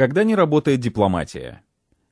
Когда не работает дипломатия.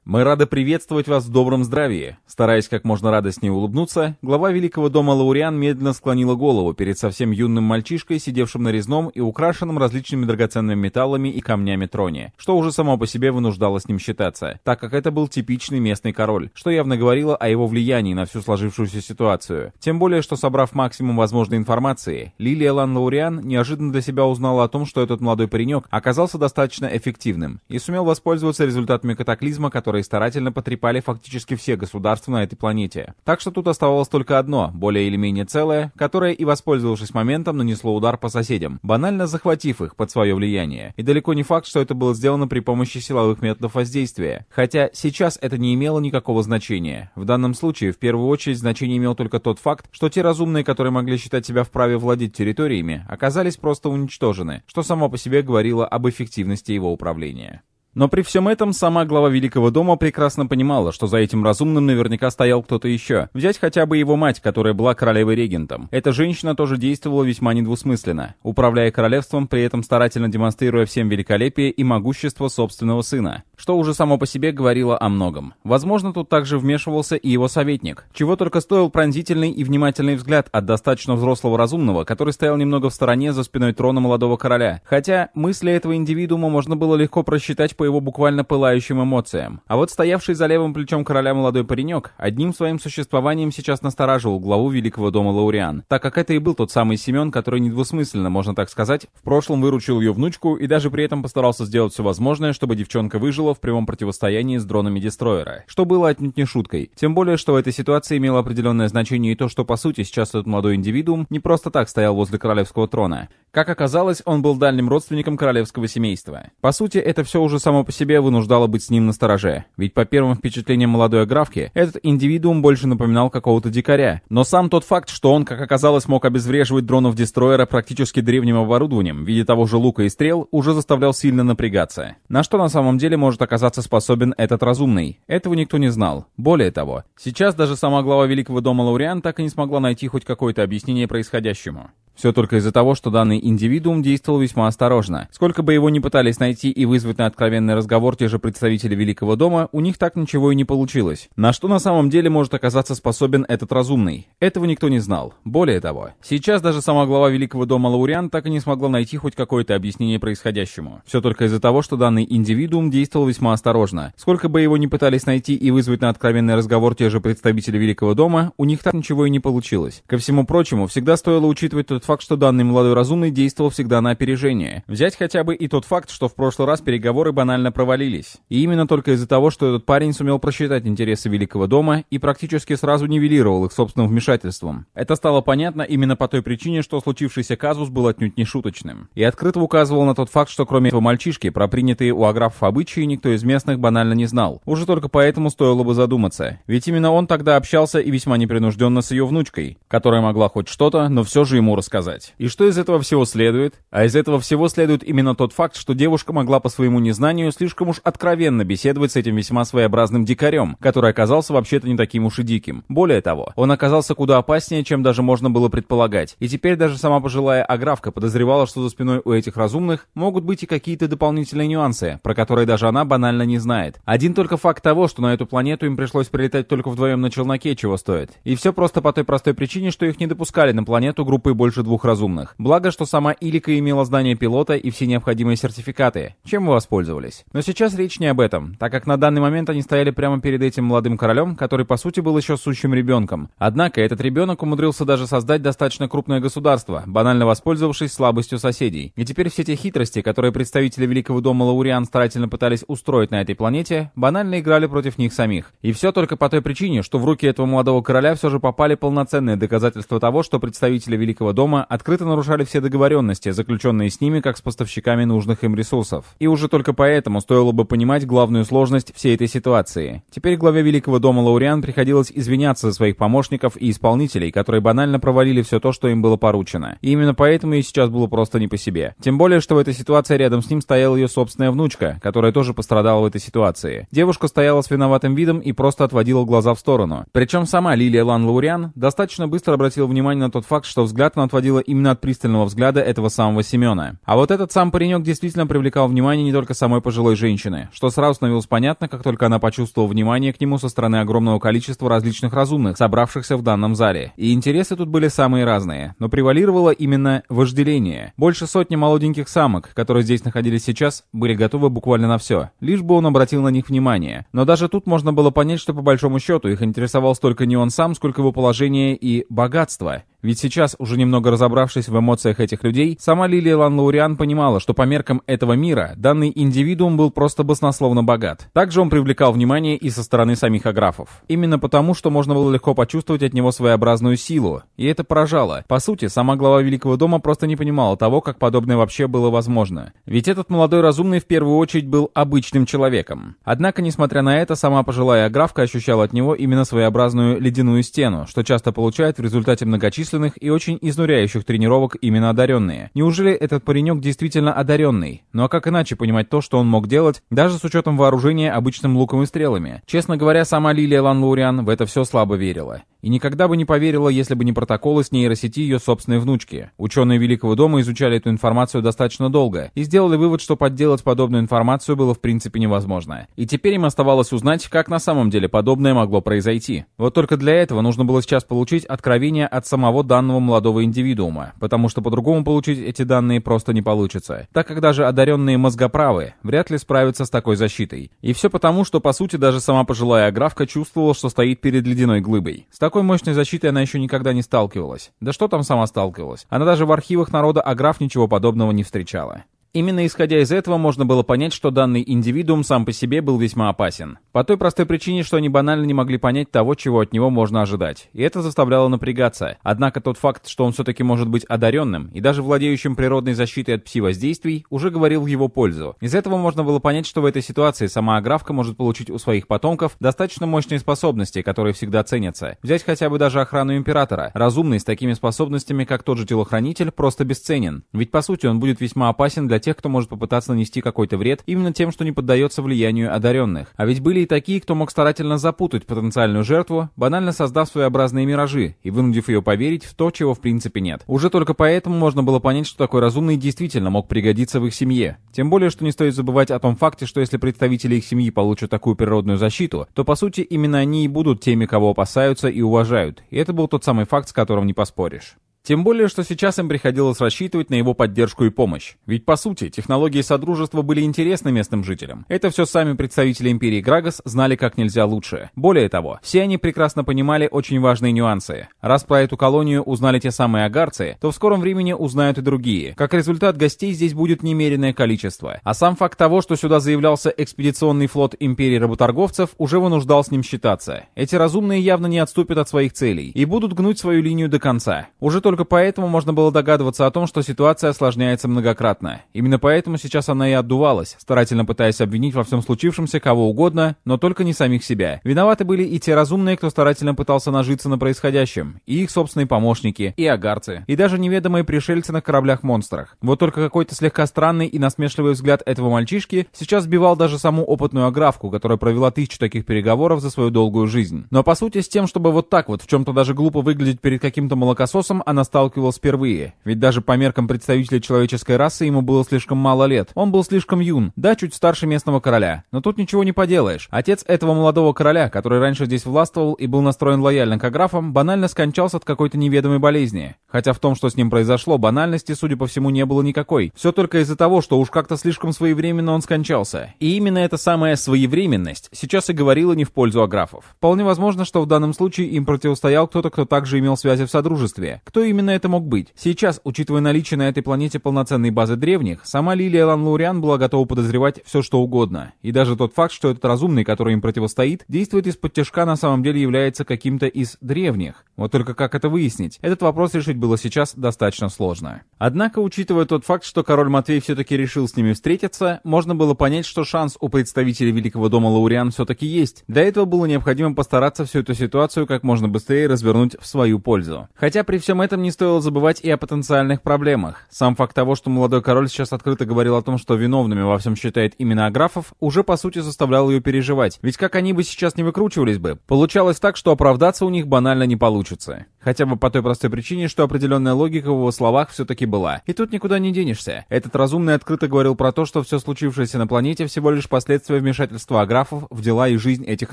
Мы рады приветствовать вас в добром здравии. Стараясь как можно радостнее улыбнуться, глава Великого дома Лауриан медленно склонила голову перед совсем юным мальчишкой, сидевшим на резном и украшенном различными драгоценными металлами и камнями троне, что уже само по себе вынуждало с ним считаться, так как это был типичный местный король, что явно говорило о его влиянии на всю сложившуюся ситуацию. Тем более, что собрав максимум возможной информации, Лилия Лан Лауриан неожиданно для себя узнала о том, что этот молодой паренек оказался достаточно эффективным и сумел воспользоваться результатами катаклизма, который которые старательно потрепали фактически все государства на этой планете. Так что тут оставалось только одно, более или менее целое, которое и воспользовавшись моментом, нанесло удар по соседям, банально захватив их под свое влияние. И далеко не факт, что это было сделано при помощи силовых методов воздействия. Хотя сейчас это не имело никакого значения. В данном случае, в первую очередь, значение имел только тот факт, что те разумные, которые могли считать себя вправе владеть территориями, оказались просто уничтожены, что само по себе говорило об эффективности его управления. Но при всем этом сама глава Великого дома прекрасно понимала, что за этим разумным наверняка стоял кто-то еще. Взять хотя бы его мать, которая была королевой-регентом. Эта женщина тоже действовала весьма недвусмысленно, управляя королевством, при этом старательно демонстрируя всем великолепие и могущество собственного сына. Что уже само по себе говорило о многом. Возможно, тут также вмешивался и его советник. Чего только стоил пронзительный и внимательный взгляд от достаточно взрослого разумного, который стоял немного в стороне за спиной трона молодого короля. Хотя мысли этого индивидуума можно было легко просчитать по его буквально пылающим эмоциям. А вот стоявший за левым плечом короля молодой паренек одним своим существованием сейчас настораживал главу Великого дома Лауриан, так как это и был тот самый Семен, который недвусмысленно, можно так сказать, в прошлом выручил ее внучку и даже при этом постарался сделать все возможное, чтобы девчонка выжила в прямом противостоянии с дронами Дестройера, что было отнюдь не шуткой. Тем более, что в этой ситуации имело определенное значение и то, что по сути сейчас этот молодой индивидуум не просто так стоял возле королевского трона. Как оказалось, он был дальним родственником королевского семейства. По сути, это все уже само по себе вынуждало быть с ним на стороже. Ведь по первым впечатлениям молодой аграфки, этот индивидуум больше напоминал какого-то дикаря. Но сам тот факт, что он, как оказалось, мог обезвреживать дронов Дестройера практически древним оборудованием, в виде того же лука и стрел, уже заставлял сильно напрягаться. На что на самом деле может оказаться способен этот разумный? Этого никто не знал. Более того, сейчас даже сама глава Великого дома Лауриан так и не смогла найти хоть какое-то объяснение происходящему. Все только из-за того, что данный индивидуум действовал весьма осторожно. Сколько бы его ни пытались найти и вызвать на откровенный разговор те же представители Великого дома, у них так ничего и не получилось. На что на самом деле может оказаться способен этот разумный? Этого никто не знал. Более того, сейчас даже сама глава Великого дома Лауриан так и не смогла найти хоть какое-то объяснение происходящему. Все только из-за того, что данный индивидуум действовал весьма осторожно. Сколько бы его ни пытались найти и вызвать на откровенный разговор те же представители Великого дома, у них так ничего и не получилось. Ко всему прочему, всегда стоило учитывать тот факт, что данный молодой разумный действовал всегда на опережение. Взять хотя бы и тот факт, что в прошлый раз переговоры банально провалились. И именно только из-за того, что этот парень сумел просчитать интересы Великого дома и практически сразу нивелировал их собственным вмешательством. Это стало понятно именно по той причине, что случившийся казус был отнюдь не шуточным. И открыто указывал на тот факт, что кроме этого мальчишки, про принятые у аграфов обычаи никто из местных банально не знал. Уже только поэтому стоило бы задуматься. Ведь именно он тогда общался и весьма непринужденно с ее внучкой, которая могла хоть что-то, но все же ему рассказать сказать. И что из этого всего следует? А из этого всего следует именно тот факт, что девушка могла по своему незнанию слишком уж откровенно беседовать с этим весьма своеобразным дикарем, который оказался вообще-то не таким уж и диким. Более того, он оказался куда опаснее, чем даже можно было предполагать. И теперь даже сама пожилая Аграфка подозревала, что за спиной у этих разумных могут быть и какие-то дополнительные нюансы, про которые даже она банально не знает. Один только факт того, что на эту планету им пришлось прилетать только вдвоем на челноке, чего стоит. И все просто по той простой причине, что их не допускали на планету группой больше двух разумных. Благо, что сама Илика имела знание пилота и все необходимые сертификаты, чем мы воспользовались. Но сейчас речь не об этом, так как на данный момент они стояли прямо перед этим молодым королем, который по сути был еще сущим ребенком. Однако этот ребенок умудрился даже создать достаточно крупное государство, банально воспользовавшись слабостью соседей. И теперь все те хитрости, которые представители Великого дома Лауриан старательно пытались устроить на этой планете, банально играли против них самих. И все только по той причине, что в руки этого молодого короля все же попали полноценные доказательства того, что представители Великого дома дома открыто нарушали все договоренности, заключенные с ними как с поставщиками нужных им ресурсов. И уже только поэтому стоило бы понимать главную сложность всей этой ситуации. Теперь главе Великого дома Лауриан приходилось извиняться за своих помощников и исполнителей, которые банально провалили все то, что им было поручено. И именно поэтому ей сейчас было просто не по себе. Тем более, что в этой ситуации рядом с ним стояла ее собственная внучка, которая тоже пострадала в этой ситуации. Девушка стояла с виноватым видом и просто отводила глаза в сторону. Причем сама Лилия Лан Лауриан достаточно быстро обратила внимание на тот факт, что взгляд на отводила отводила именно от пристального взгляда этого самого Семена. А вот этот сам паренек действительно привлекал внимание не только самой пожилой женщины, что сразу становилось понятно, как только она почувствовала внимание к нему со стороны огромного количества различных разумных, собравшихся в данном зале. И интересы тут были самые разные, но превалировало именно вожделение. Больше сотни молоденьких самок, которые здесь находились сейчас, были готовы буквально на все, лишь бы он обратил на них внимание. Но даже тут можно было понять, что по большому счету их интересовал столько не он сам, сколько его положение и богатство. Ведь сейчас, уже немного разобравшись в эмоциях этих людей, сама Лилия Лан понимала, что по меркам этого мира данный индивидуум был просто баснословно богат. Также он привлекал внимание и со стороны самих аграфов. Именно потому, что можно было легко почувствовать от него своеобразную силу. И это поражало. По сути, сама глава Великого дома просто не понимала того, как подобное вообще было возможно. Ведь этот молодой разумный в первую очередь был обычным человеком. Однако, несмотря на это, сама пожилая аграфка ощущала от него именно своеобразную ледяную стену, что часто получает в результате многочисленных многочисленных и очень изнуряющих тренировок именно одаренные. Неужели этот паренек действительно одаренный? Ну а как иначе понимать то, что он мог делать, даже с учетом вооружения обычным луком и стрелами? Честно говоря, сама Лилия Ланлуриан в это все слабо верила. И никогда бы не поверила, если бы не протоколы с нейросети ее собственной внучки. Ученые Великого дома изучали эту информацию достаточно долго и сделали вывод, что подделать подобную информацию было в принципе невозможно. И теперь им оставалось узнать, как на самом деле подобное могло произойти. Вот только для этого нужно было сейчас получить откровение от самого данного молодого индивидуума, потому что по-другому получить эти данные просто не получится, так как даже одаренные мозгоправы вряд ли справятся с такой защитой. И все потому, что по сути даже сама пожилая аграфка чувствовала, что стоит перед ледяной глыбой такой мощной защитой она еще никогда не сталкивалась. Да что там сама сталкивалась? Она даже в архивах народа Аграф ничего подобного не встречала. Именно исходя из этого можно было понять, что данный индивидуум сам по себе был весьма опасен. По той простой причине, что они банально не могли понять того, чего от него можно ожидать. И это заставляло напрягаться. Однако тот факт, что он все-таки может быть одаренным и даже владеющим природной защитой от пси-воздействий, уже говорил в его пользу. Из этого можно было понять, что в этой ситуации сама Аграфка может получить у своих потомков достаточно мощные способности, которые всегда ценятся. Взять хотя бы даже охрану Императора. Разумный с такими способностями, как тот же телохранитель, просто бесценен. Ведь по сути он будет весьма опасен для тех, кто может попытаться нанести какой-то вред именно тем, что не поддается влиянию одаренных. А ведь были и такие, кто мог старательно запутать потенциальную жертву, банально создав своеобразные миражи и вынудив ее поверить в то, чего в принципе нет. Уже только поэтому можно было понять, что такой разумный действительно мог пригодиться в их семье. Тем более, что не стоит забывать о том факте, что если представители их семьи получат такую природную защиту, то по сути именно они и будут теми, кого опасаются и уважают. И это был тот самый факт, с которым не поспоришь. Тем более, что сейчас им приходилось рассчитывать на его поддержку и помощь. Ведь, по сути, технологии Содружества были интересны местным жителям. Это все сами представители Империи Грагос знали как нельзя лучше. Более того, все они прекрасно понимали очень важные нюансы. Раз про эту колонию узнали те самые агарцы, то в скором времени узнают и другие. Как результат, гостей здесь будет немеренное количество. А сам факт того, что сюда заявлялся экспедиционный флот Империи работорговцев, уже вынуждал с ним считаться. Эти разумные явно не отступят от своих целей и будут гнуть свою линию до конца. Уже только только поэтому можно было догадываться о том, что ситуация осложняется многократно. Именно поэтому сейчас она и отдувалась, старательно пытаясь обвинить во всем случившемся кого угодно, но только не самих себя. Виноваты были и те разумные, кто старательно пытался нажиться на происходящем, и их собственные помощники, и агарцы, и даже неведомые пришельцы на кораблях-монстрах. Вот только какой-то слегка странный и насмешливый взгляд этого мальчишки сейчас сбивал даже саму опытную аграфку, которая провела тысячу таких переговоров за свою долгую жизнь. Но по сути с тем, чтобы вот так вот в чем-то даже глупо выглядеть перед каким-то молокососом, она сталкивался впервые, ведь даже по меркам представителей человеческой расы ему было слишком мало лет. Он был слишком юн, да, чуть старше местного короля. Но тут ничего не поделаешь. Отец этого молодого короля, который раньше здесь властвовал и был настроен лояльно к аграфам, банально скончался от какой-то неведомой болезни. Хотя в том, что с ним произошло, банальности, судя по всему, не было никакой. Все только из-за того, что уж как-то слишком своевременно он скончался. И именно эта самая своевременность сейчас и говорила не в пользу аграфов. Вполне возможно, что в данном случае им противостоял кто-то, кто также имел связи в Содружестве. Кто именно это мог быть. Сейчас, учитывая наличие на этой планете полноценной базы древних, сама Лилия Ланлауриан была готова подозревать все что угодно. И даже тот факт, что этот разумный, который им противостоит, действует из-под тяжка, на самом деле является каким-то из древних. Вот только как это выяснить? Этот вопрос решить было сейчас достаточно сложно. Однако, учитывая тот факт, что король Матвей все-таки решил с ними встретиться, можно было понять, что шанс у представителей Великого дома Лауриан все-таки есть. Для этого было необходимо постараться всю эту ситуацию как можно быстрее развернуть в свою пользу. Хотя при всем этом этом не стоило забывать и о потенциальных проблемах. Сам факт того, что молодой король сейчас открыто говорил о том, что виновными во всем считает именно Аграфов, уже по сути заставлял ее переживать. Ведь как они бы сейчас не выкручивались бы, получалось так, что оправдаться у них банально не получится. Хотя бы по той простой причине, что определенная логика в его словах все-таки была. И тут никуда не денешься. Этот разумный открыто говорил про то, что все случившееся на планете всего лишь последствия вмешательства аграфов в дела и жизнь этих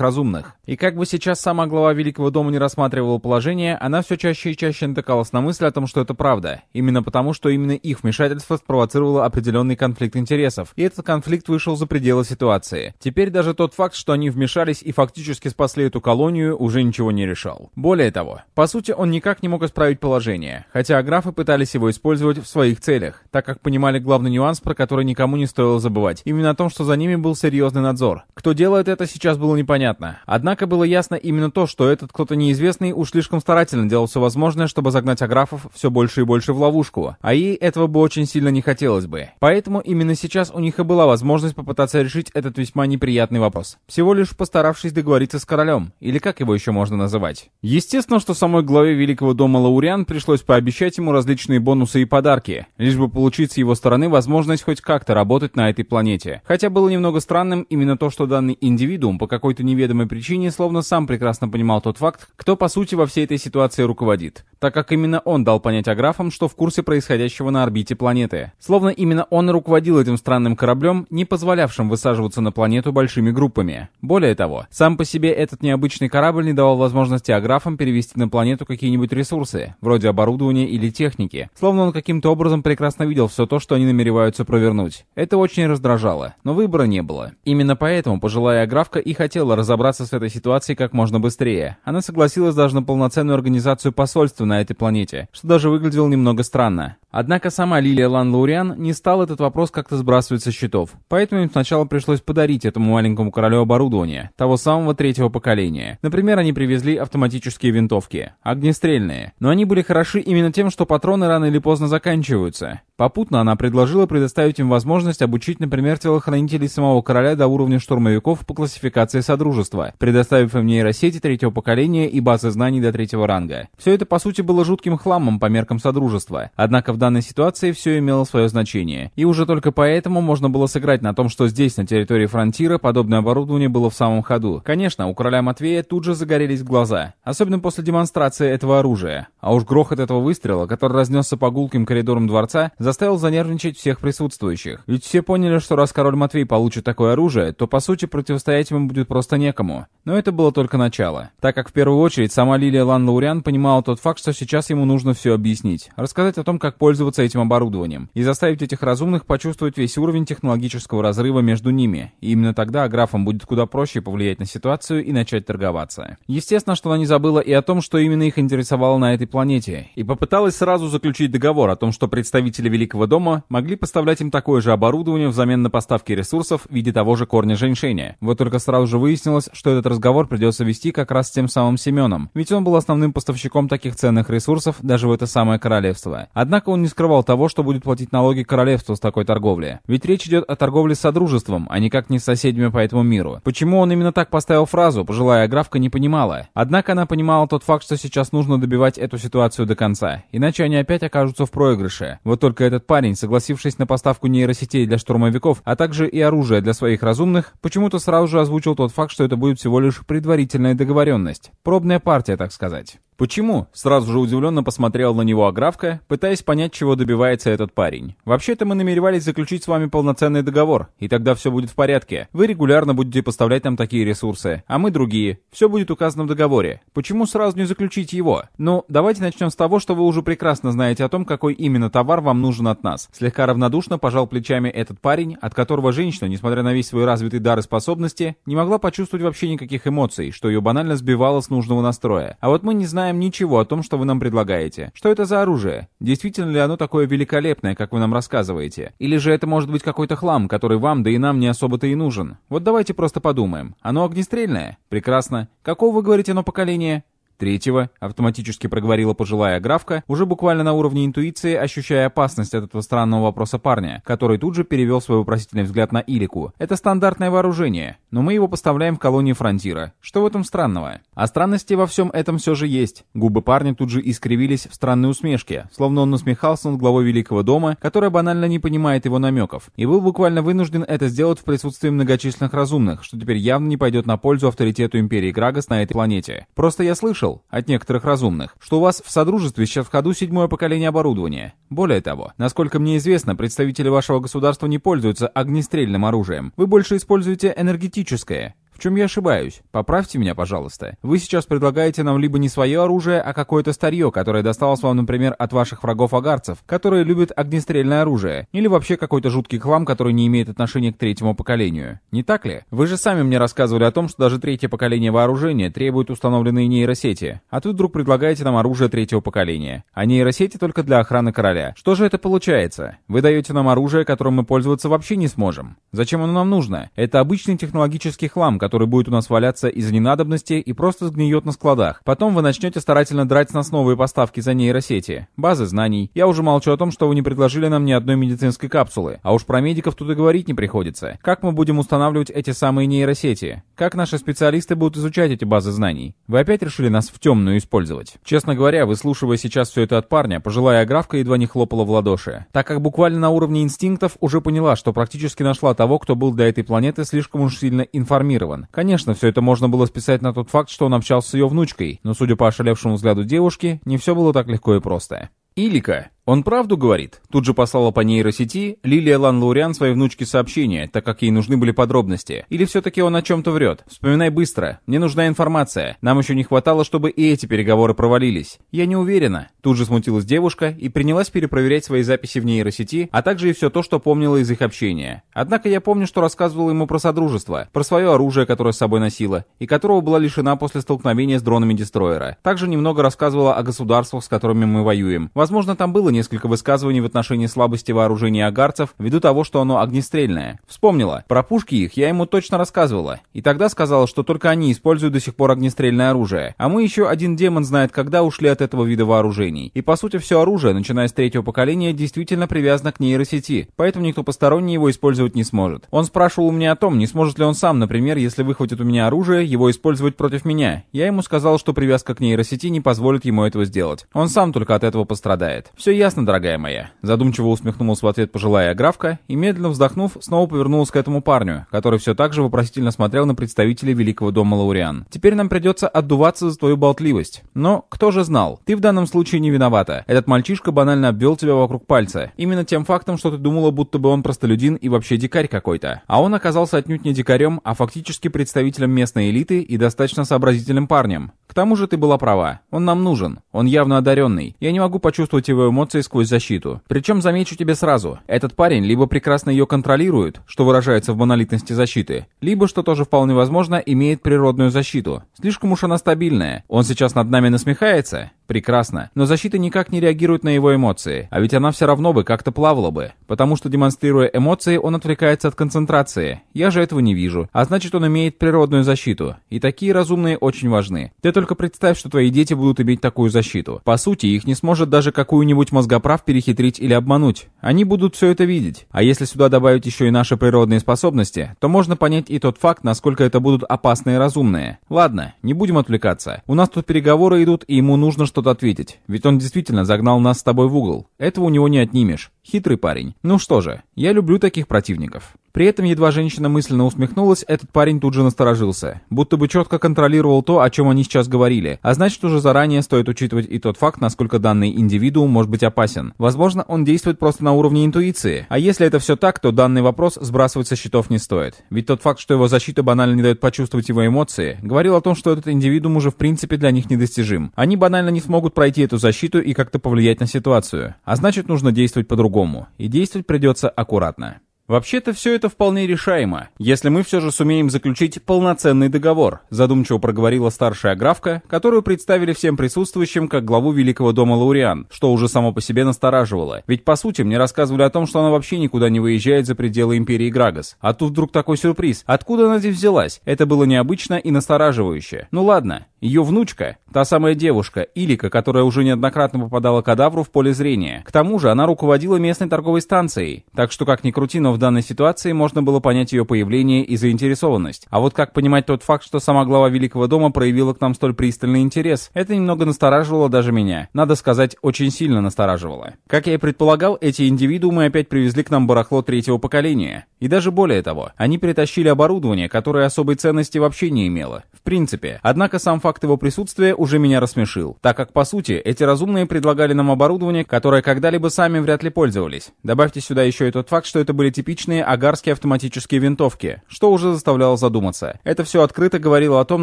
разумных. И как бы сейчас сама глава Великого дома не рассматривала положение, она все чаще и чаще натыкалась на мысль о том, что это правда. Именно потому, что именно их вмешательство спровоцировало определенный конфликт интересов. И этот конфликт вышел за пределы ситуации. Теперь даже тот факт, что они вмешались и фактически спасли эту колонию, уже ничего не решал. Более того, по сути, он никак не мог исправить положение, хотя аграфы пытались его использовать в своих целях, так как понимали главный нюанс, про который никому не стоило забывать. Именно о том, что за ними был серьезный надзор. Кто делает это, сейчас было непонятно. Однако было ясно именно то, что этот кто-то неизвестный уж слишком старательно делал все возможное, чтобы загнать аграфов все больше и больше в ловушку. А ей этого бы очень сильно не хотелось бы. Поэтому именно сейчас у них и была возможность попытаться решить этот весьма неприятный вопрос. Всего лишь постаравшись договориться с королем, или как его еще можно называть. Естественно, что самой главе Великого дома Лауриан пришлось пообещать ему различные бонусы и подарки, лишь бы получить с его стороны возможность хоть как-то работать на этой планете. Хотя было немного странным именно то, что данный индивидуум по какой-то неведомой причине словно сам прекрасно понимал тот факт, кто по сути во всей этой ситуации руководит, так как именно он дал понять аграфам, что в курсе происходящего на орбите планеты. Словно именно он руководил этим странным кораблем, не позволявшим высаживаться на планету большими группами. Более того, сам по себе этот необычный корабль не давал возможности аграфам перевести на планету какие-нибудь ресурсы, вроде оборудования или техники, словно он каким-то образом прекрасно видел все то, что они намереваются провернуть. Это очень раздражало, но выбора не было. Именно поэтому пожилая аграфка и хотела разобраться с этой ситуацией как можно быстрее. Она согласилась даже на полноценную организацию посольства на этой планете, что даже выглядело немного странно. Однако сама Лилия Лан Лауриан не стала этот вопрос как-то сбрасывать со счетов, поэтому им сначала пришлось подарить этому маленькому королю оборудование, того самого третьего поколения. Например, они привезли автоматические винтовки, огнестрельные, но они были хороши именно тем, что патроны рано или поздно заканчиваются. Попутно она предложила предоставить им возможность обучить, например, телохранителей самого короля до уровня штурмовиков по классификации Содружества, предоставив им нейросети третьего поколения и базы знаний до третьего ранга. Все это, по сути, было жутким хламом по меркам Содружества, однако в данной ситуации все имело свое значение, и уже только поэтому можно было сыграть на том, что здесь, на территории Фронтира, подобное оборудование было в самом ходу. Конечно, у короля Матвея тут же загорелись глаза, особенно после демонстрации этого оружия. А уж грохот этого выстрела, который разнесся по гулким коридорам дворца, заставил занервничать всех присутствующих. Ведь все поняли, что раз король Матвей получит такое оружие, то по сути противостоять ему будет просто некому. Но это было только начало. Так как в первую очередь сама Лилия Лан Лауриан понимала тот факт, что сейчас ему нужно все объяснить. Рассказать о том, как пользоваться этим оборудованием. И заставить этих разумных почувствовать весь уровень технологического разрыва между ними. И именно тогда аграфам будет куда проще повлиять на ситуацию и начать торговаться. Естественно, что она не забыла и о том, что именно их интересовало на этой планете. И попыталась сразу заключить договор о том, что представители Великого дома могли поставлять им такое же оборудование взамен на поставки ресурсов в виде того же корня женьшеня. Вот только сразу же выяснилось, что этот разговор придется вести как раз с тем самым Семеном, ведь он был основным поставщиком таких ценных ресурсов даже в это самое королевство. Однако он не скрывал того, что будет платить налоги королевству с такой торговли. Ведь речь идет о торговле с Содружеством, а никак не с соседями по этому миру. Почему он именно так поставил фразу, пожилая графка не понимала. Однако она понимала тот факт, что сейчас нужно добивать эту ситуацию до конца, иначе они опять окажутся в проигрыше. Вот только этот парень, согласившись на поставку нейросетей для штурмовиков, а также и оружия для своих разумных, почему-то сразу же озвучил тот факт, что это будет всего лишь предварительная договоренность. Пробная партия, так сказать. «Почему?» — сразу же удивленно посмотрел на него Аграфка, пытаясь понять, чего добивается этот парень. «Вообще-то мы намеревались заключить с вами полноценный договор, и тогда все будет в порядке. Вы регулярно будете поставлять нам такие ресурсы, а мы другие. Все будет указано в договоре. Почему сразу не заключить его? Ну, давайте начнем с того, что вы уже прекрасно знаете о том, какой именно товар вам нужен от нас». Слегка равнодушно пожал плечами этот парень, от которого женщина, несмотря на весь свой развитый дар и способности, не могла почувствовать вообще никаких эмоций, что ее банально сбивало с нужного настроя. А вот мы не знаем, ничего о том, что вы нам предлагаете. Что это за оружие? Действительно ли оно такое великолепное, как вы нам рассказываете? Или же это может быть какой-то хлам, который вам, да и нам не особо-то и нужен? Вот давайте просто подумаем. Оно огнестрельное? Прекрасно. Какого вы говорите оно поколения? Третьего, автоматически проговорила пожилая графка, уже буквально на уровне интуиции, ощущая опасность от этого странного вопроса парня, который тут же перевел свой вопросительный взгляд на Илику. Это стандартное вооружение, но мы его поставляем в колонии Фронтира. Что в этом странного? А странности во всем этом все же есть. Губы парня тут же искривились в странной усмешке, словно он насмехался над главой Великого дома, которая банально не понимает его намеков, и был буквально вынужден это сделать в присутствии многочисленных разумных, что теперь явно не пойдет на пользу авторитету Империи Грагас на этой планете. Просто я слышал от некоторых разумных, что у вас в Содружестве сейчас в ходу седьмое поколение оборудования. Более того, насколько мне известно, представители вашего государства не пользуются огнестрельным оружием. Вы больше используете энергетическое. В чем я ошибаюсь? Поправьте меня, пожалуйста. Вы сейчас предлагаете нам либо не свое оружие, а какое-то старье, которое досталось вам, например, от ваших врагов-агарцев, которые любят огнестрельное оружие, или вообще какой-то жуткий хлам, который не имеет отношения к третьему поколению. Не так ли? Вы же сами мне рассказывали о том, что даже третье поколение вооружения требует установленные нейросети, а тут вдруг предлагаете нам оружие третьего поколения. А нейросети только для охраны короля. Что же это получается? Вы даете нам оружие, которым мы пользоваться вообще не сможем. Зачем оно нам нужно? Это обычный технологический хлам, который будет у нас валяться из-за ненадобности и просто сгниет на складах. Потом вы начнете старательно драть с нас новые поставки за нейросети, базы знаний. Я уже молчу о том, что вы не предложили нам ни одной медицинской капсулы. А уж про медиков тут и говорить не приходится. Как мы будем устанавливать эти самые нейросети? Как наши специалисты будут изучать эти базы знаний? Вы опять решили нас в темную использовать? Честно говоря, выслушивая сейчас все это от парня, пожилая графка едва не хлопала в ладоши, так как буквально на уровне инстинктов уже поняла, что практически нашла того, кто был для этой планеты слишком уж сильно информирован Иван. Конечно, все это можно было списать на тот факт, что он общался с ее внучкой, но, судя по ошалевшему взгляду девушки, не все было так легко и просто. Илика. «Он правду говорит?» Тут же послала по нейросети Лилия Лан-Лауриан своей внучке сообщение, так как ей нужны были подробности. Или все-таки он о чем-то врет? Вспоминай быстро. Мне нужна информация. Нам еще не хватало, чтобы и эти переговоры провалились. Я не уверена. Тут же смутилась девушка и принялась перепроверять свои записи в нейросети, а также и все то, что помнила из их общения. Однако я помню, что рассказывала ему про Содружество, про свое оружие, которое с собой носила, и которого была лишена после столкновения с дронами Дестроера. Также немного рассказывала о государствах, с которыми мы воюем. Возможно, там было несколько высказываний в отношении слабости вооружения агарцев ввиду того, что оно огнестрельное. Вспомнила. Про пушки их я ему точно рассказывала. И тогда сказала, что только они используют до сих пор огнестрельное оружие. А мы еще один демон знает, когда ушли от этого вида вооружений. И по сути все оружие, начиная с третьего поколения, действительно привязано к нейросети. Поэтому никто посторонний его использовать не сможет. Он спрашивал у меня о том, не сможет ли он сам, например, если выхватит у меня оружие, его использовать против меня. Я ему сказал, что привязка к нейросети не позволит ему этого сделать. Он сам только от этого пострадает. Все ясно, дорогая моя». Задумчиво усмехнулась в ответ пожилая графка и, медленно вздохнув, снова повернулась к этому парню, который все так же вопросительно смотрел на представителей Великого дома Лауриан. «Теперь нам придется отдуваться за твою болтливость. Но кто же знал? Ты в данном случае не виновата. Этот мальчишка банально обвел тебя вокруг пальца. Именно тем фактом, что ты думала, будто бы он простолюдин и вообще дикарь какой-то. А он оказался отнюдь не дикарем, а фактически представителем местной элиты и достаточно сообразительным парнем. К тому же ты была права. Он нам нужен. Он явно одаренный. Я не могу почувствовать его эмоции сквозь защиту. Причем замечу тебе сразу. Этот парень либо прекрасно ее контролирует, что выражается в монолитности защиты, либо, что тоже вполне возможно, имеет природную защиту. Слишком уж она стабильная. Он сейчас над нами насмехается? Прекрасно. Но защита никак не реагирует на его эмоции. А ведь она все равно бы как-то плавала бы. Потому что, демонстрируя эмоции, он отвлекается от концентрации. Я же этого не вижу. А значит, он имеет природную защиту. И такие разумные очень важны. Ты только представь, что твои дети будут иметь такую защиту. По сути, их не сможет даже какую-нибудь мозгоправ перехитрить или обмануть. Они будут все это видеть. А если сюда добавить еще и наши природные способности, то можно понять и тот факт, насколько это будут опасные и разумные. Ладно, не будем отвлекаться. У нас тут переговоры идут, и ему нужно, что-то ответить, ведь он действительно загнал нас с тобой в угол. Этого у него не отнимешь. Хитрый парень. Ну что же, я люблю таких противников. При этом едва женщина мысленно усмехнулась, этот парень тут же насторожился. Будто бы четко контролировал то, о чем они сейчас говорили. А значит, уже заранее стоит учитывать и тот факт, насколько данный индивидуум может быть опасен. Возможно, он действует просто на уровне интуиции. А если это все так, то данный вопрос сбрасывать со счетов не стоит. Ведь тот факт, что его защита банально не дает почувствовать его эмоции, говорил о том, что этот индивидуум уже в принципе для них недостижим. Они банально не смогут пройти эту защиту и как-то повлиять на ситуацию. А значит, нужно действовать по-другому. И действовать придется аккуратно. Вообще-то все это вполне решаемо, если мы все же сумеем заключить полноценный договор, задумчиво проговорила старшая графка, которую представили всем присутствующим как главу Великого дома Лауриан, что уже само по себе настораживало. Ведь по сути мне рассказывали о том, что она вообще никуда не выезжает за пределы Империи Грагас. А тут вдруг такой сюрприз. Откуда она здесь взялась? Это было необычно и настораживающе. Ну ладно, Ее внучка, та самая девушка, Илика, которая уже неоднократно попадала кадавру в поле зрения. К тому же она руководила местной торговой станцией, так что как ни крути, но в данной ситуации можно было понять ее появление и заинтересованность. А вот как понимать тот факт, что сама глава Великого дома проявила к нам столь пристальный интерес, это немного настораживало даже меня. Надо сказать, очень сильно настораживало. Как я и предполагал, эти индивидуумы опять привезли к нам барахло третьего поколения. И даже более того, они притащили оборудование, которое особой ценности вообще не имело. В принципе. Однако сам факт его присутствия уже меня рассмешил, так как, по сути, эти разумные предлагали нам оборудование, которое когда-либо сами вряд ли пользовались. Добавьте сюда еще и тот факт, что это были типичные агарские автоматические винтовки, что уже заставляло задуматься. Это все открыто говорило о том,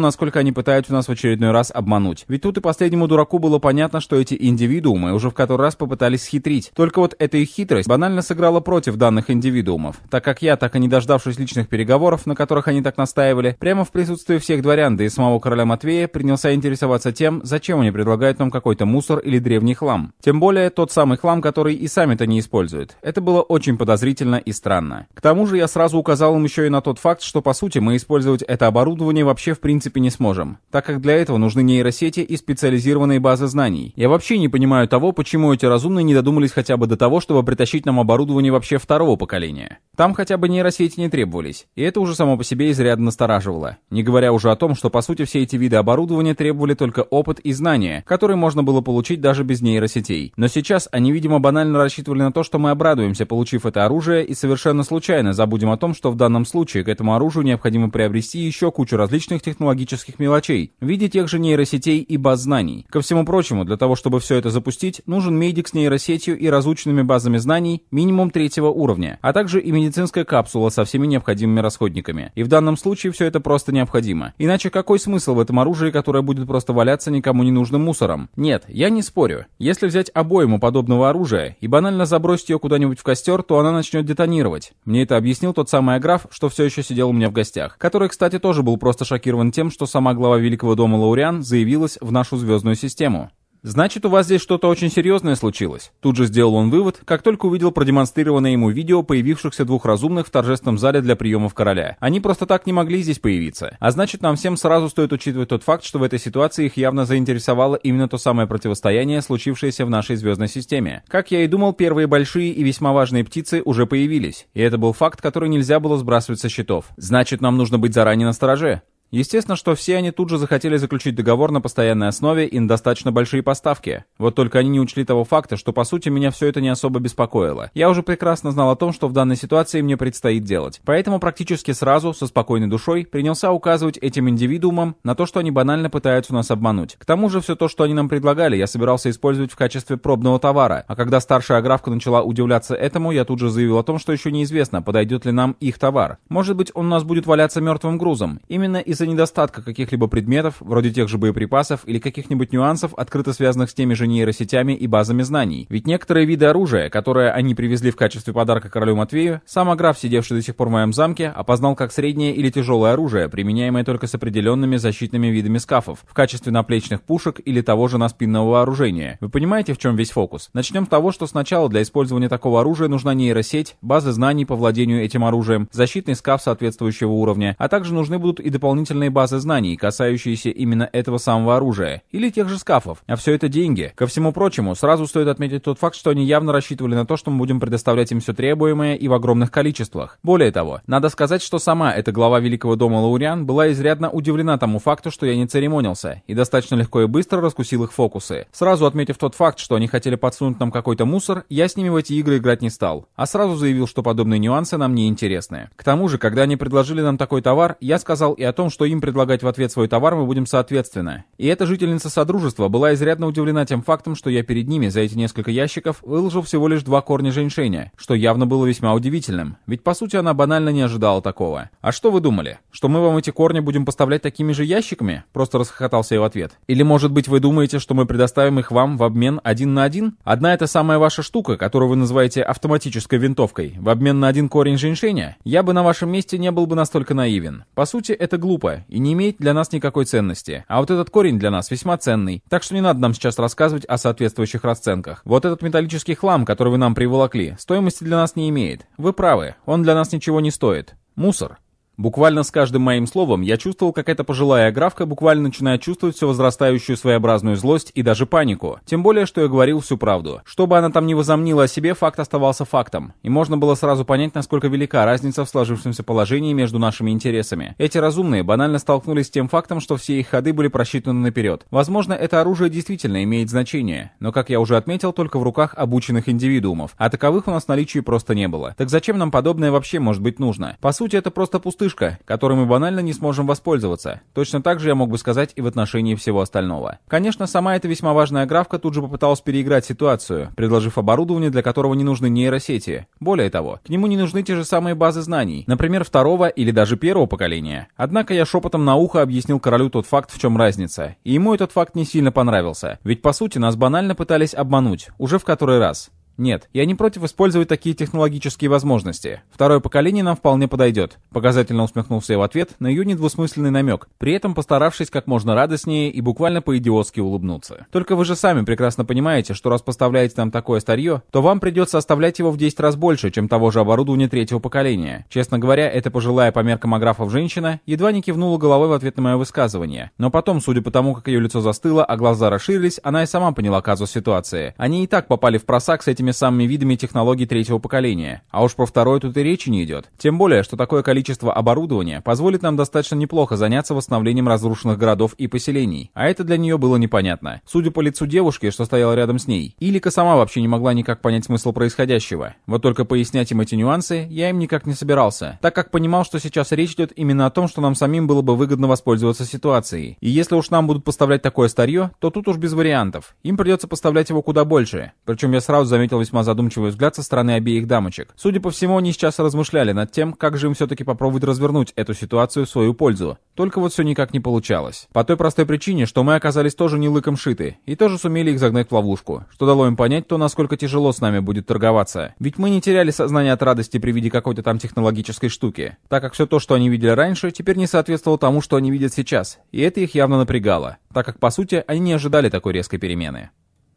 насколько они пытаются нас в очередной раз обмануть. Ведь тут и последнему дураку было понятно, что эти индивидуумы уже в который раз попытались схитрить. Только вот эта их хитрость банально сыграла против данных индивидуумов, так как я, так и не дождавшись личных переговоров, на которых они так настаивали, прямо в присутствии всех дворян, да и самого короля Матвея, принялся интересоваться тем, зачем они предлагают нам какой-то мусор или древний хлам. Тем более тот самый хлам, который и сами-то не используют. Это было очень подозрительно и странно. К тому же я сразу указал им еще и на тот факт, что по сути мы использовать это оборудование вообще в принципе не сможем, так как для этого нужны нейросети и специализированные базы знаний. Я вообще не понимаю того, почему эти разумные не додумались хотя бы до того, чтобы притащить нам оборудование вообще второго поколения. Там хотя бы нейросети не требовались, и это уже само по себе изрядно настораживало. Не говоря уже о том, что по сути все эти виды оборудования требовали только опыт и знания, которые можно было получить даже без нейросетей. Но сейчас они, видимо, банально рассчитывали на то, что мы обрадуемся, получив это оружие, и совершенно случайно забудем о том, что в данном случае к этому оружию необходимо приобрести еще кучу различных технологических мелочей, в виде тех же нейросетей и баз знаний. Ко всему прочему, для того, чтобы все это запустить, нужен медик с нейросетью и разученными базами знаний минимум третьего уровня, а также и медицинская капсула со всеми необходимыми расходниками. И в данном случае все это просто необходимо. Иначе какой смысл в этом оружии, которое будет просто валяться никому не нужным мусором? Нет, я не спорю. Если взять обойму подобного оружия и банально забросить ее куда-нибудь в костер, то она начнет детонировать. Мне это объяснил тот самый Аграф, что все еще сидел у меня в гостях, который, кстати, тоже был просто шокирован тем, что сама глава Великого дома Лауриан заявилась в нашу звездную систему. «Значит, у вас здесь что-то очень серьезное случилось». Тут же сделал он вывод, как только увидел продемонстрированное ему видео появившихся двух разумных в торжественном зале для приемов короля. Они просто так не могли здесь появиться. А значит, нам всем сразу стоит учитывать тот факт, что в этой ситуации их явно заинтересовало именно то самое противостояние, случившееся в нашей звездной системе. Как я и думал, первые большие и весьма важные птицы уже появились. И это был факт, который нельзя было сбрасывать со счетов. Значит, нам нужно быть заранее на стороже. Естественно, что все они тут же захотели заключить договор на постоянной основе и на достаточно большие поставки. Вот только они не учли того факта, что по сути меня все это не особо беспокоило. Я уже прекрасно знал о том, что в данной ситуации мне предстоит делать. Поэтому практически сразу, со спокойной душой, принялся указывать этим индивидуумам на то, что они банально пытаются нас обмануть. К тому же все то, что они нам предлагали, я собирался использовать в качестве пробного товара. А когда старшая аграфка начала удивляться этому, я тут же заявил о том, что еще неизвестно, подойдет ли нам их товар. Может быть, он у нас будет валяться мертвым грузом. Именно из-за из-за недостатка каких-либо предметов, вроде тех же боеприпасов или каких-нибудь нюансов, открыто связанных с теми же нейросетями и базами знаний. Ведь некоторые виды оружия, которые они привезли в качестве подарка королю Матвею, сам Аграф, сидевший до сих пор в моем замке, опознал как среднее или тяжелое оружие, применяемое только с определенными защитными видами скафов, в качестве наплечных пушек или того же наспинного вооружения. Вы понимаете, в чем весь фокус? Начнем с того, что сначала для использования такого оружия нужна нейросеть, базы знаний по владению этим оружием, защитный скаф соответствующего уровня, а также нужны будут и дополнительные дополнительные базы знаний, касающиеся именно этого самого оружия, или тех же скафов. А все это деньги. Ко всему прочему, сразу стоит отметить тот факт, что они явно рассчитывали на то, что мы будем предоставлять им все требуемое и в огромных количествах. Более того, надо сказать, что сама эта глава Великого дома Лауриан была изрядно удивлена тому факту, что я не церемонился, и достаточно легко и быстро раскусил их фокусы. Сразу отметив тот факт, что они хотели подсунуть нам какой-то мусор, я с ними в эти игры играть не стал, а сразу заявил, что подобные нюансы нам не интересны. К тому же, когда они предложили нам такой товар, я сказал и о том, что им предлагать в ответ свой товар мы будем соответственно. И эта жительница Содружества была изрядно удивлена тем фактом, что я перед ними за эти несколько ящиков выложил всего лишь два корня женьшеня, что явно было весьма удивительным, ведь по сути она банально не ожидала такого. «А что вы думали? Что мы вам эти корни будем поставлять такими же ящиками?» Просто расхохотался я в ответ. «Или может быть вы думаете, что мы предоставим их вам в обмен один на один? Одна это самая ваша штука, которую вы называете автоматической винтовкой, в обмен на один корень женьшеня? Я бы на вашем месте не был бы настолько наивен. По сути, это глупо, и не имеет для нас никакой ценности. А вот этот корень для нас весьма ценный. Так что не надо нам сейчас рассказывать о соответствующих расценках. Вот этот металлический хлам, который вы нам приволокли, стоимости для нас не имеет. Вы правы, он для нас ничего не стоит. Мусор. Буквально с каждым моим словом я чувствовал, как эта пожилая графка буквально начинает чувствовать все возрастающую своеобразную злость и даже панику. Тем более, что я говорил всю правду. Что бы она там ни возомнила о себе, факт оставался фактом. И можно было сразу понять, насколько велика разница в сложившемся положении между нашими интересами. Эти разумные банально столкнулись с тем фактом, что все их ходы были просчитаны наперед. Возможно, это оружие действительно имеет значение, но, как я уже отметил, только в руках обученных индивидуумов, а таковых у нас в наличии просто не было. Так зачем нам подобное вообще может быть нужно? По сути, это просто пустышка, которой мы банально не сможем воспользоваться. Точно так же я мог бы сказать и в отношении всего остального. Конечно, сама эта весьма важная графка тут же попыталась переиграть ситуацию, предложив оборудование, для которого не нужны нейросети. Более того, к нему не нужны те же самые базы знаний, например, второго или даже первого поколения. Однако я шепотом на ухо объяснил королю тот факт, в чем разница, и ему этот факт не сильно понравился, ведь по сути нас банально пытались обмануть, уже в который раз. Нет, я не против использовать такие технологические возможности. Второе поколение нам вполне подойдет. Показательно усмехнулся я в ответ на ее недвусмысленный намек, при этом постаравшись как можно радостнее и буквально по-идиотски улыбнуться. Только вы же сами прекрасно понимаете, что раз поставляете нам такое старье, то вам придется оставлять его в 10 раз больше, чем того же оборудования третьего поколения. Честно говоря, эта пожилая по меркам аграфов женщина едва не кивнула головой в ответ на мое высказывание. Но потом, судя по тому, как ее лицо застыло, а глаза расширились, она и сама поняла казус ситуации. Они и так попали в просак с этим этими самыми видами технологий третьего поколения. А уж про второе тут и речи не идет. Тем более, что такое количество оборудования позволит нам достаточно неплохо заняться восстановлением разрушенных городов и поселений. А это для нее было непонятно. Судя по лицу девушки, что стояла рядом с ней, Илика сама вообще не могла никак понять смысл происходящего. Вот только пояснять им эти нюансы я им никак не собирался, так как понимал, что сейчас речь идет именно о том, что нам самим было бы выгодно воспользоваться ситуацией. И если уж нам будут поставлять такое старье, то тут уж без вариантов. Им придется поставлять его куда больше. Причем я сразу заметил заметил весьма задумчивый взгляд со стороны обеих дамочек. Судя по всему, они сейчас размышляли над тем, как же им все-таки попробовать развернуть эту ситуацию в свою пользу. Только вот все никак не получалось. По той простой причине, что мы оказались тоже не лыком шиты, и тоже сумели их загнать в ловушку, что дало им понять то, насколько тяжело с нами будет торговаться. Ведь мы не теряли сознание от радости при виде какой-то там технологической штуки, так как все то, что они видели раньше, теперь не соответствовало тому, что они видят сейчас, и это их явно напрягало, так как, по сути, они не ожидали такой резкой перемены.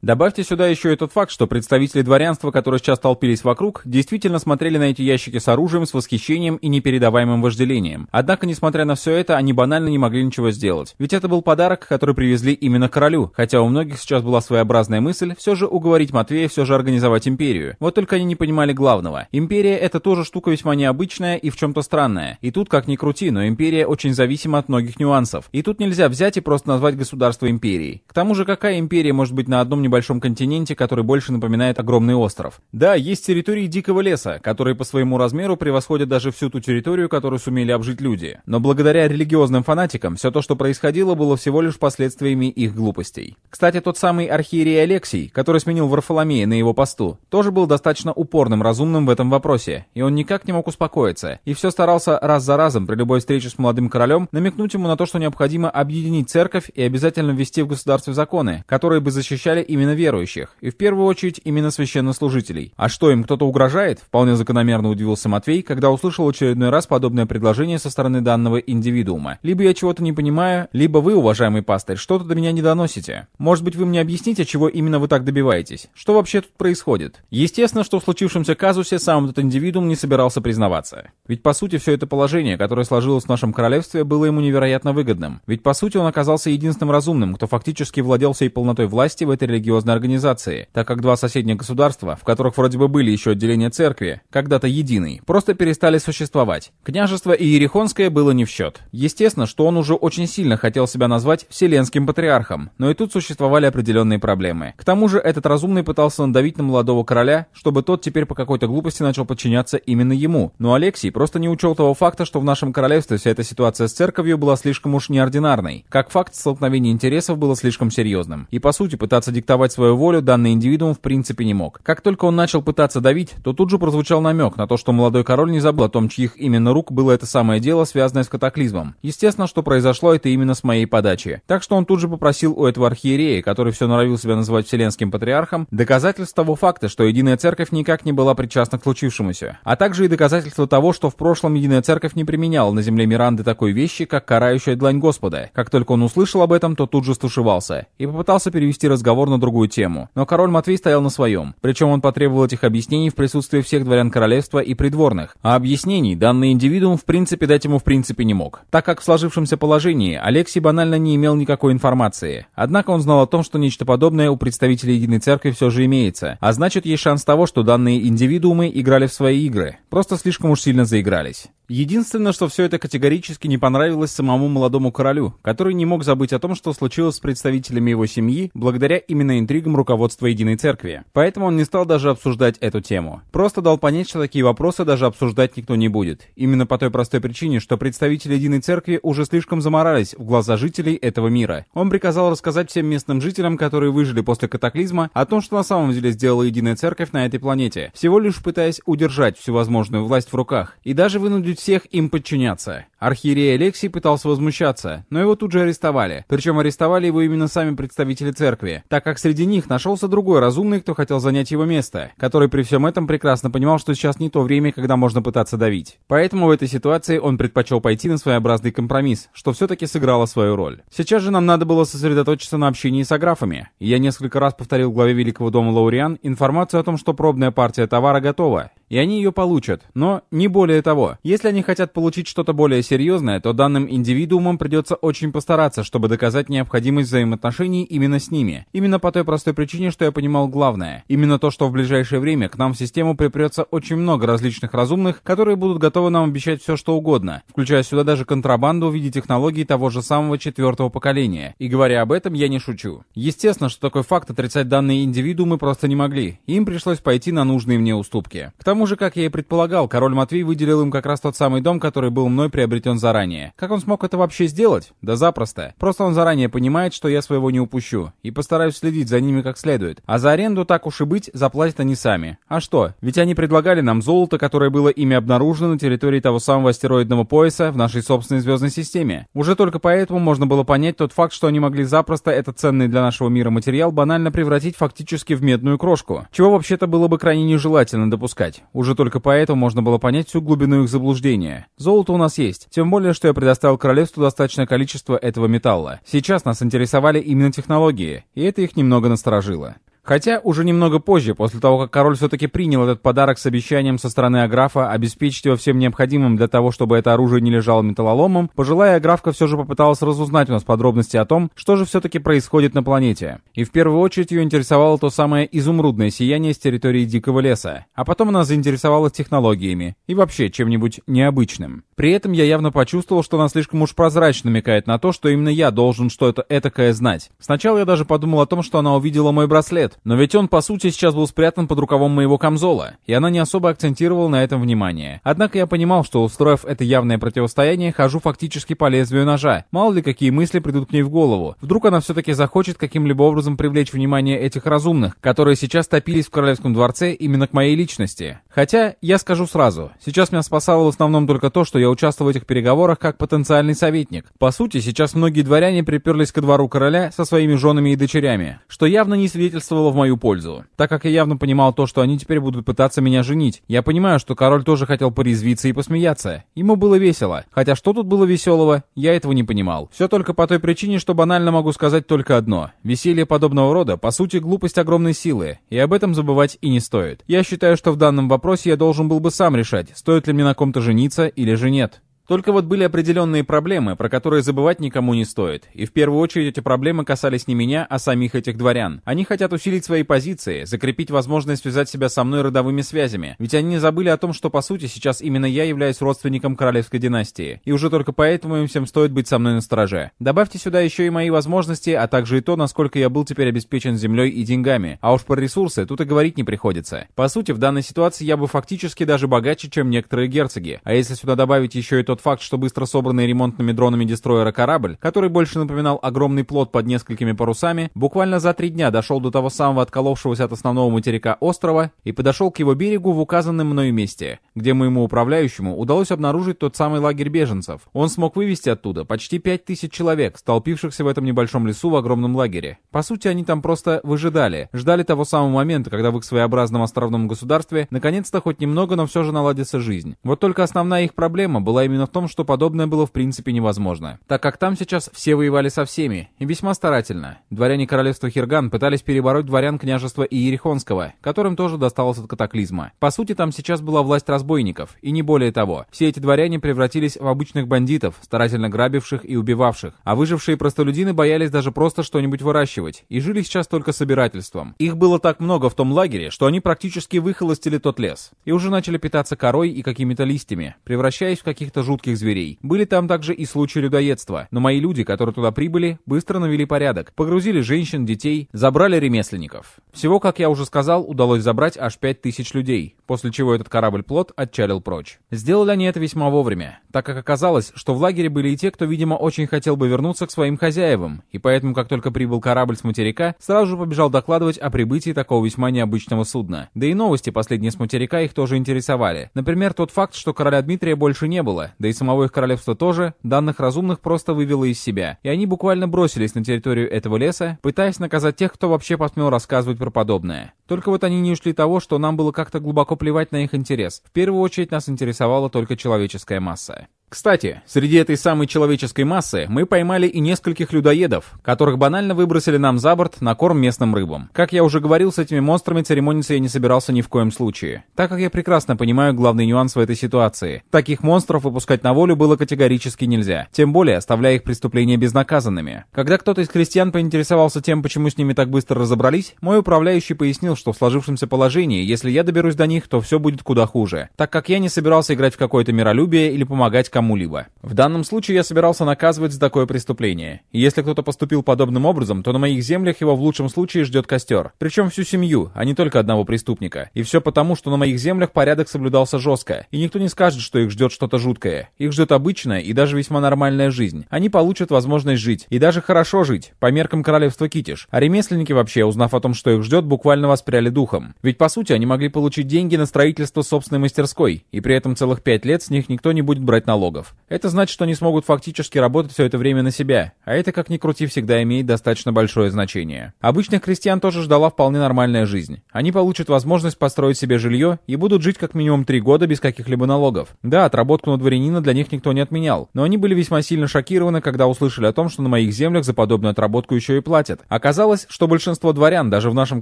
Добавьте сюда еще и тот факт, что представители дворянства, которые сейчас толпились вокруг, действительно смотрели на эти ящики с оружием с восхищением и непередаваемым вожделением. Однако, несмотря на все это, они банально не могли ничего сделать. Ведь это был подарок, который привезли именно королю, хотя у многих сейчас была своеобразная мысль все же уговорить Матвея все же организовать империю. Вот только они не понимали главного. Империя это тоже штука весьма необычная и в чем-то странная. И тут, как ни крути, но империя очень зависима от многих нюансов. И тут нельзя взять и просто назвать государство империей. К тому же, какая империя может быть на одном небольшом континенте, который больше напоминает огромный остров. Да, есть территории дикого леса, которые по своему размеру превосходят даже всю ту территорию, которую сумели обжить люди. Но благодаря религиозным фанатикам, все то, что происходило, было всего лишь последствиями их глупостей. Кстати, тот самый архиерей Алексий, который сменил Варфоломея на его посту, тоже был достаточно упорным, разумным в этом вопросе, и он никак не мог успокоиться, и все старался раз за разом при любой встрече с молодым королем намекнуть ему на то, что необходимо объединить церковь и обязательно ввести в государстве законы, которые бы защищали именно верующих, и в первую очередь именно священнослужителей. А что, им кто-то угрожает? Вполне закономерно удивился Матвей, когда услышал очередной раз подобное предложение со стороны данного индивидуума. Либо я чего-то не понимаю, либо вы, уважаемый пастырь, что-то до меня не доносите. Может быть, вы мне объясните, чего именно вы так добиваетесь? Что вообще тут происходит? Естественно, что в случившемся казусе сам этот индивидуум не собирался признаваться. Ведь по сути все это положение, которое сложилось в нашем королевстве, было ему невероятно выгодным. Ведь по сути он оказался единственным разумным, кто фактически владел всей полнотой власти в этой религиозной организации, так как два соседних государства, в которых вроде бы были еще отделения церкви, когда-то единый, просто перестали существовать. Княжество Иерихонское было не в счет. Естественно, что он уже очень сильно хотел себя назвать Вселенским Патриархом, но и тут существовали определенные проблемы. К тому же этот разумный пытался надавить на молодого короля, чтобы тот теперь по какой-то глупости начал подчиняться именно ему. Но Алексий просто не учел того факта, что в нашем королевстве вся эта ситуация с церковью была слишком уж неординарной. Как факт, столкновение интересов было слишком серьезным. И по сути пытаться диктовать свою волю данный индивидуум в принципе не мог. Как только он начал пытаться давить, то тут же прозвучал намек на то, что молодой король не забыл о том, чьих именно рук было это самое дело, связанное с катаклизмом. Естественно, что произошло это именно с моей подачи. Так что он тут же попросил у этого архиерея, который все норовил себя называть Вселенским Патриархом, доказательств того факта, что Единая Церковь никак не была причастна к случившемуся. А также и доказательства того, что в прошлом Единая Церковь не применяла на земле Миранды такой вещи, как карающая длань Господа. Как только он услышал об этом, то тут же стушевался и попытался перевести разговор на другой другую тему. Но король Матвей стоял на своем. Причем он потребовал этих объяснений в присутствии всех дворян королевства и придворных. А объяснений данный индивидуум в принципе дать ему в принципе не мог. Так как в сложившемся положении Алексей банально не имел никакой информации. Однако он знал о том, что нечто подобное у представителей Единой Церкви все же имеется. А значит, есть шанс того, что данные индивидуумы играли в свои игры. Просто слишком уж сильно заигрались. Единственное, что все это категорически не понравилось самому молодому королю, который не мог забыть о том, что случилось с представителями его семьи благодаря именно интригам руководства Единой Церкви. Поэтому он не стал даже обсуждать эту тему. Просто дал понять, что такие вопросы даже обсуждать никто не будет. Именно по той простой причине, что представители Единой Церкви уже слишком заморались в глаза жителей этого мира. Он приказал рассказать всем местным жителям, которые выжили после катаклизма, о том, что на самом деле сделала Единая Церковь на этой планете, всего лишь пытаясь удержать всю возможную власть в руках и даже вынудить всех им подчиняться. Архиерей Алексий пытался возмущаться, но его тут же арестовали. Причем арестовали его именно сами представители церкви, так как среди них нашелся другой разумный, кто хотел занять его место, который при всем этом прекрасно понимал, что сейчас не то время, когда можно пытаться давить. Поэтому в этой ситуации он предпочел пойти на своеобразный компромисс, что все-таки сыграло свою роль. Сейчас же нам надо было сосредоточиться на общении с аграфами. Я несколько раз повторил главе Великого дома Лауриан информацию о том, что пробная партия товара готова, и они ее получат, но не более того. Если они хотят получить что-то более серьезное, то данным индивидуумам придется очень постараться, чтобы доказать необходимость взаимоотношений именно с ними. Именно по той простой причине, что я понимал главное. Именно то, что в ближайшее время к нам в систему припрется очень много различных разумных, которые будут готовы нам обещать все что угодно, включая сюда даже контрабанду в виде технологий того же самого четвертого поколения. И говоря об этом, я не шучу. Естественно, что такой факт отрицать данные индивидуумы просто не могли. Им пришлось пойти на нужные мне уступки. К тому же, как я и предполагал, король Матвей выделил им как раз тот самый дом, который был мной приобретен заранее. Как он смог это вообще сделать? Да запросто. Просто он заранее понимает, что я своего не упущу, и постараюсь следить за ними как следует. А за аренду, так уж и быть, заплатят они сами. А что? Ведь они предлагали нам золото, которое было ими обнаружено на территории того самого астероидного пояса в нашей собственной звездной системе. Уже только поэтому можно было понять тот факт, что они могли запросто этот ценный для нашего мира материал банально превратить фактически в медную крошку. Чего вообще-то было бы крайне нежелательно допускать. Уже только поэтому можно было понять всю глубину их заблуждения. Золото у нас есть, тем более, что я предоставил королевству достаточное количество этого металла. Сейчас нас интересовали именно технологии, и это их немного насторожило. Хотя уже немного позже, после того, как король все-таки принял этот подарок с обещанием со стороны Аграфа обеспечить его всем необходимым для того, чтобы это оружие не лежало металлоломом, пожилая Аграфка все же попыталась разузнать у нас подробности о том, что же все-таки происходит на планете. И в первую очередь ее интересовало то самое изумрудное сияние с территории Дикого леса. А потом она заинтересовалась технологиями и вообще чем-нибудь необычным. При этом я явно почувствовал, что она слишком уж прозрачно намекает на то, что именно я должен что-то этакое знать. Сначала я даже подумал о том, что она увидела мой браслет, но ведь он, по сути, сейчас был спрятан под рукавом моего камзола, и она не особо акцентировала на этом внимание. Однако я понимал, что, устроив это явное противостояние, хожу фактически по лезвию ножа. Мало ли какие мысли придут к ней в голову. Вдруг она все-таки захочет каким-либо образом привлечь внимание этих разумных, которые сейчас топились в Королевском дворце именно к моей личности. Хотя, я скажу сразу, сейчас меня спасало в основном только то, что я участвовал в этих переговорах как потенциальный советник. По сути, сейчас многие дворяне приперлись ко двору короля со своими женами и дочерями, что явно не свидетельствовало в мою пользу, так как я явно понимал то, что они теперь будут пытаться меня женить. Я понимаю, что король тоже хотел порезвиться и посмеяться. Ему было весело. Хотя что тут было веселого, я этого не понимал. Все только по той причине, что банально могу сказать только одно. Веселье подобного рода, по сути, глупость огромной силы, и об этом забывать и не стоит. Я считаю, что в данном вопросе я должен был бы сам решать, стоит ли мне на ком-то жениться или же нет. Только вот были определенные проблемы, про которые забывать никому не стоит. И в первую очередь эти проблемы касались не меня, а самих этих дворян. Они хотят усилить свои позиции, закрепить возможность связать себя со мной родовыми связями. Ведь они не забыли о том, что по сути сейчас именно я являюсь родственником королевской династии. И уже только поэтому им всем стоит быть со мной на страже. Добавьте сюда еще и мои возможности, а также и то, насколько я был теперь обеспечен землей и деньгами. А уж про ресурсы тут и говорить не приходится. По сути, в данной ситуации я бы фактически даже богаче, чем некоторые герцоги. А если сюда добавить еще и то тот факт, что быстро собранный ремонтными дронами дестройера корабль, который больше напоминал огромный плот под несколькими парусами, буквально за три дня дошел до того самого отколовшегося от основного материка острова и подошел к его берегу в указанном мною месте, где моему управляющему удалось обнаружить тот самый лагерь беженцев. Он смог вывести оттуда почти пять тысяч человек, столпившихся в этом небольшом лесу в огромном лагере. По сути, они там просто выжидали, ждали того самого момента, когда в их своеобразном островном государстве наконец-то хоть немного, но все же наладится жизнь. Вот только основная их проблема была именно в том, что подобное было в принципе невозможно, так как там сейчас все воевали со всеми, и весьма старательно. Дворяне королевства Хирган пытались перебороть дворян княжества Иерихонского, которым тоже досталось от катаклизма. По сути, там сейчас была власть разбойников, и не более того. Все эти дворяне превратились в обычных бандитов, старательно грабивших и убивавших, а выжившие простолюдины боялись даже просто что-нибудь выращивать, и жили сейчас только собирательством. Их было так много в том лагере, что они практически выхолостили тот лес, и уже начали питаться корой и какими-то листьями, превращаясь в каких-то жутких зверей. Были там также и случаи людоедства, но мои люди, которые туда прибыли, быстро навели порядок, погрузили женщин, детей, забрали ремесленников. Всего, как я уже сказал, удалось забрать аж 5000 людей, после чего этот корабль-плот отчалил прочь. Сделали они это весьма вовремя, так как оказалось, что в лагере были и те, кто, видимо, очень хотел бы вернуться к своим хозяевам, и поэтому, как только прибыл корабль с материка, сразу же побежал докладывать о прибытии такого весьма необычного судна. Да и новости последние с материка их тоже интересовали. Например, тот факт, что короля Дмитрия больше не было, да и самого их королевства тоже, данных разумных просто вывело из себя, и они буквально бросились на территорию этого леса, пытаясь наказать тех, кто вообще посмел рассказывать про подобное. Только вот они не ушли того, что нам было как-то глубоко плевать на их интерес. В первую очередь нас интересовала только человеческая масса. Кстати, среди этой самой человеческой массы мы поймали и нескольких людоедов, которых банально выбросили нам за борт на корм местным рыбам. Как я уже говорил, с этими монстрами церемониться я не собирался ни в коем случае, так как я прекрасно понимаю главный нюанс в этой ситуации. Таких монстров выпускать на волю было категорически нельзя, тем более оставляя их преступления безнаказанными. Когда кто-то из крестьян поинтересовался тем, почему с ними так быстро разобрались, мой управляющий пояснил, что в сложившемся положении, если я доберусь до них, то все будет куда хуже, так как я не собирался играть в какое-то миролюбие или помогать кому-либо. В данном случае я собирался наказывать за такое преступление. И если кто-то поступил подобным образом, то на моих землях его в лучшем случае ждет костер. Причем всю семью, а не только одного преступника. И все потому, что на моих землях порядок соблюдался жестко. И никто не скажет, что их ждет что-то жуткое. Их ждет обычная и даже весьма нормальная жизнь. Они получат возможность жить. И даже хорошо жить, по меркам королевства Китиш. А ремесленники вообще, узнав о том, что их ждет, буквально воспряли духом. Ведь по сути они могли получить деньги на строительство собственной мастерской. И при этом целых пять лет с них никто не будет брать налог налогов. Это значит, что они смогут фактически работать все это время на себя, а это, как ни крути, всегда имеет достаточно большое значение. Обычных крестьян тоже ждала вполне нормальная жизнь. Они получат возможность построить себе жилье и будут жить как минимум три года без каких-либо налогов. Да, отработку на дворянина для них никто не отменял, но они были весьма сильно шокированы, когда услышали о том, что на моих землях за подобную отработку еще и платят. Оказалось, что большинство дворян даже в нашем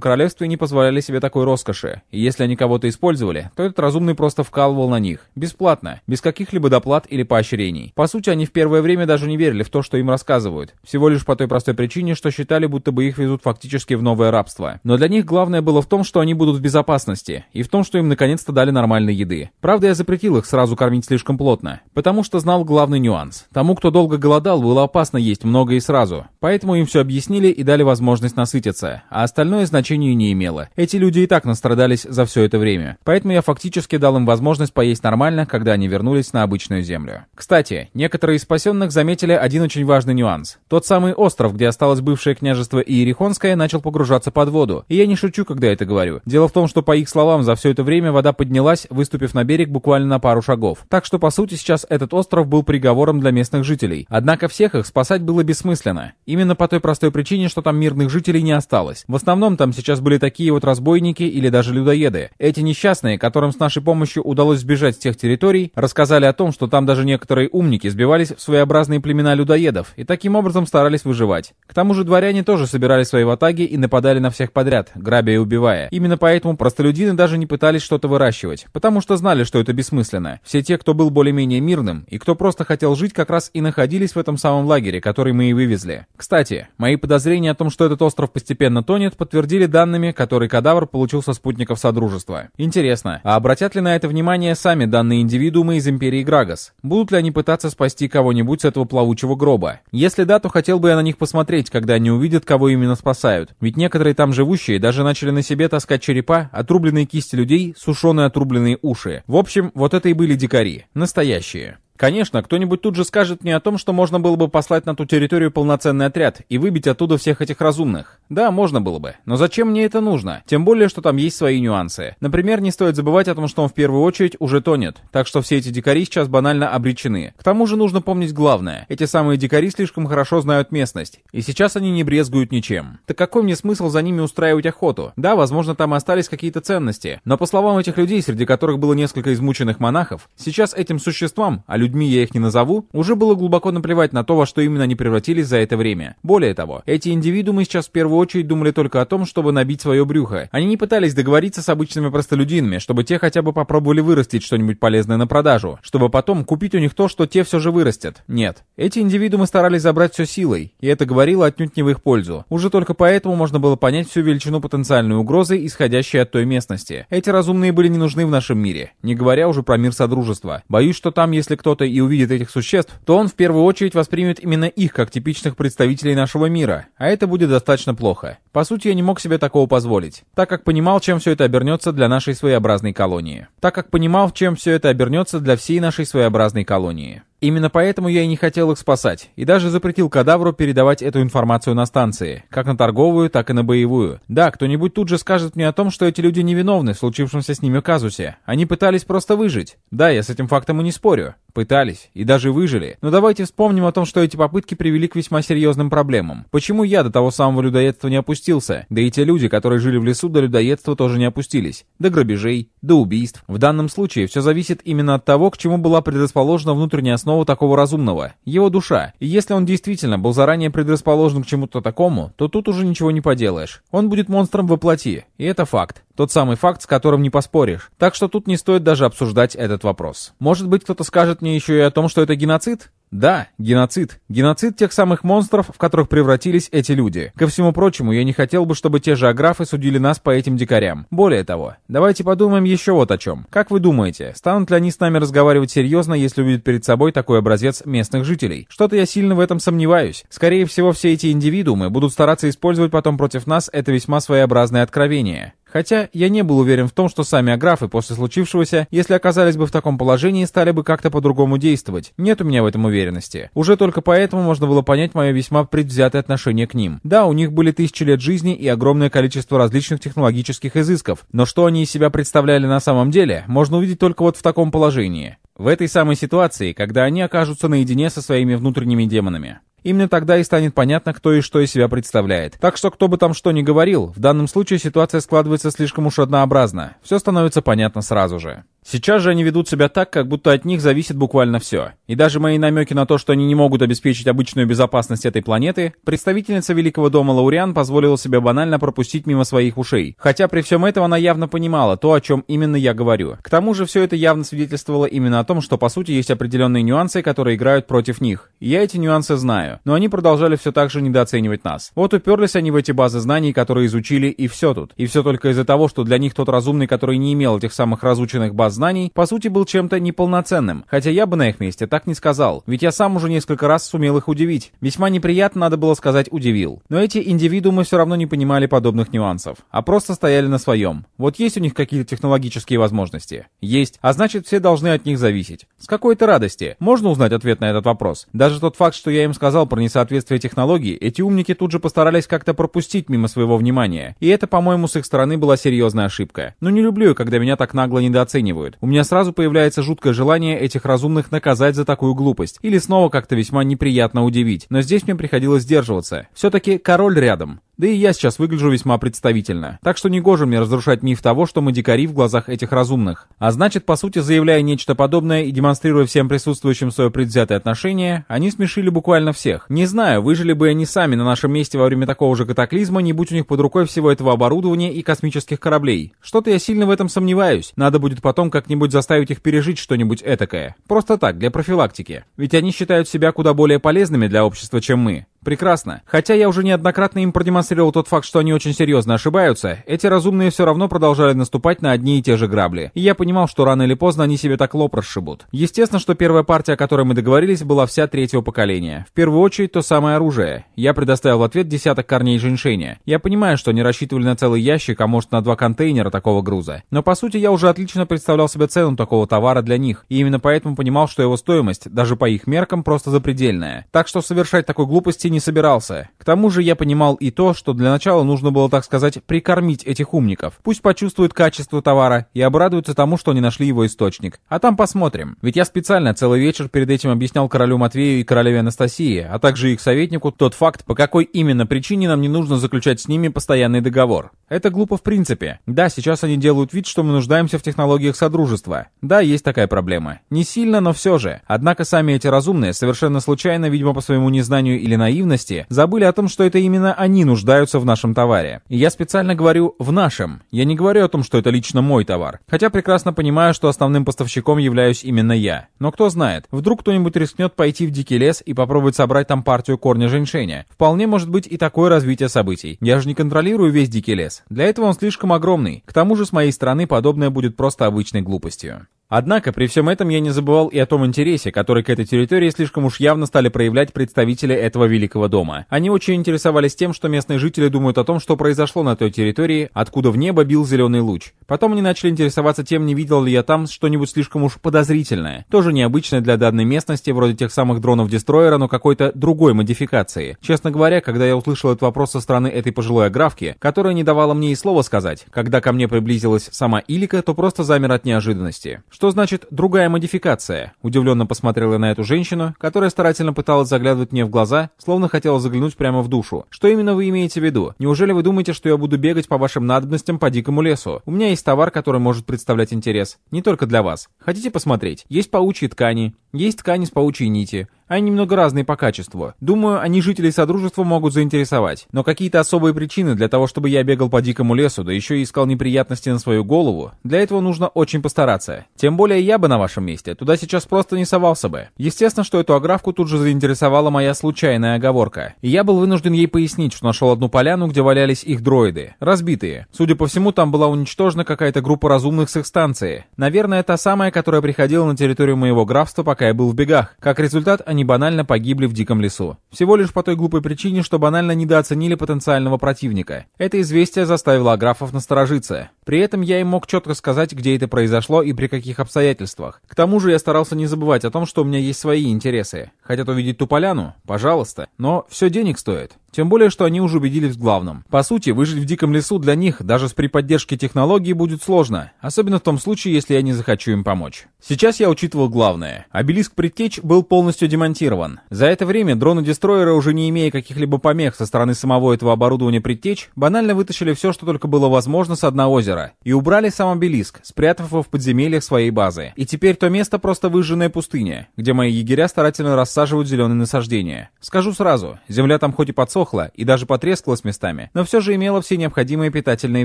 королевстве не позволяли себе такой роскоши, и если они кого-то использовали, то этот разумный просто вкалывал на них, бесплатно, без каких-либо доплат или поощрений. По сути, они в первое время даже не верили в то, что им рассказывают. Всего лишь по той простой причине, что считали, будто бы их везут фактически в новое рабство. Но для них главное было в том, что они будут в безопасности, и в том, что им наконец-то дали нормальной еды. Правда, я запретил их сразу кормить слишком плотно, потому что знал главный нюанс. Тому, кто долго голодал, было опасно есть много и сразу. Поэтому им все объяснили и дали возможность насытиться, а остальное значения не имело. Эти люди и так настрадались за все это время. Поэтому я фактически дал им возможность поесть нормально, когда они вернулись на обычную землю землю. Кстати, некоторые из спасенных заметили один очень важный нюанс. Тот самый остров, где осталось бывшее княжество Иерихонское, начал погружаться под воду. И я не шучу, когда это говорю. Дело в том, что по их словам, за все это время вода поднялась, выступив на берег буквально на пару шагов. Так что, по сути, сейчас этот остров был приговором для местных жителей. Однако всех их спасать было бессмысленно. Именно по той простой причине, что там мирных жителей не осталось. В основном там сейчас были такие вот разбойники или даже людоеды. Эти несчастные, которым с нашей помощью удалось сбежать с тех территорий, рассказали о том, что там даже даже некоторые умники сбивались в своеобразные племена людоедов и таким образом старались выживать. К тому же дворяне тоже собирали свои ватаги и нападали на всех подряд, грабя и убивая. Именно поэтому простолюдины даже не пытались что-то выращивать, потому что знали, что это бессмысленно. Все те, кто был более-менее мирным и кто просто хотел жить, как раз и находились в этом самом лагере, который мы и вывезли. Кстати, мои подозрения о том, что этот остров постепенно тонет, подтвердили данными, которые кадавр получил со спутников Содружества. Интересно, а обратят ли на это внимание сами данные индивидуумы из Империи Грагас? Будут ли они пытаться спасти кого-нибудь с этого плавучего гроба? Если да, то хотел бы я на них посмотреть, когда они увидят, кого именно спасают. Ведь некоторые там живущие даже начали на себе таскать черепа, отрубленные кисти людей, сушеные отрубленные уши. В общем, вот это и были дикари. Настоящие. Конечно, кто-нибудь тут же скажет мне о том, что можно было бы послать на ту территорию полноценный отряд и выбить оттуда всех этих разумных. Да, можно было бы. Но зачем мне это нужно? Тем более, что там есть свои нюансы. Например, не стоит забывать о том, что он в первую очередь уже тонет. Так что все эти дикари сейчас банально обречены. К тому же нужно помнить главное. Эти самые дикари слишком хорошо знают местность. И сейчас они не брезгуют ничем. Так какой мне смысл за ними устраивать охоту? Да, возможно, там остались какие-то ценности. Но по словам этих людей, среди которых было несколько измученных монахов, сейчас этим существам, а людьми я их не назову, уже было глубоко наплевать на то, во что именно они превратились за это время. Более того, эти индивидуумы сейчас в первую очередь думали только о том, чтобы набить свое брюхо. Они не пытались договориться с обычными простолюдинами, чтобы те хотя бы попробовали вырастить что-нибудь полезное на продажу, чтобы потом купить у них то, что те все же вырастят. Нет. Эти индивидуумы старались забрать все силой, и это говорило отнюдь не в их пользу. Уже только поэтому можно было понять всю величину потенциальной угрозы, исходящей от той местности. Эти разумные были не нужны в нашем мире, не говоря уже про мир Содружества. Боюсь, что там, если кто-то и увидит этих существ, то он в первую очередь воспримет именно их как типичных представителей нашего мира, а это будет достаточно плохо. По сути, я не мог себе такого позволить, так как понимал, чем все это обернется для нашей своеобразной колонии. Так как понимал, чем все это обернется для всей нашей своеобразной колонии. Именно поэтому я и не хотел их спасать, и даже запретил кадавру передавать эту информацию на станции, как на торговую, так и на боевую. Да, кто-нибудь тут же скажет мне о том, что эти люди невиновны в случившемся с ними казусе. Они пытались просто выжить. Да, я с этим фактом и не спорю. Пытались. И даже выжили. Но давайте вспомним о том, что эти попытки привели к весьма серьезным проблемам. Почему я до того самого людоедства не опустился? Да и те люди, которые жили в лесу, до людоедства тоже не опустились. До грабежей, до убийств. В данном случае все зависит именно от того, к чему была предрасположена внутренняя основа такого разумного. Его душа. И если он действительно был заранее предрасположен к чему-то такому, то тут уже ничего не поделаешь. Он будет монстром во плоти. И это факт. Тот самый факт, с которым не поспоришь. Так что тут не стоит даже обсуждать этот вопрос. Может быть, кто-то скажет мне еще и о том, что это геноцид? Да, геноцид. Геноцид тех самых монстров, в которых превратились эти люди. Ко всему прочему, я не хотел бы, чтобы те же аграфы судили нас по этим дикарям. Более того, давайте подумаем еще вот о чем. Как вы думаете, станут ли они с нами разговаривать серьезно, если увидят перед собой такой образец местных жителей? Что-то я сильно в этом сомневаюсь. Скорее всего, все эти индивидуумы будут стараться использовать потом против нас это весьма своеобразное откровение. Хотя я не был уверен в том, что сами аграфы после случившегося, если оказались бы в таком положении, стали бы как-то по-другому действовать. Нет у меня в этом уверенности. Уже только поэтому можно было понять мое весьма предвзятое отношение к ним. Да, у них были тысячи лет жизни и огромное количество различных технологических изысков, но что они из себя представляли на самом деле, можно увидеть только вот в таком положении. В этой самой ситуации, когда они окажутся наедине со своими внутренними демонами. Именно тогда и станет понятно, кто и что из себя представляет. Так что кто бы там что ни говорил, в данном случае ситуация складывается слишком уж однообразно. Все становится понятно сразу же. Сейчас же они ведут себя так, как будто от них зависит буквально все. И даже мои намеки на то, что они не могут обеспечить обычную безопасность этой планеты, представительница Великого дома Лауриан позволила себе банально пропустить мимо своих ушей. Хотя при всем этом она явно понимала то, о чем именно я говорю. К тому же все это явно свидетельствовало именно о том, что по сути есть определенные нюансы, которые играют против них. И я эти нюансы знаю. Но они продолжали все так же недооценивать нас. Вот уперлись они в эти базы знаний, которые изучили, и все тут. И все только из-за того, что для них тот разумный, который не имел этих самых разученных баз знаний, по сути был чем-то неполноценным. Хотя я бы на их месте так не сказал, ведь я сам уже несколько раз сумел их удивить. Весьма неприятно, надо было сказать, удивил. Но эти индивидуумы все равно не понимали подобных нюансов, а просто стояли на своем. Вот есть у них какие-то технологические возможности? Есть. А значит, все должны от них зависеть. С какой-то радости. Можно узнать ответ на этот вопрос? Даже тот факт, что я им сказал про несоответствие технологий, эти умники тут же постарались как-то пропустить мимо своего внимания. И это, по-моему, с их стороны была серьезная ошибка. Но не люблю, когда меня так нагло недооценивают. У меня сразу появляется жуткое желание этих разумных наказать за такую глупость, или снова как-то весьма неприятно удивить, но здесь мне приходилось сдерживаться. Все-таки король рядом. Да и я сейчас выгляжу весьма представительно. Так что не гоже мне разрушать миф того, что мы дикари в глазах этих разумных. А значит, по сути, заявляя нечто подобное и демонстрируя всем присутствующим свое предвзятое отношение, они смешили буквально всех. Не знаю, выжили бы они сами на нашем месте во время такого же катаклизма, не будь у них под рукой всего этого оборудования и космических кораблей. Что-то я сильно в этом сомневаюсь. Надо будет потом как-нибудь заставить их пережить что-нибудь этакое. Просто так, для профилактики. Ведь они считают себя куда более полезными для общества, чем мы. Прекрасно. Хотя я уже неоднократно им продемонстрировал тот факт, что они очень серьезно ошибаются, эти разумные все равно продолжали наступать на одни и те же грабли. И я понимал, что рано или поздно они себе так лоб расшибут. Естественно, что первая партия, о которой мы договорились, была вся третьего поколения. В первую очередь, то самое оружие. Я предоставил в ответ десяток корней женьшеня. Я понимаю, что они рассчитывали на целый ящик, а может на два контейнера такого груза. Но по сути, я уже отлично представлял себе цену такого товара для них. И именно поэтому понимал, что его стоимость, даже по их меркам, просто запредельная. Так что совершать такой глупости не собирался. К тому же я понимал и то, что для начала нужно было, так сказать, прикормить этих умников. Пусть почувствуют качество товара и обрадуются тому, что они нашли его источник. А там посмотрим. Ведь я специально целый вечер перед этим объяснял королю Матвею и королеве Анастасии, а также их советнику тот факт, по какой именно причине нам не нужно заключать с ними постоянный договор. Это глупо в принципе. Да, сейчас они делают вид, что мы нуждаемся в технологиях Содружества. Да, есть такая проблема. Не сильно, но все же. Однако сами эти разумные, совершенно случайно, видимо по своему незнанию или наивности, забыли о том, что это именно они нуждаются в нашем товаре. И я специально говорю «в нашем». Я не говорю о том, что это лично мой товар. Хотя прекрасно понимаю, что основным поставщиком являюсь именно я. Но кто знает, вдруг кто-нибудь рискнет пойти в дикий лес и попробовать собрать там партию корня женьшеня. Вполне может быть и такое развитие событий. Я же не контролирую весь дикий лес. Для этого он слишком огромный. К тому же с моей стороны подобное будет просто обычной глупостью. Однако, при всем этом я не забывал и о том интересе, который к этой территории слишком уж явно стали проявлять представители этого великого дома. Они очень интересовались тем, что местные жители думают о том, что произошло на той территории, откуда в небо бил зеленый луч. Потом они начали интересоваться тем, не видел ли я там что-нибудь слишком уж подозрительное. Тоже необычное для данной местности, вроде тех самых дронов-дестройера, но какой-то другой модификации. Честно говоря, когда я услышал этот вопрос со стороны этой пожилой аграфки, которая не давала мне и слова сказать, когда ко мне приблизилась сама Илика, то просто замер от неожиданности. «Что значит другая модификация?» Удивленно посмотрела на эту женщину, которая старательно пыталась заглядывать мне в глаза, словно хотела заглянуть прямо в душу. «Что именно вы имеете в виду? Неужели вы думаете, что я буду бегать по вашим надобностям по дикому лесу? У меня есть товар, который может представлять интерес. Не только для вас. Хотите посмотреть? Есть паучьи ткани, есть ткани с паучьей нити, они немного разные по качеству. Думаю, они жителей Содружества могут заинтересовать. Но какие-то особые причины для того, чтобы я бегал по дикому лесу, да еще и искал неприятности на свою голову, для этого нужно очень постараться. Тем более я бы на вашем месте туда сейчас просто не совался бы. Естественно, что эту аграфку тут же заинтересовала моя случайная оговорка. И я был вынужден ей пояснить, что нашел одну поляну, где валялись их дроиды. Разбитые. Судя по всему, там была уничтожена какая-то группа разумных с их станции. Наверное, та самая, которая приходила на территорию моего графства, пока я был в бегах. Как результат, они банально погибли в диком лесу. Всего лишь по той глупой причине, что банально недооценили потенциального противника. Это известие заставило Аграфов насторожиться. При этом я им мог четко сказать, где это произошло и при каких обстоятельствах. К тому же я старался не забывать о том, что у меня есть свои интересы. Хотят увидеть ту поляну? Пожалуйста. Но все денег стоит. Тем более, что они уже убедились в главном. По сути, выжить в диком лесу для них, даже с при поддержке технологии, будет сложно. Особенно в том случае, если я не захочу им помочь. Сейчас я учитывал главное. Обелиск предтеч был полностью демонтирован. За это время дроны-дестройеры, уже не имея каких-либо помех со стороны самого этого оборудования предтеч, банально вытащили все, что только было возможно с дна озера, и убрали сам обелиск, спрятав его в подземельях своей базы. И теперь то место просто выжженная пустыня, где мои егеря старательно рассаживают зеленые насаждения. Скажу сразу, земля там хоть и подсохла и даже потрескалась местами, но все же имела все необходимые питательные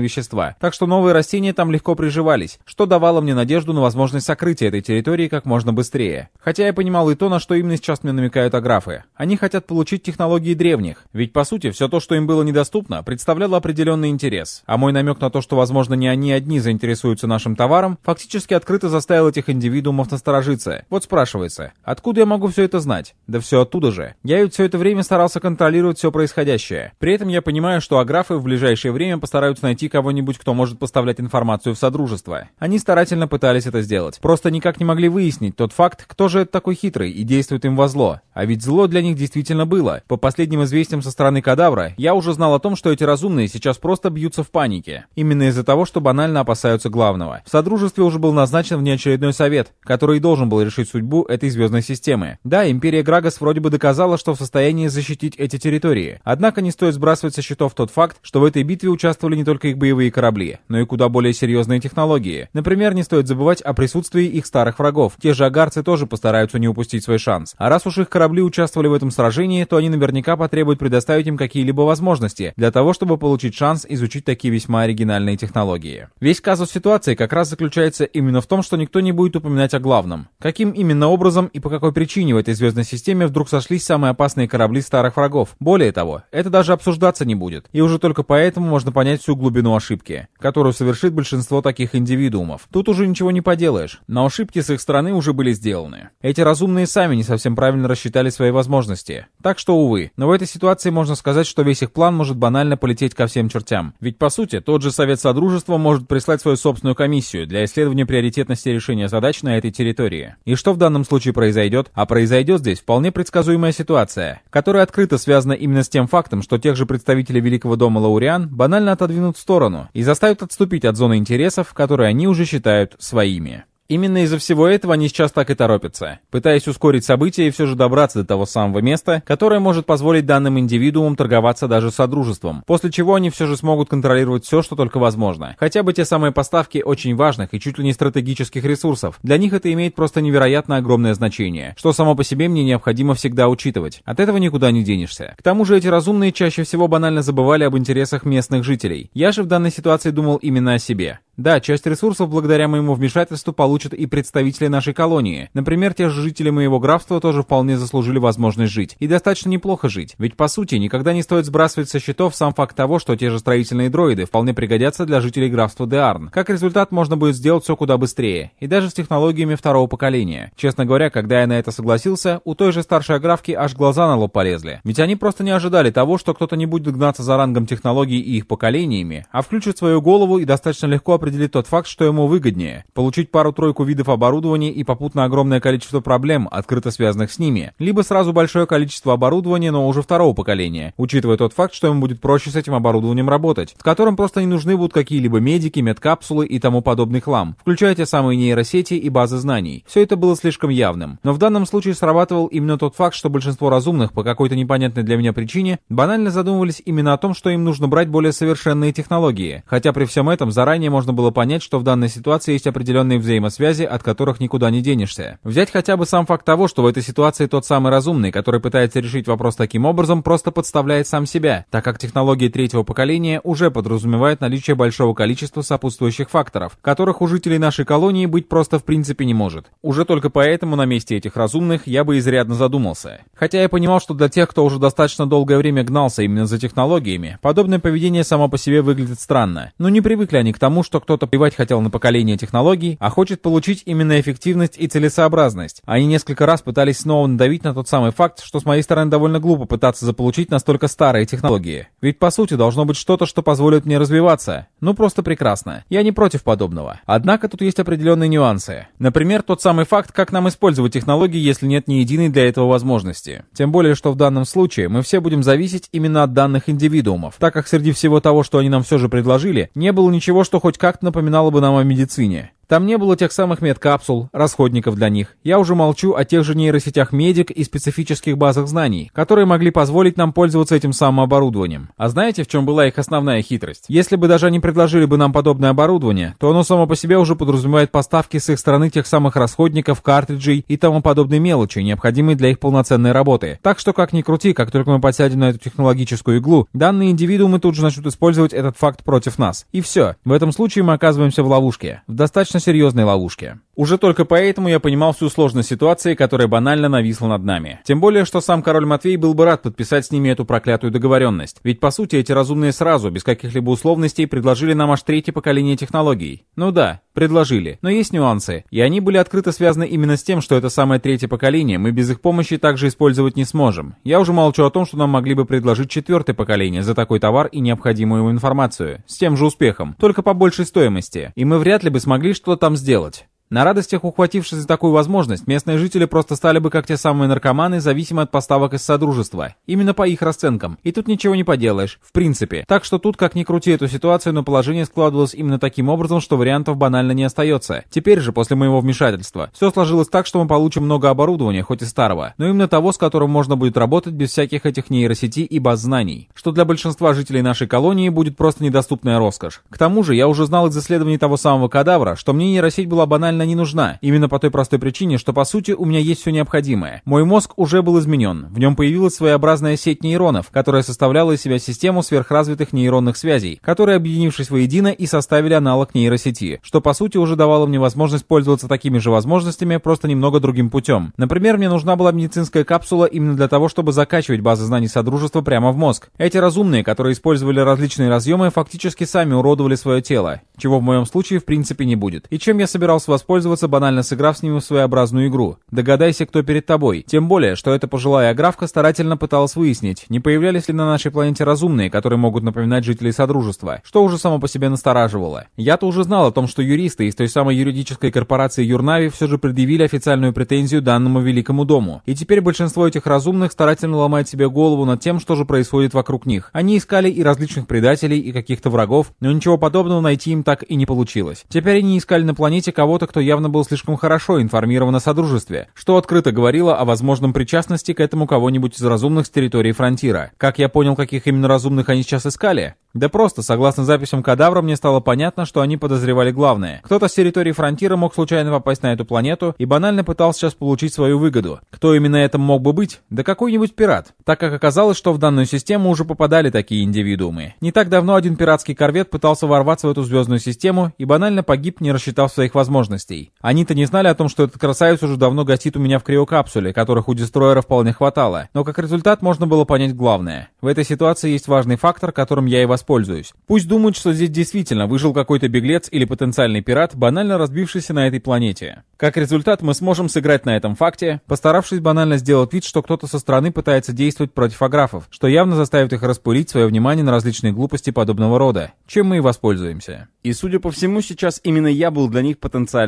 вещества, так что новые растения там легко приживались, что давало мне надежду на возможность сокрытия этой территории как можно быстрее. Хотя я понимал и то, на что именно сейчас мне намекают аграфы. Они хотят получить технологии древних, ведь по сути все то, что им было недоступно, представляло определенный интерес, а мой намек на то, что возможно не они одни заинтересуются нашим товаром, фактически открыто заставил этих индивидуумов насторожиться. Вот спрашивается, откуда я могу все это знать? Да все оттуда же. Я ведь все это время старался контролировать все происходящее. При этом я понимаю, что аграфы в ближайшее время постараются найти кого-нибудь, кто может поставлять информацию в Содружество. Они старательно пытались это сделать. Просто никак не могли выяснить тот факт, кто же это такой хитрый и действует им во зло. А ведь зло для них действительно было. По последним известиям со стороны кадавра, я уже знал о том, что эти разумные сейчас просто бьются в панике. Именно из-за того, что банально опасаются главного. В Содружестве уже был назначен внеочередной совет, который и должен был решить судьбу этой звездной системы. Да, Империя Грагас вроде бы доказала, что в состоянии защитить эти территории. Однако не стоит сбрасывать со счетов тот факт, что в этой битве участвовали не только их боевые корабли, но и куда более серьезные технологии. Например, не стоит забывать о присутствии их старых врагов. Те же агарцы тоже постараются не упустить свой шанс. А раз уж их корабли участвовали в этом сражении, то они наверняка потребуют предоставить им какие-либо возможности для того, чтобы получить шанс изучить такие весьма оригинальные технологии. Весь казус ситуации как раз заключается именно в том, что никто не будет упоминать о главном. Каким именно образом и по какой причине в этой звездной системе вдруг сошлись самые опасные корабли старых врагов. Более того, это даже обсуждаться не будет, и уже только поэтому можно понять всю глубину ошибки, которую совершит большинство таких индивидуумов. Тут уже ничего не поделаешь, но ошибки с их стороны уже были сделаны. Эти разумные сами не совсем правильно рассчитали свои возможности. Так что, увы. Но в этой ситуации можно сказать, что весь их план может банально полететь ко всем чертям. Ведь, по сути, тот же Совет Содружества может прислать свою собственную комиссию для исследования приоритетности решения задач на этой территории. И что в данном случае произойдет? А произойдет здесь вполне предсказуемая ситуация, которая открыто связана именно с тем фактом, что тех же представителей Великого дома Лауриан банально отодвинут в сторону и заставят отступить от зоны интересов, которые они уже считают своими. Именно из-за всего этого они сейчас так и торопятся, пытаясь ускорить события и все же добраться до того самого места, которое может позволить данным индивидуумам торговаться даже Содружеством, после чего они все же смогут контролировать все, что только возможно. Хотя бы те самые поставки очень важных и чуть ли не стратегических ресурсов. Для них это имеет просто невероятно огромное значение, что само по себе мне необходимо всегда учитывать. От этого никуда не денешься. К тому же эти разумные чаще всего банально забывали об интересах местных жителей. Я же в данной ситуации думал именно о себе. Да, часть ресурсов благодаря моему вмешательству получат и представители нашей колонии. Например, те же жители моего графства тоже вполне заслужили возможность жить. И достаточно неплохо жить. Ведь по сути, никогда не стоит сбрасывать со счетов сам факт того, что те же строительные дроиды вполне пригодятся для жителей графства Деарн. Как результат, можно будет сделать все куда быстрее. И даже с технологиями второго поколения. Честно говоря, когда я на это согласился, у той же старшей графки аж глаза на лоб полезли. Ведь они просто не ожидали того, что кто-то не будет гнаться за рангом технологий и их поколениями, а включит свою голову и достаточно легко определит тот факт, что ему выгоднее получить пару-тройку видов оборудования и попутно огромное количество проблем, открыто связанных с ними, либо сразу большое количество оборудования, но уже второго поколения, учитывая тот факт, что ему будет проще с этим оборудованием работать, с которым просто не нужны будут какие-либо медики, медкапсулы и тому подобный хлам, включая те самые нейросети и базы знаний. Все это было слишком явным. Но в данном случае срабатывал именно тот факт, что большинство разумных по какой-то непонятной для меня причине банально задумывались именно о том, что им нужно брать более совершенные технологии, хотя при всем этом заранее можно было понять, понять, что в данной ситуации есть определенные взаимосвязи, от которых никуда не денешься. Взять хотя бы сам факт того, что в этой ситуации тот самый разумный, который пытается решить вопрос таким образом, просто подставляет сам себя, так как технологии третьего поколения уже подразумевают наличие большого количества сопутствующих факторов, которых у жителей нашей колонии быть просто в принципе не может. Уже только поэтому на месте этих разумных я бы изрядно задумался. Хотя я понимал, что для тех, кто уже достаточно долгое время гнался именно за технологиями, подобное поведение само по себе выглядит странно. Но не привыкли они к тому, что кто-то плевать хотел на поколение технологий, а хочет получить именно эффективность и целесообразность. Они несколько раз пытались снова надавить на тот самый факт, что с моей стороны довольно глупо пытаться заполучить настолько старые технологии. Ведь по сути должно быть что-то, что позволит мне развиваться. Ну просто прекрасно. Я не против подобного. Однако тут есть определенные нюансы. Например, тот самый факт, как нам использовать технологии, если нет ни единой для этого возможности. Тем более, что в данном случае мы все будем зависеть именно от данных индивидуумов, так как среди всего того, что они нам все же предложили, не было ничего, что хоть как-то напоминало напоминало бы нам о медицине. Там не было тех самых медкапсул, расходников для них. Я уже молчу о тех же нейросетях медик и специфических базах знаний, которые могли позволить нам пользоваться этим самым оборудованием. А знаете, в чем была их основная хитрость? Если бы даже они предложили бы нам подобное оборудование, то оно само по себе уже подразумевает поставки с их стороны тех самых расходников, картриджей и тому подобной мелочи, необходимой для их полноценной работы. Так что, как ни крути, как только мы подсядем на эту технологическую иглу, данные индивидуумы тут же начнут использовать этот факт против нас. И все. В этом случае мы оказываемся в ловушке. В достаточно серьезной ловушке. Уже только поэтому я понимал всю сложность ситуации, которая банально нависла над нами. Тем более, что сам король Матвей был бы рад подписать с ними эту проклятую договоренность. Ведь по сути эти разумные сразу, без каких-либо условностей, предложили нам аж третье поколение технологий. Ну да, предложили. Но есть нюансы. И они были открыто связаны именно с тем, что это самое третье поколение мы без их помощи также использовать не сможем. Я уже молчу о том, что нам могли бы предложить четвертое поколение за такой товар и необходимую информацию. С тем же успехом, только по большей стоимости. И мы вряд ли бы смогли что-то там сделать. На радостях, ухватившись за такую возможность, местные жители просто стали бы, как те самые наркоманы, зависимы от поставок из Содружества. Именно по их расценкам. И тут ничего не поделаешь. В принципе. Так что тут, как ни крути эту ситуацию, но положение складывалось именно таким образом, что вариантов банально не остается. Теперь же, после моего вмешательства, все сложилось так, что мы получим много оборудования, хоть и старого, но именно того, с которым можно будет работать без всяких этих нейросетей и баз знаний. Что для большинства жителей нашей колонии будет просто недоступная роскошь. К тому же, я уже знал из исследований того самого кадавра, что мне нейросеть была банально она не нужна. Именно по той простой причине, что по сути у меня есть все необходимое. Мой мозг уже был изменен. В нем появилась своеобразная сеть нейронов, которая составляла из себя систему сверхразвитых нейронных связей, которые, объединившись воедино, и составили аналог нейросети, что по сути уже давало мне возможность пользоваться такими же возможностями, просто немного другим путем. Например, мне нужна была медицинская капсула именно для того, чтобы закачивать базы знаний Содружества прямо в мозг. Эти разумные, которые использовали различные разъемы, фактически сами уродовали свое тело, чего в моем случае в принципе не будет. И чем я собирался воспользоваться воспользоваться, банально сыграв с ними в своеобразную игру. Догадайся, кто перед тобой. Тем более, что эта пожилая аграфка старательно пыталась выяснить, не появлялись ли на нашей планете разумные, которые могут напоминать жителей Содружества, что уже само по себе настораживало. Я-то уже знал о том, что юристы из той самой юридической корпорации Юрнави все же предъявили официальную претензию данному Великому Дому. И теперь большинство этих разумных старательно ломает себе голову над тем, что же происходит вокруг них. Они искали и различных предателей, и каких-то врагов, но ничего подобного найти им так и не получилось. Теперь они искали на планете кого-то, кто явно был слишком хорошо информирован о Содружестве, что открыто говорило о возможном причастности к этому кого-нибудь из разумных с территории Фронтира. Как я понял, каких именно разумных они сейчас искали? Да просто, согласно записям кадавра, мне стало понятно, что они подозревали главное. Кто-то с территории Фронтира мог случайно попасть на эту планету и банально пытался сейчас получить свою выгоду. Кто именно это мог бы быть? Да какой-нибудь пират. Так как оказалось, что в данную систему уже попадали такие индивидуумы. Не так давно один пиратский корвет пытался ворваться в эту звездную систему и банально погиб, не рассчитав своих возможностей. Они-то не знали о том, что этот красавец уже давно гостит у меня в криокапсуле, которых у дестроера вполне хватало. Но как результат можно было понять главное. В этой ситуации есть важный фактор, которым я и воспользуюсь. Пусть думают, что здесь действительно выжил какой-то беглец или потенциальный пират, банально разбившийся на этой планете. Как результат, мы сможем сыграть на этом факте, постаравшись банально сделать вид, что кто-то со стороны пытается действовать против аграфов, что явно заставит их распылить свое внимание на различные глупости подобного рода, чем мы и воспользуемся. И судя по всему, сейчас именно я был для них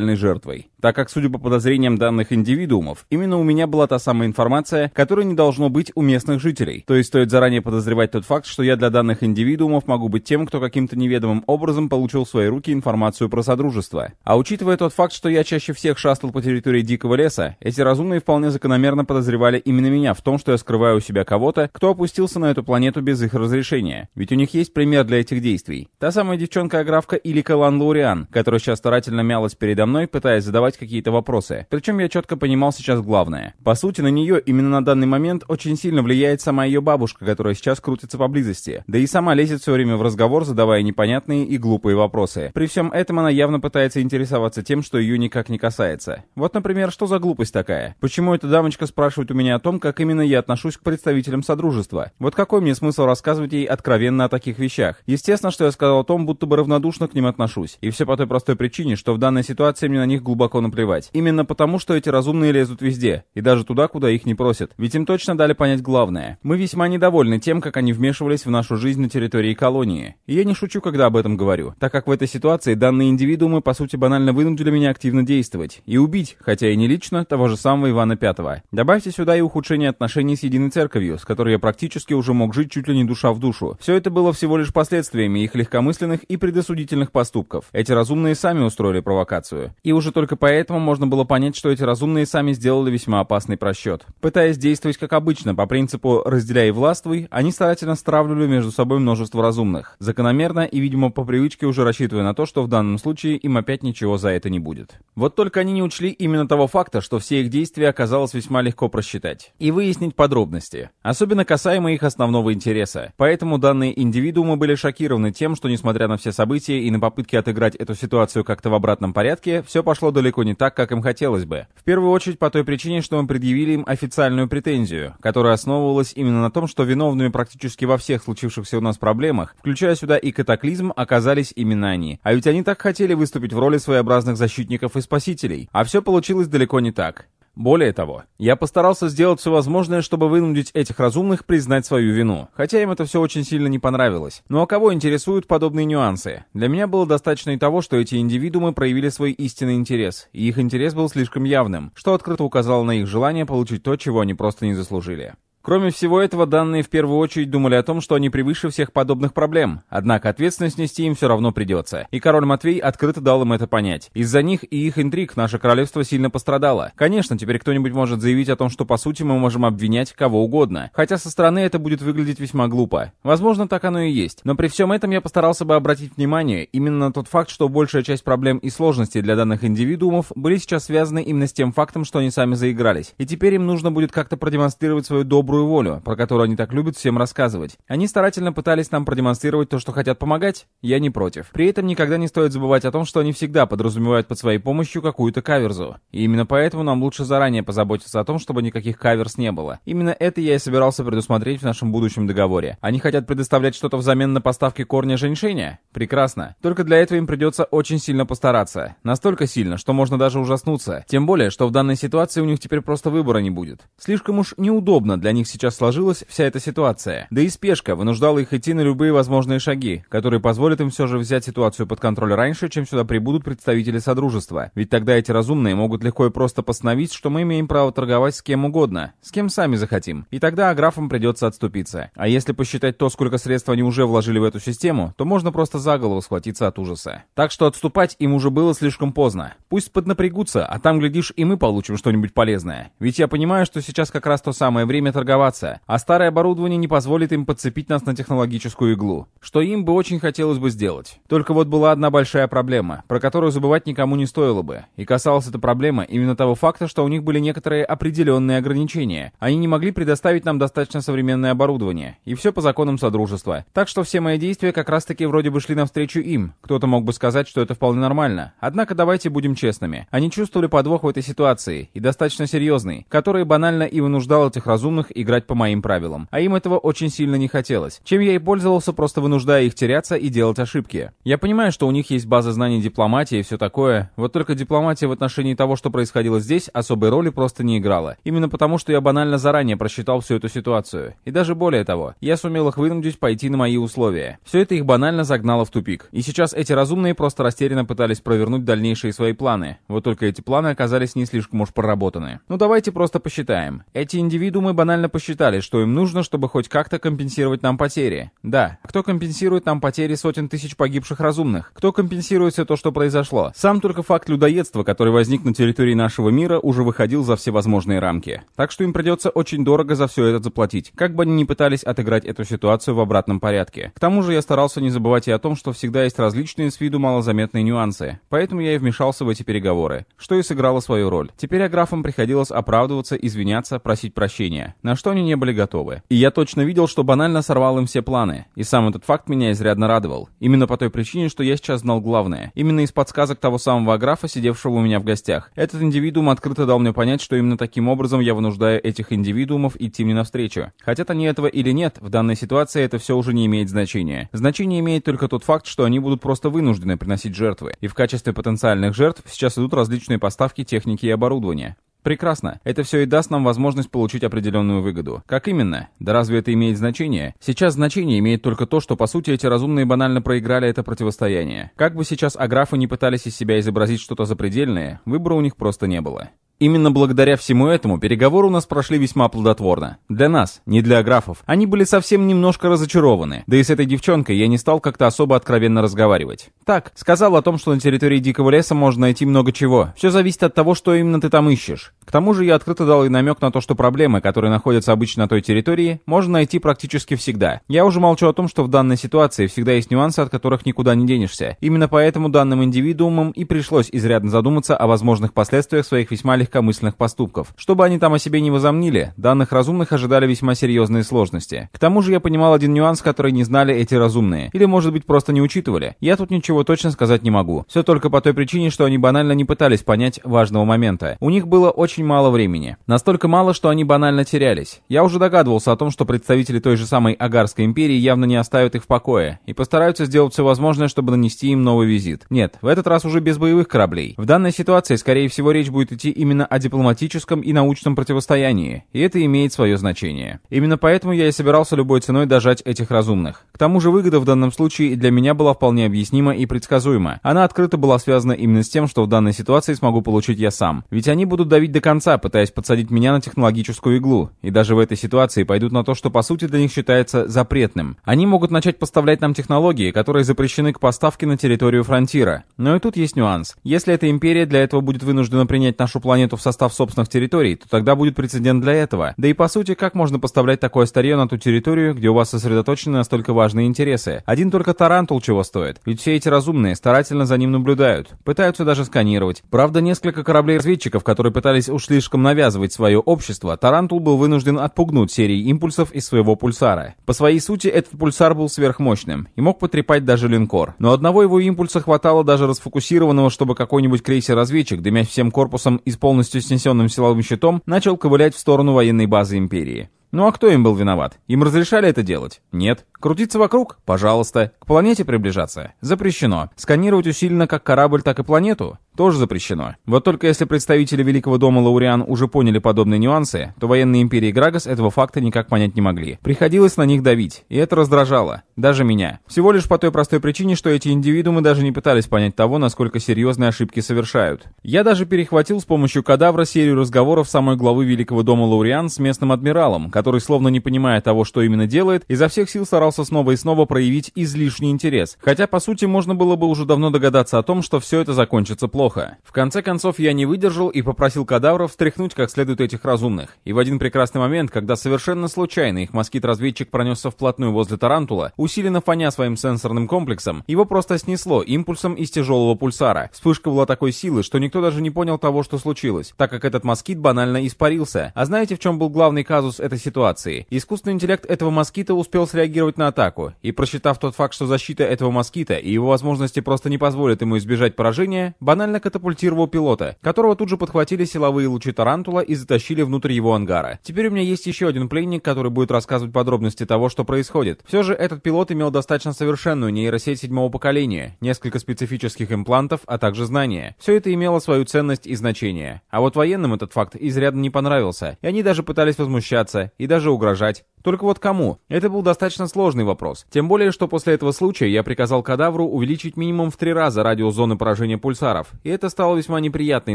потенциальной жертвой, так как, судя по подозрениям данных индивидуумов, именно у меня была та самая информация, которая не должно быть у местных жителей. То есть стоит заранее подозревать тот факт, что я для данных индивидуумов могу быть тем, кто каким-то неведомым образом получил в свои руки информацию про Содружество. А учитывая тот факт, что я чаще всех шастал по территории Дикого Леса, эти разумные вполне закономерно подозревали именно меня в том, что я скрываю у себя кого-то, кто опустился на эту планету без их разрешения. Ведь у них есть пример для этих действий. Та самая девчонка-аграфка Илика Лан Лауриан, которая сейчас старательно мялась передо мной, пытаясь задавать какие-то вопросы. Причем я четко понимал сейчас главное. По сути, на нее именно на данный момент очень сильно влияет сама ее бабушка, которая сейчас крутится поблизости. Да и сама лезет все время в разговор, задавая непонятные и глупые вопросы. При всем этом она явно пытается интересоваться тем, что ее никак не касается. Вот, например, что за глупость такая? Почему эта дамочка спрашивает у меня о том, как именно я отношусь к представителям Содружества? Вот какой мне смысл рассказывать ей откровенно о таких вещах? Естественно, что я сказал о том, будто бы равнодушно к ним отношусь. И все по той простой причине, что в данной ситуации мне на них глубоко наплевать. Именно потому, что эти разумные лезут везде. И даже туда, куда их не просят. Ведь им точно дали понять главное. Мы весьма недовольны тем, как они вмешивались в нашу жизнь на территории колонии. И я не шучу, когда об этом говорю, так как в этой ситуации данные индивидуумы по сути банально вынудили меня активно действовать и убить, хотя и не лично, того же самого Ивана Пятого. Добавьте сюда и ухудшение отношений с Единой Церковью, с которой я практически уже мог жить чуть ли не душа в душу. Все это было всего лишь последствиями их легкомысленных и предосудительных поступков. Эти разумные сами устроили провокацию. И уже только поэтому можно было понять, что эти разумные сами сделали весьма опасный просчет. Пытаясь действовать как обычно, по принципу «разделяй и властвуй», они старательно стравливали между собой множество разумных закономерно и, видимо, по привычке уже рассчитывая на то, что в данном случае им опять ничего за это не будет. Вот только они не учли именно того факта, что все их действия оказалось весьма легко просчитать и выяснить подробности, особенно касаемо их основного интереса. Поэтому данные индивидуумы были шокированы тем, что несмотря на все события и на попытки отыграть эту ситуацию как-то в обратном порядке, все пошло далеко не так, как им хотелось бы. В первую очередь по той причине, что мы предъявили им официальную претензию, которая основывалась именно на том, что виновными практически во всех случившихся у нас проблемах, включая сюда и катаклизм, оказались именно они. А ведь они так хотели выступить в роли своеобразных защитников и спасителей. А все получилось далеко не так. Более того, я постарался сделать все возможное, чтобы вынудить этих разумных признать свою вину, хотя им это все очень сильно не понравилось. Ну а кого интересуют подобные нюансы? Для меня было достаточно и того, что эти индивидуумы проявили свой истинный интерес, и их интерес был слишком явным, что открыто указало на их желание получить то, чего они просто не заслужили. Кроме всего этого, данные в первую очередь думали о том, что они превыше всех подобных проблем. Однако ответственность нести им все равно придется. И король Матвей открыто дал им это понять. Из-за них и их интриг наше королевство сильно пострадало. Конечно, теперь кто-нибудь может заявить о том, что по сути мы можем обвинять кого угодно. Хотя со стороны это будет выглядеть весьма глупо. Возможно, так оно и есть. Но при всем этом я постарался бы обратить внимание именно на тот факт, что большая часть проблем и сложностей для данных индивидуумов были сейчас связаны именно с тем фактом, что они сами заигрались. И теперь им нужно будет как-то продемонстрировать свою добрую добрую волю, про которую они так любят всем рассказывать. Они старательно пытались нам продемонстрировать то, что хотят помогать, я не против. При этом никогда не стоит забывать о том, что они всегда подразумевают под своей помощью какую-то каверзу. И именно поэтому нам лучше заранее позаботиться о том, чтобы никаких каверс не было. Именно это я и собирался предусмотреть в нашем будущем договоре. Они хотят предоставлять что-то взамен на поставки корня женьшеня? Прекрасно. Только для этого им придется очень сильно постараться. Настолько сильно, что можно даже ужаснуться. Тем более, что в данной ситуации у них теперь просто выбора не будет. Слишком уж неудобно для них сейчас сложилась вся эта ситуация. Да и спешка вынуждала их идти на любые возможные шаги, которые позволят им все же взять ситуацию под контроль раньше, чем сюда прибудут представители Содружества. Ведь тогда эти разумные могут легко и просто постановить, что мы имеем право торговать с кем угодно, с кем сами захотим. И тогда аграфам придется отступиться. А если посчитать то, сколько средств они уже вложили в эту систему, то можно просто за голову схватиться от ужаса. Так что отступать им уже было слишком поздно. Пусть поднапрягутся, а там, глядишь, и мы получим что-нибудь полезное. Ведь я понимаю, что сейчас как раз то самое время торговаться, а старое оборудование не позволит им подцепить нас на технологическую иглу. Что им бы очень хотелось бы сделать. Только вот была одна большая проблема, про которую забывать никому не стоило бы. И касалась эта проблема именно того факта, что у них были некоторые определенные ограничения. Они не могли предоставить нам достаточно современное оборудование. И все по законам Содружества. Так что все мои действия как раз таки вроде бы шли навстречу им. Кто-то мог бы сказать, что это вполне нормально. Однако давайте будем честными. Они чувствовали подвох в этой ситуации, и достаточно серьезный, который банально и вынуждал этих разумных играть по моим правилам. А им этого очень сильно не хотелось. Чем я и пользовался, просто вынуждая их теряться и делать ошибки. Я понимаю, что у них есть база знаний дипломатии и все такое, вот только дипломатия в отношении того, что происходило здесь, особой роли просто не играла. Именно потому, что я банально заранее просчитал всю эту ситуацию. И даже более того, я сумел их вынудить пойти на мои условия. Все это их банально загнало в тупик. И сейчас эти разумные просто растерянно пытались провернуть дальнейшие свои планы. Вот только эти планы оказались не слишком уж проработаны. Ну давайте просто посчитаем. Эти индивидуумы банально посчитали, что им нужно, чтобы хоть как-то компенсировать нам потери. Да, кто компенсирует нам потери сотен тысяч погибших разумных? Кто компенсирует все то, что произошло? Сам только факт людоедства, который возник на территории нашего мира, уже выходил за все возможные рамки. Так что им придется очень дорого за все это заплатить, как бы они ни пытались отыграть эту ситуацию в обратном порядке. К тому же я старался не забывать и о том, что всегда есть различные с виду малозаметные нюансы, поэтому я и вмешался в эти переговоры, что и сыграло свою роль. Теперь аграфам приходилось оправдываться, извиняться, просить прощения, на что они не были готовы. И я точно видел, что банально сорвал им все планы, и сам этот факт меня изрядно радовал. Именно по той причине, что я сейчас знал главное. Именно из подсказок того самого аграфа, сидевшего у меня в гостях. Этот индивидуум открыто дал мне понять, что именно таким образом я вынуждаю этих индивидуумов идти мне навстречу. Хотят они этого или нет, в данной ситуации это все уже не имеет значения. Значение имеет только тот факт, что они будут просто вынуждены приносить жертвы. И в качестве потенциальных жертв сейчас идут различные поставки техники и оборудования. Прекрасно. Это все и даст нам возможность получить определенную выгоду. Как именно? Да разве это имеет значение? Сейчас значение имеет только то, что по сути эти разумные банально проиграли это противостояние. Как бы сейчас аграфы не пытались из себя изобразить что-то запредельное, выбора у них просто не было. Именно благодаря всему этому переговоры у нас прошли весьма плодотворно. Для нас, не для графов. Они были совсем немножко разочарованы. Да и с этой девчонкой я не стал как-то особо откровенно разговаривать. Так, сказал о том, что на территории Дикого Леса можно найти много чего. Все зависит от того, что именно ты там ищешь. К тому же я открыто дал и намек на то, что проблемы, которые находятся обычно на той территории, можно найти практически всегда. Я уже молчу о том, что в данной ситуации всегда есть нюансы, от которых никуда не денешься. Именно поэтому данным индивидуумам и пришлось изрядно задуматься о возможных последствиях своих весьма легкомысленных поступков. Чтобы они там о себе не возомнили, данных разумных ожидали весьма серьезные сложности. К тому же я понимал один нюанс, который не знали эти разумные. Или, может быть, просто не учитывали. Я тут ничего точно сказать не могу. Все только по той причине, что они банально не пытались понять важного момента. У них было очень мало времени. Настолько мало, что они банально терялись. Я уже догадывался о том, что представители той же самой Агарской империи явно не оставят их в покое и постараются сделать все возможное, чтобы нанести им новый визит. Нет, в этот раз уже без боевых кораблей. В данной ситуации, скорее всего, речь будет идти именно именно о дипломатическом и научном противостоянии, и это имеет свое значение. Именно поэтому я и собирался любой ценой дожать этих разумных. К тому же выгода в данном случае для меня была вполне объяснима и предсказуема. Она открыто была связана именно с тем, что в данной ситуации смогу получить я сам. Ведь они будут давить до конца, пытаясь подсадить меня на технологическую иглу. И даже в этой ситуации пойдут на то, что по сути для них считается запретным. Они могут начать поставлять нам технологии, которые запрещены к поставке на территорию фронтира. Но и тут есть нюанс. Если эта империя для этого будет вынуждена принять нашу планету планету в состав собственных территорий, то тогда будет прецедент для этого. Да и по сути, как можно поставлять такое старье на ту территорию, где у вас сосредоточены настолько важные интересы? Один только Тарантул чего стоит. Ведь все эти разумные старательно за ним наблюдают. Пытаются даже сканировать. Правда, несколько кораблей-разведчиков, которые пытались уж слишком навязывать свое общество, Тарантул был вынужден отпугнуть серией импульсов из своего пульсара. По своей сути, этот пульсар был сверхмощным и мог потрепать даже линкор. Но одного его импульса хватало даже расфокусированного, чтобы какой-нибудь крейсер-разведчик, дымясь всем корпусом и с полностью снесенным силовым щитом, начал ковылять в сторону военной базы Империи. Ну а кто им был виноват? Им разрешали это делать? Нет. Крутиться вокруг? Пожалуйста. К планете приближаться? Запрещено. Сканировать усиленно как корабль, так и планету? Тоже запрещено. Вот только если представители Великого дома Лауриан уже поняли подобные нюансы, то военные империи Грагас этого факта никак понять не могли. Приходилось на них давить, и это раздражало. Даже меня. Всего лишь по той простой причине, что эти индивидуумы даже не пытались понять того, насколько серьезные ошибки совершают. Я даже перехватил с помощью кадавра серию разговоров самой главы Великого дома Лауриан с местным адмиралом, который, словно не понимая того, что именно делает, изо всех сил старался снова и снова проявить излишний интерес. Хотя, по сути, можно было бы уже давно догадаться о том, что все это закончится плохо. В конце концов, я не выдержал и попросил кадавров встряхнуть как следует этих разумных. И в один прекрасный момент, когда совершенно случайно их москит-разведчик пронесся вплотную возле Тарантула, усиленно фоня своим сенсорным комплексом, его просто снесло импульсом из тяжелого пульсара. Вспышка была такой силы, что никто даже не понял того, что случилось, так как этот москит банально испарился. А знаете, в чем был главный казус этой ситуации? Искусственный интеллект этого москита успел среагировать на атаку, и просчитав тот факт, что защита этого москита и его возможности просто не позволят ему избежать поражения, банально катапультировал пилота, которого тут же подхватили силовые лучи Тарантула и затащили внутрь его ангара. Теперь у меня есть еще один пленник, который будет рассказывать подробности того, что происходит. Все же этот пилот имел достаточно совершенную нейросеть седьмого поколения, несколько специфических имплантов, а также знания. Все это имело свою ценность и значение. А вот военным этот факт изрядно не понравился, и они даже пытались возмущаться и даже угрожать. Только вот кому? Это был достаточно сложный вопрос. Тем более, что после этого случая я приказал кадавру увеличить минимум в три раза радиус зоны поражения пульсаров, и это стало весьма неприятной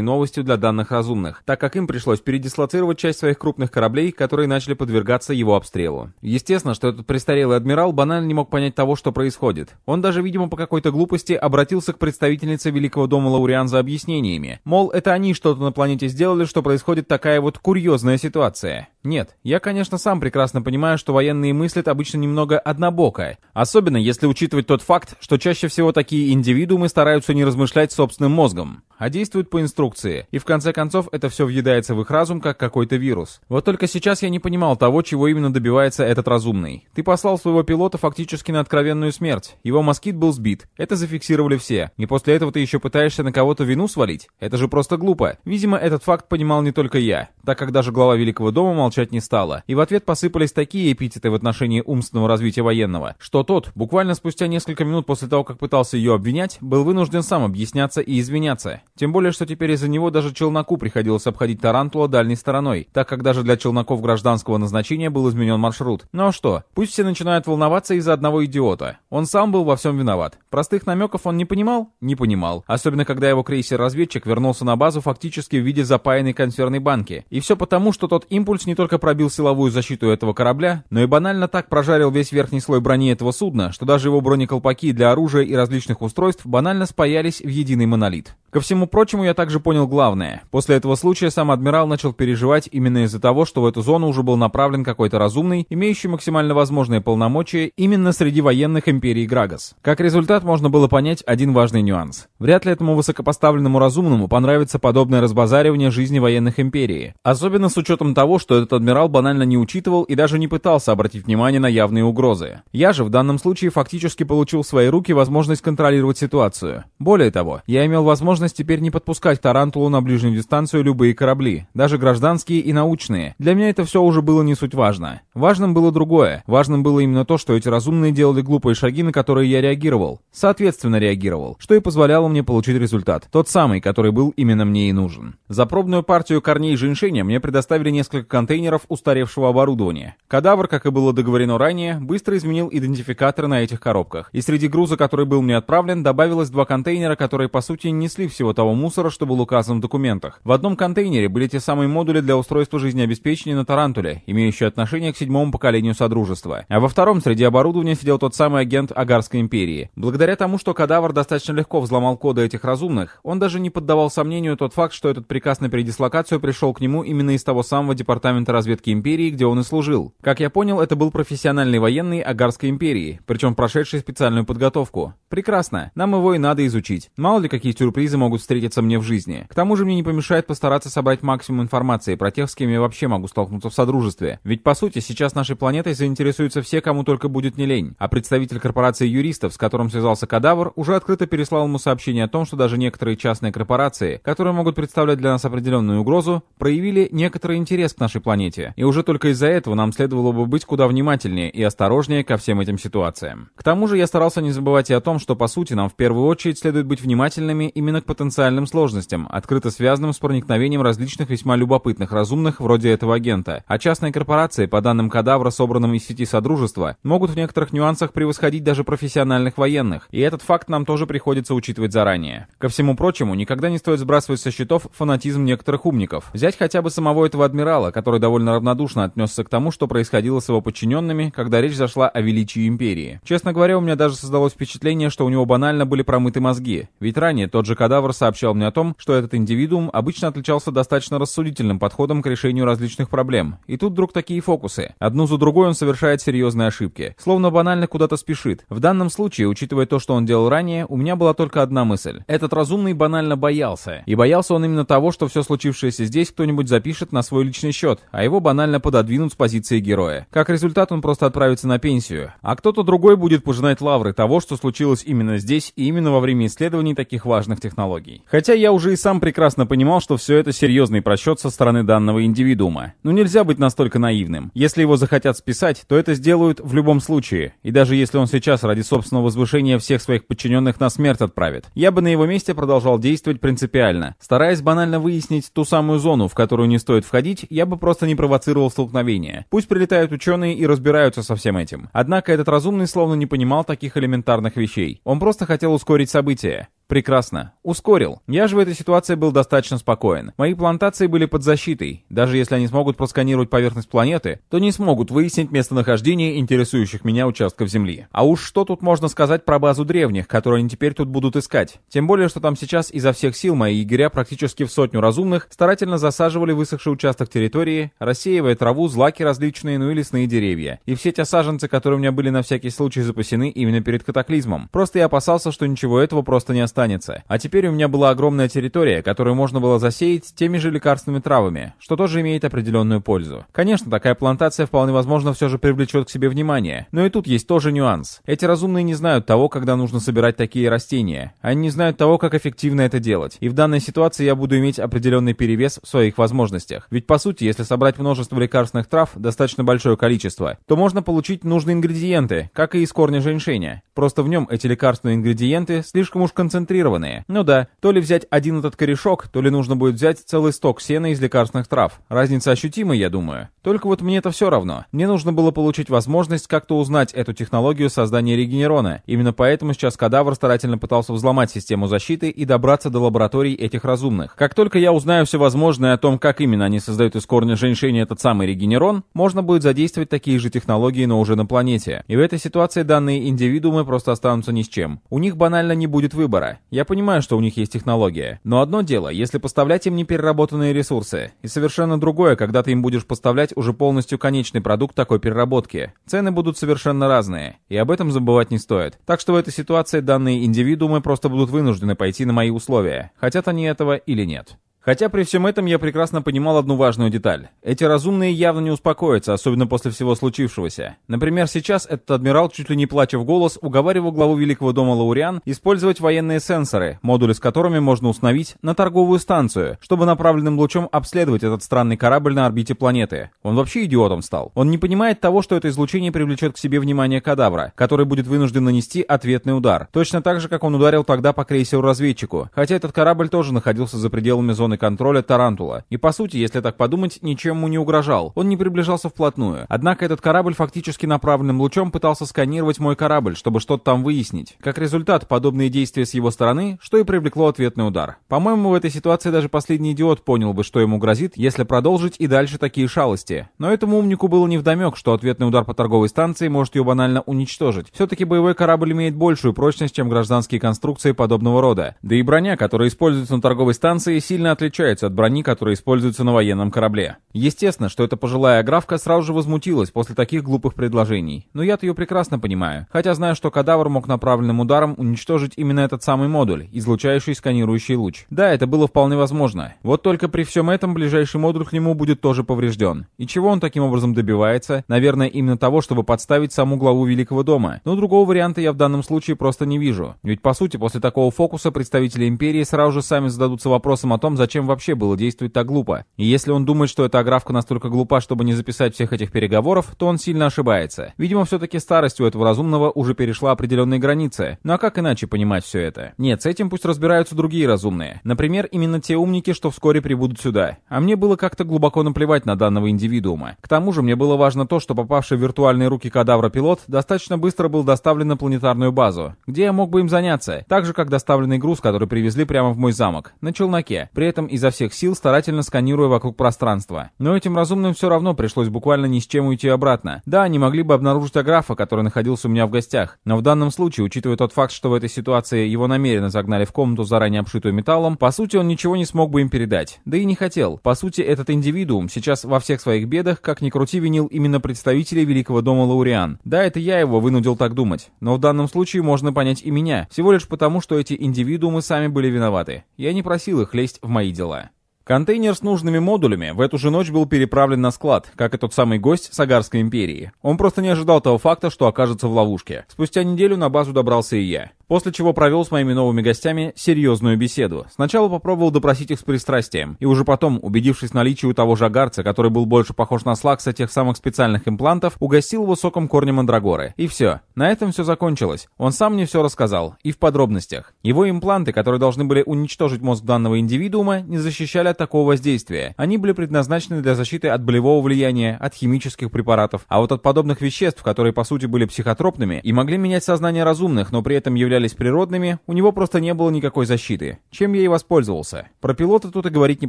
новостью для данных разумных, так как им пришлось передислоцировать часть своих крупных кораблей, которые начали подвергаться его обстрелу. Естественно, что этот престарелый адмирал банально не мог понять того, что происходит. Он даже, видимо, по какой-то глупости обратился к представительнице Великого дома Лауриан за объяснениями. Мол, это они что-то на планете сделали, что происходит такая вот курьезная ситуация. Нет, я, конечно, сам прекрасно понимаю, что военные мыслят обычно немного однобоко, особенно если учитывать тот факт, что чаще всего такие индивидуумы стараются не размышлять собственным мозгом а действуют по инструкции, и в конце концов это все въедается в их разум как какой-то вирус. Вот только сейчас я не понимал того, чего именно добивается этот разумный. Ты послал своего пилота фактически на откровенную смерть. Его москит был сбит. Это зафиксировали все. И после этого ты еще пытаешься на кого-то вину свалить? Это же просто глупо. Видимо, этот факт понимал не только я, так как даже глава Великого дома молчать не стала. И в ответ посыпались такие эпитеты в отношении умственного развития военного, что тот, буквально спустя несколько минут после того, как пытался ее обвинять, был вынужден сам объясняться и извиняться. Тем более, что теперь из-за него даже челноку приходилось обходить Тарантула дальней стороной, так как даже для челноков гражданского назначения был изменен маршрут. Ну а что, пусть все начинают волноваться из-за одного идиота. Он сам был во всем виноват. Простых намеков он не понимал? Не понимал. Особенно, когда его крейсер-разведчик вернулся на базу фактически в виде запаянной консервной банки. И все потому, что тот импульс не только пробил силовую защиту этого корабля, но и банально так прожарил весь верхний слой брони этого судна, что даже его бронеколпаки для оружия и различных устройств банально спаялись в единый монолит. Ко всему прочему, я также понял главное. После этого случая сам адмирал начал переживать именно из-за того, что в эту зону уже был направлен какой-то разумный, имеющий максимально возможные полномочия именно среди военных империи Грагас. Как результат, можно было понять один важный нюанс. Вряд ли этому высокопоставленному разумному понравится подобное разбазаривание жизни военных империи. Особенно с учетом того, что этот адмирал банально не учитывал и даже не пытался обратить внимание на явные угрозы. Я же в данном случае фактически получил в свои руки возможность контролировать ситуацию. Более того, я имел возможность теперь не подпускать Тарантулу на ближнюю дистанцию любые корабли, даже гражданские и научные. Для меня это все уже было не суть важно. Важным было другое. Важным было именно то, что эти разумные делали глупые шаги, на которые я реагировал. Соответственно реагировал, что и позволяло мне получить результат. Тот самый, который был именно мне и нужен. За пробную партию корней женьшеня мне предоставили несколько контейнеров устаревшего оборудования. Кадавр, как и было договорено ранее, быстро изменил идентификаторы на этих коробках. И среди груза, который был мне отправлен, добавилось два контейнера, которые по сути несли всего того мусора, что был указан в документах. В одном контейнере были те самые модули для устройства жизнеобеспечения на Тарантуле, имеющие отношение к седьмому поколению Содружества. А во втором среди оборудования сидел тот самый агент Агарской империи. Благодаря тому, что кадавр достаточно легко взломал коды этих разумных, он даже не поддавал сомнению тот факт, что этот приказ на передислокацию пришел к нему именно из того самого департамента разведки империи, где он и служил. Как я понял, это был профессиональный военный Агарской империи, причем прошедший специальную подготовку. Прекрасно, нам его и надо изучить. Мало ли какие сюрпризы могут встретиться мне в жизни. К тому же мне не помешает постараться собрать максимум информации про тех, с кем я вообще могу столкнуться в Содружестве. Ведь по сути сейчас нашей планетой заинтересуются все, кому только будет не лень. А представитель корпорации юристов, с которым связался кадавр, уже открыто переслал ему сообщение о том, что даже некоторые частные корпорации, которые могут представлять для нас определенную угрозу, проявили некоторый интерес к нашей планете. И уже только из-за этого нам следовало бы быть куда внимательнее и осторожнее ко всем этим ситуациям. К тому же я старался не забывать и о том, что по сути нам в первую очередь следует быть внимательными именно к потенциальным сложностям, открыто связанным с проникновением различных весьма любопытных разумных вроде этого агента. А частные корпорации, по данным кадавра, собранным из сети Содружества, могут в некоторых нюансах превосходить даже профессиональных военных, и этот факт нам тоже приходится учитывать заранее. Ко всему прочему, никогда не стоит сбрасывать со счетов фанатизм некоторых умников. Взять хотя бы самого этого адмирала, который довольно равнодушно отнесся к тому, что происходило с его подчиненными, когда речь зашла о величии империи. Честно говоря, у меня даже создалось впечатление, что у него банально были промыты мозги. Ведь ранее тот же кадавр сообщал мне о том, что этот индивидуум обычно отличался достаточно рассудительным подходом к решению различных проблем. И тут вдруг такие фокусы. Одну за другой он совершает серьезные ошибки. Словно банально куда-то спешит. В данном случае, учитывая то, что он делал ранее, у меня была только одна мысль. Этот разумный банально боялся. И боялся он именно того, что все случившееся здесь кто-нибудь запишет на свой личный счет, а его банально пододвинут с позиции героя. Как результат, он просто отправится на пенсию. А кто-то другой будет пожинать лавры того, что случилось именно здесь и именно во время исследований таких важных технологий. Хотя я уже и сам прекрасно понимал, что все это серьезный просчет со стороны данного индивидуума. Но нельзя быть настолько наивным. Если его захотят списать, то это сделают в любом случае. И даже если он сейчас ради собственного возвышения всех своих подчиненных на смерть отправит, я бы на его месте продолжал действовать принципиально. Стараясь банально выяснить ту самую зону, в которую не стоит входить, я бы просто не провоцировал столкновения. Пусть прилетают ученые и разбираются со всем этим. Однако этот разумный словно не понимал таких элементарных вещей. Он просто хотел ускорить события. Прекрасно. Ускорил. Я же в этой ситуации был достаточно спокоен. Мои плантации были под защитой. Даже если они смогут просканировать поверхность планеты, то не смогут выяснить местонахождение интересующих меня участков Земли. А уж что тут можно сказать про базу древних, которую они теперь тут будут искать? Тем более, что там сейчас изо всех сил мои егеря практически в сотню разумных старательно засаживали высохший участок территории, рассеивая траву, злаки различные, ну и лесные деревья. И все те саженцы, которые у меня были на всякий случай запасены именно перед катаклизмом. Просто я опасался, что ничего этого просто не останется останется. А теперь у меня была огромная территория, которую можно было засеять теми же лекарственными травами, что тоже имеет определенную пользу. Конечно, такая плантация вполне возможно все же привлечет к себе внимание, но и тут есть тоже нюанс. Эти разумные не знают того, когда нужно собирать такие растения. Они не знают того, как эффективно это делать. И в данной ситуации я буду иметь определенный перевес в своих возможностях. Ведь по сути, если собрать множество лекарственных трав, достаточно большое количество, то можно получить нужные ингредиенты, как и из корня женьшеня. Просто в нем эти лекарственные ингредиенты слишком уж концентрированы концентрированные. Ну да, то ли взять один этот корешок, то ли нужно будет взять целый сток сена из лекарственных трав. Разница ощутима, я думаю. Только вот мне это все равно. Мне нужно было получить возможность как-то узнать эту технологию создания регенерона. Именно поэтому сейчас кадавр старательно пытался взломать систему защиты и добраться до лабораторий этих разумных. Как только я узнаю все возможное о том, как именно они создают из корня женьшени этот самый регенерон, можно будет задействовать такие же технологии, но уже на планете. И в этой ситуации данные индивидуумы просто останутся ни с чем. У них банально не будет выбора. Я понимаю, что у них есть технология. Но одно дело, если поставлять им непереработанные ресурсы. И совершенно другое, когда ты им будешь поставлять уже полностью конечный продукт такой переработки. Цены будут совершенно разные. И об этом забывать не стоит. Так что в этой ситуации данные индивидуумы просто будут вынуждены пойти на мои условия. Хотят они этого или нет. Хотя при всем этом я прекрасно понимал одну важную деталь. Эти разумные явно не успокоятся, особенно после всего случившегося. Например, сейчас этот адмирал, чуть ли не плача в голос, уговаривал главу Великого дома Лауриан использовать военные сенсоры, модули с которыми можно установить на торговую станцию, чтобы направленным лучом обследовать этот странный корабль на орбите планеты. Он вообще идиотом стал. Он не понимает того, что это излучение привлечет к себе внимание кадавра, который будет вынужден нанести ответный удар. Точно так же, как он ударил тогда по крейсеру-разведчику, хотя этот корабль тоже находился за пределами зоны зоны контроля Тарантула. И по сути, если так подумать, ничем ему не угрожал. Он не приближался вплотную. Однако этот корабль фактически направленным лучом пытался сканировать мой корабль, чтобы что-то там выяснить. Как результат, подобные действия с его стороны, что и привлекло ответный удар. По-моему, в этой ситуации даже последний идиот понял бы, что ему грозит, если продолжить и дальше такие шалости. Но этому умнику было невдомек, что ответный удар по торговой станции может ее банально уничтожить. Все-таки боевой корабль имеет большую прочность, чем гражданские конструкции подобного рода. Да и броня, которая используется на торговой станции, сильно отличается от брони, которая используется на военном корабле. Естественно, что эта пожилая графка сразу же возмутилась после таких глупых предложений. Но я-то ее прекрасно понимаю. Хотя знаю, что кадавр мог направленным ударом уничтожить именно этот самый модуль, излучающий сканирующий луч. Да, это было вполне возможно. Вот только при всем этом ближайший модуль к нему будет тоже поврежден. И чего он таким образом добивается? Наверное, именно того, чтобы подставить саму главу Великого дома. Но другого варианта я в данном случае просто не вижу. Ведь по сути, после такого фокуса представители Империи сразу же сами зададутся вопросом о том, зачем вообще было действовать так глупо. И если он думает, что эта аграфка настолько глупа, чтобы не записать всех этих переговоров, то он сильно ошибается. Видимо, все-таки старость у этого разумного уже перешла определенные границы. Ну а как иначе понимать все это? Нет, с этим пусть разбираются другие разумные. Например, именно те умники, что вскоре прибудут сюда. А мне было как-то глубоко наплевать на данного индивидуума. К тому же мне было важно то, что попавший в виртуальные руки кадавра пилот достаточно быстро был доставлен на планетарную базу, где я мог бы им заняться, так же как доставленный груз, который привезли прямо в мой замок, на челноке, при этом изо всех сил старательно сканируя вокруг пространства. Но этим разумным все равно пришлось буквально ни с чем уйти обратно. Да, они могли бы обнаружить аграфа, который находился у меня в гостях, но в данном случае, учитывая тот факт, что в этой ситуации его намеренно загнали в комнату, заранее обшитую металлом, по сути он ничего не смог бы им передать. Да и не хотел. По сути, этот индивидуум сейчас во всех своих бедах, как ни крути, винил именно представителей Великого дома Лауриан. Да, это я его вынудил так думать. Но в данном случае можно понять и меня, всего лишь потому, что эти индивидуумы сами были виноваты. Я не просил их лезть в мои дела. Контейнер с нужными модулями в эту же ночь был переправлен на склад, как и тот самый гость Сагарской империи. Он просто не ожидал того факта, что окажется в ловушке. Спустя неделю на базу добрался и я. После чего провел с моими новыми гостями серьезную беседу. Сначала попробовал допросить их с пристрастием, и уже потом, убедившись в наличии у того же агарца, который был больше похож на слакса тех самых специальных имплантов, угостил его соком корня мандрагоры. И все. На этом все закончилось. Он сам мне все рассказал, и в подробностях. Его импланты, которые должны были уничтожить мозг данного индивидуума, не защищали от такого воздействия. Они были предназначены для защиты от болевого влияния, от химических препаратов, а вот от подобных веществ, которые по сути были психотропными и могли менять сознание разумных, но при этом являлись являлись природными, у него просто не было никакой защиты. Чем я и воспользовался. Про пилота тут и говорить не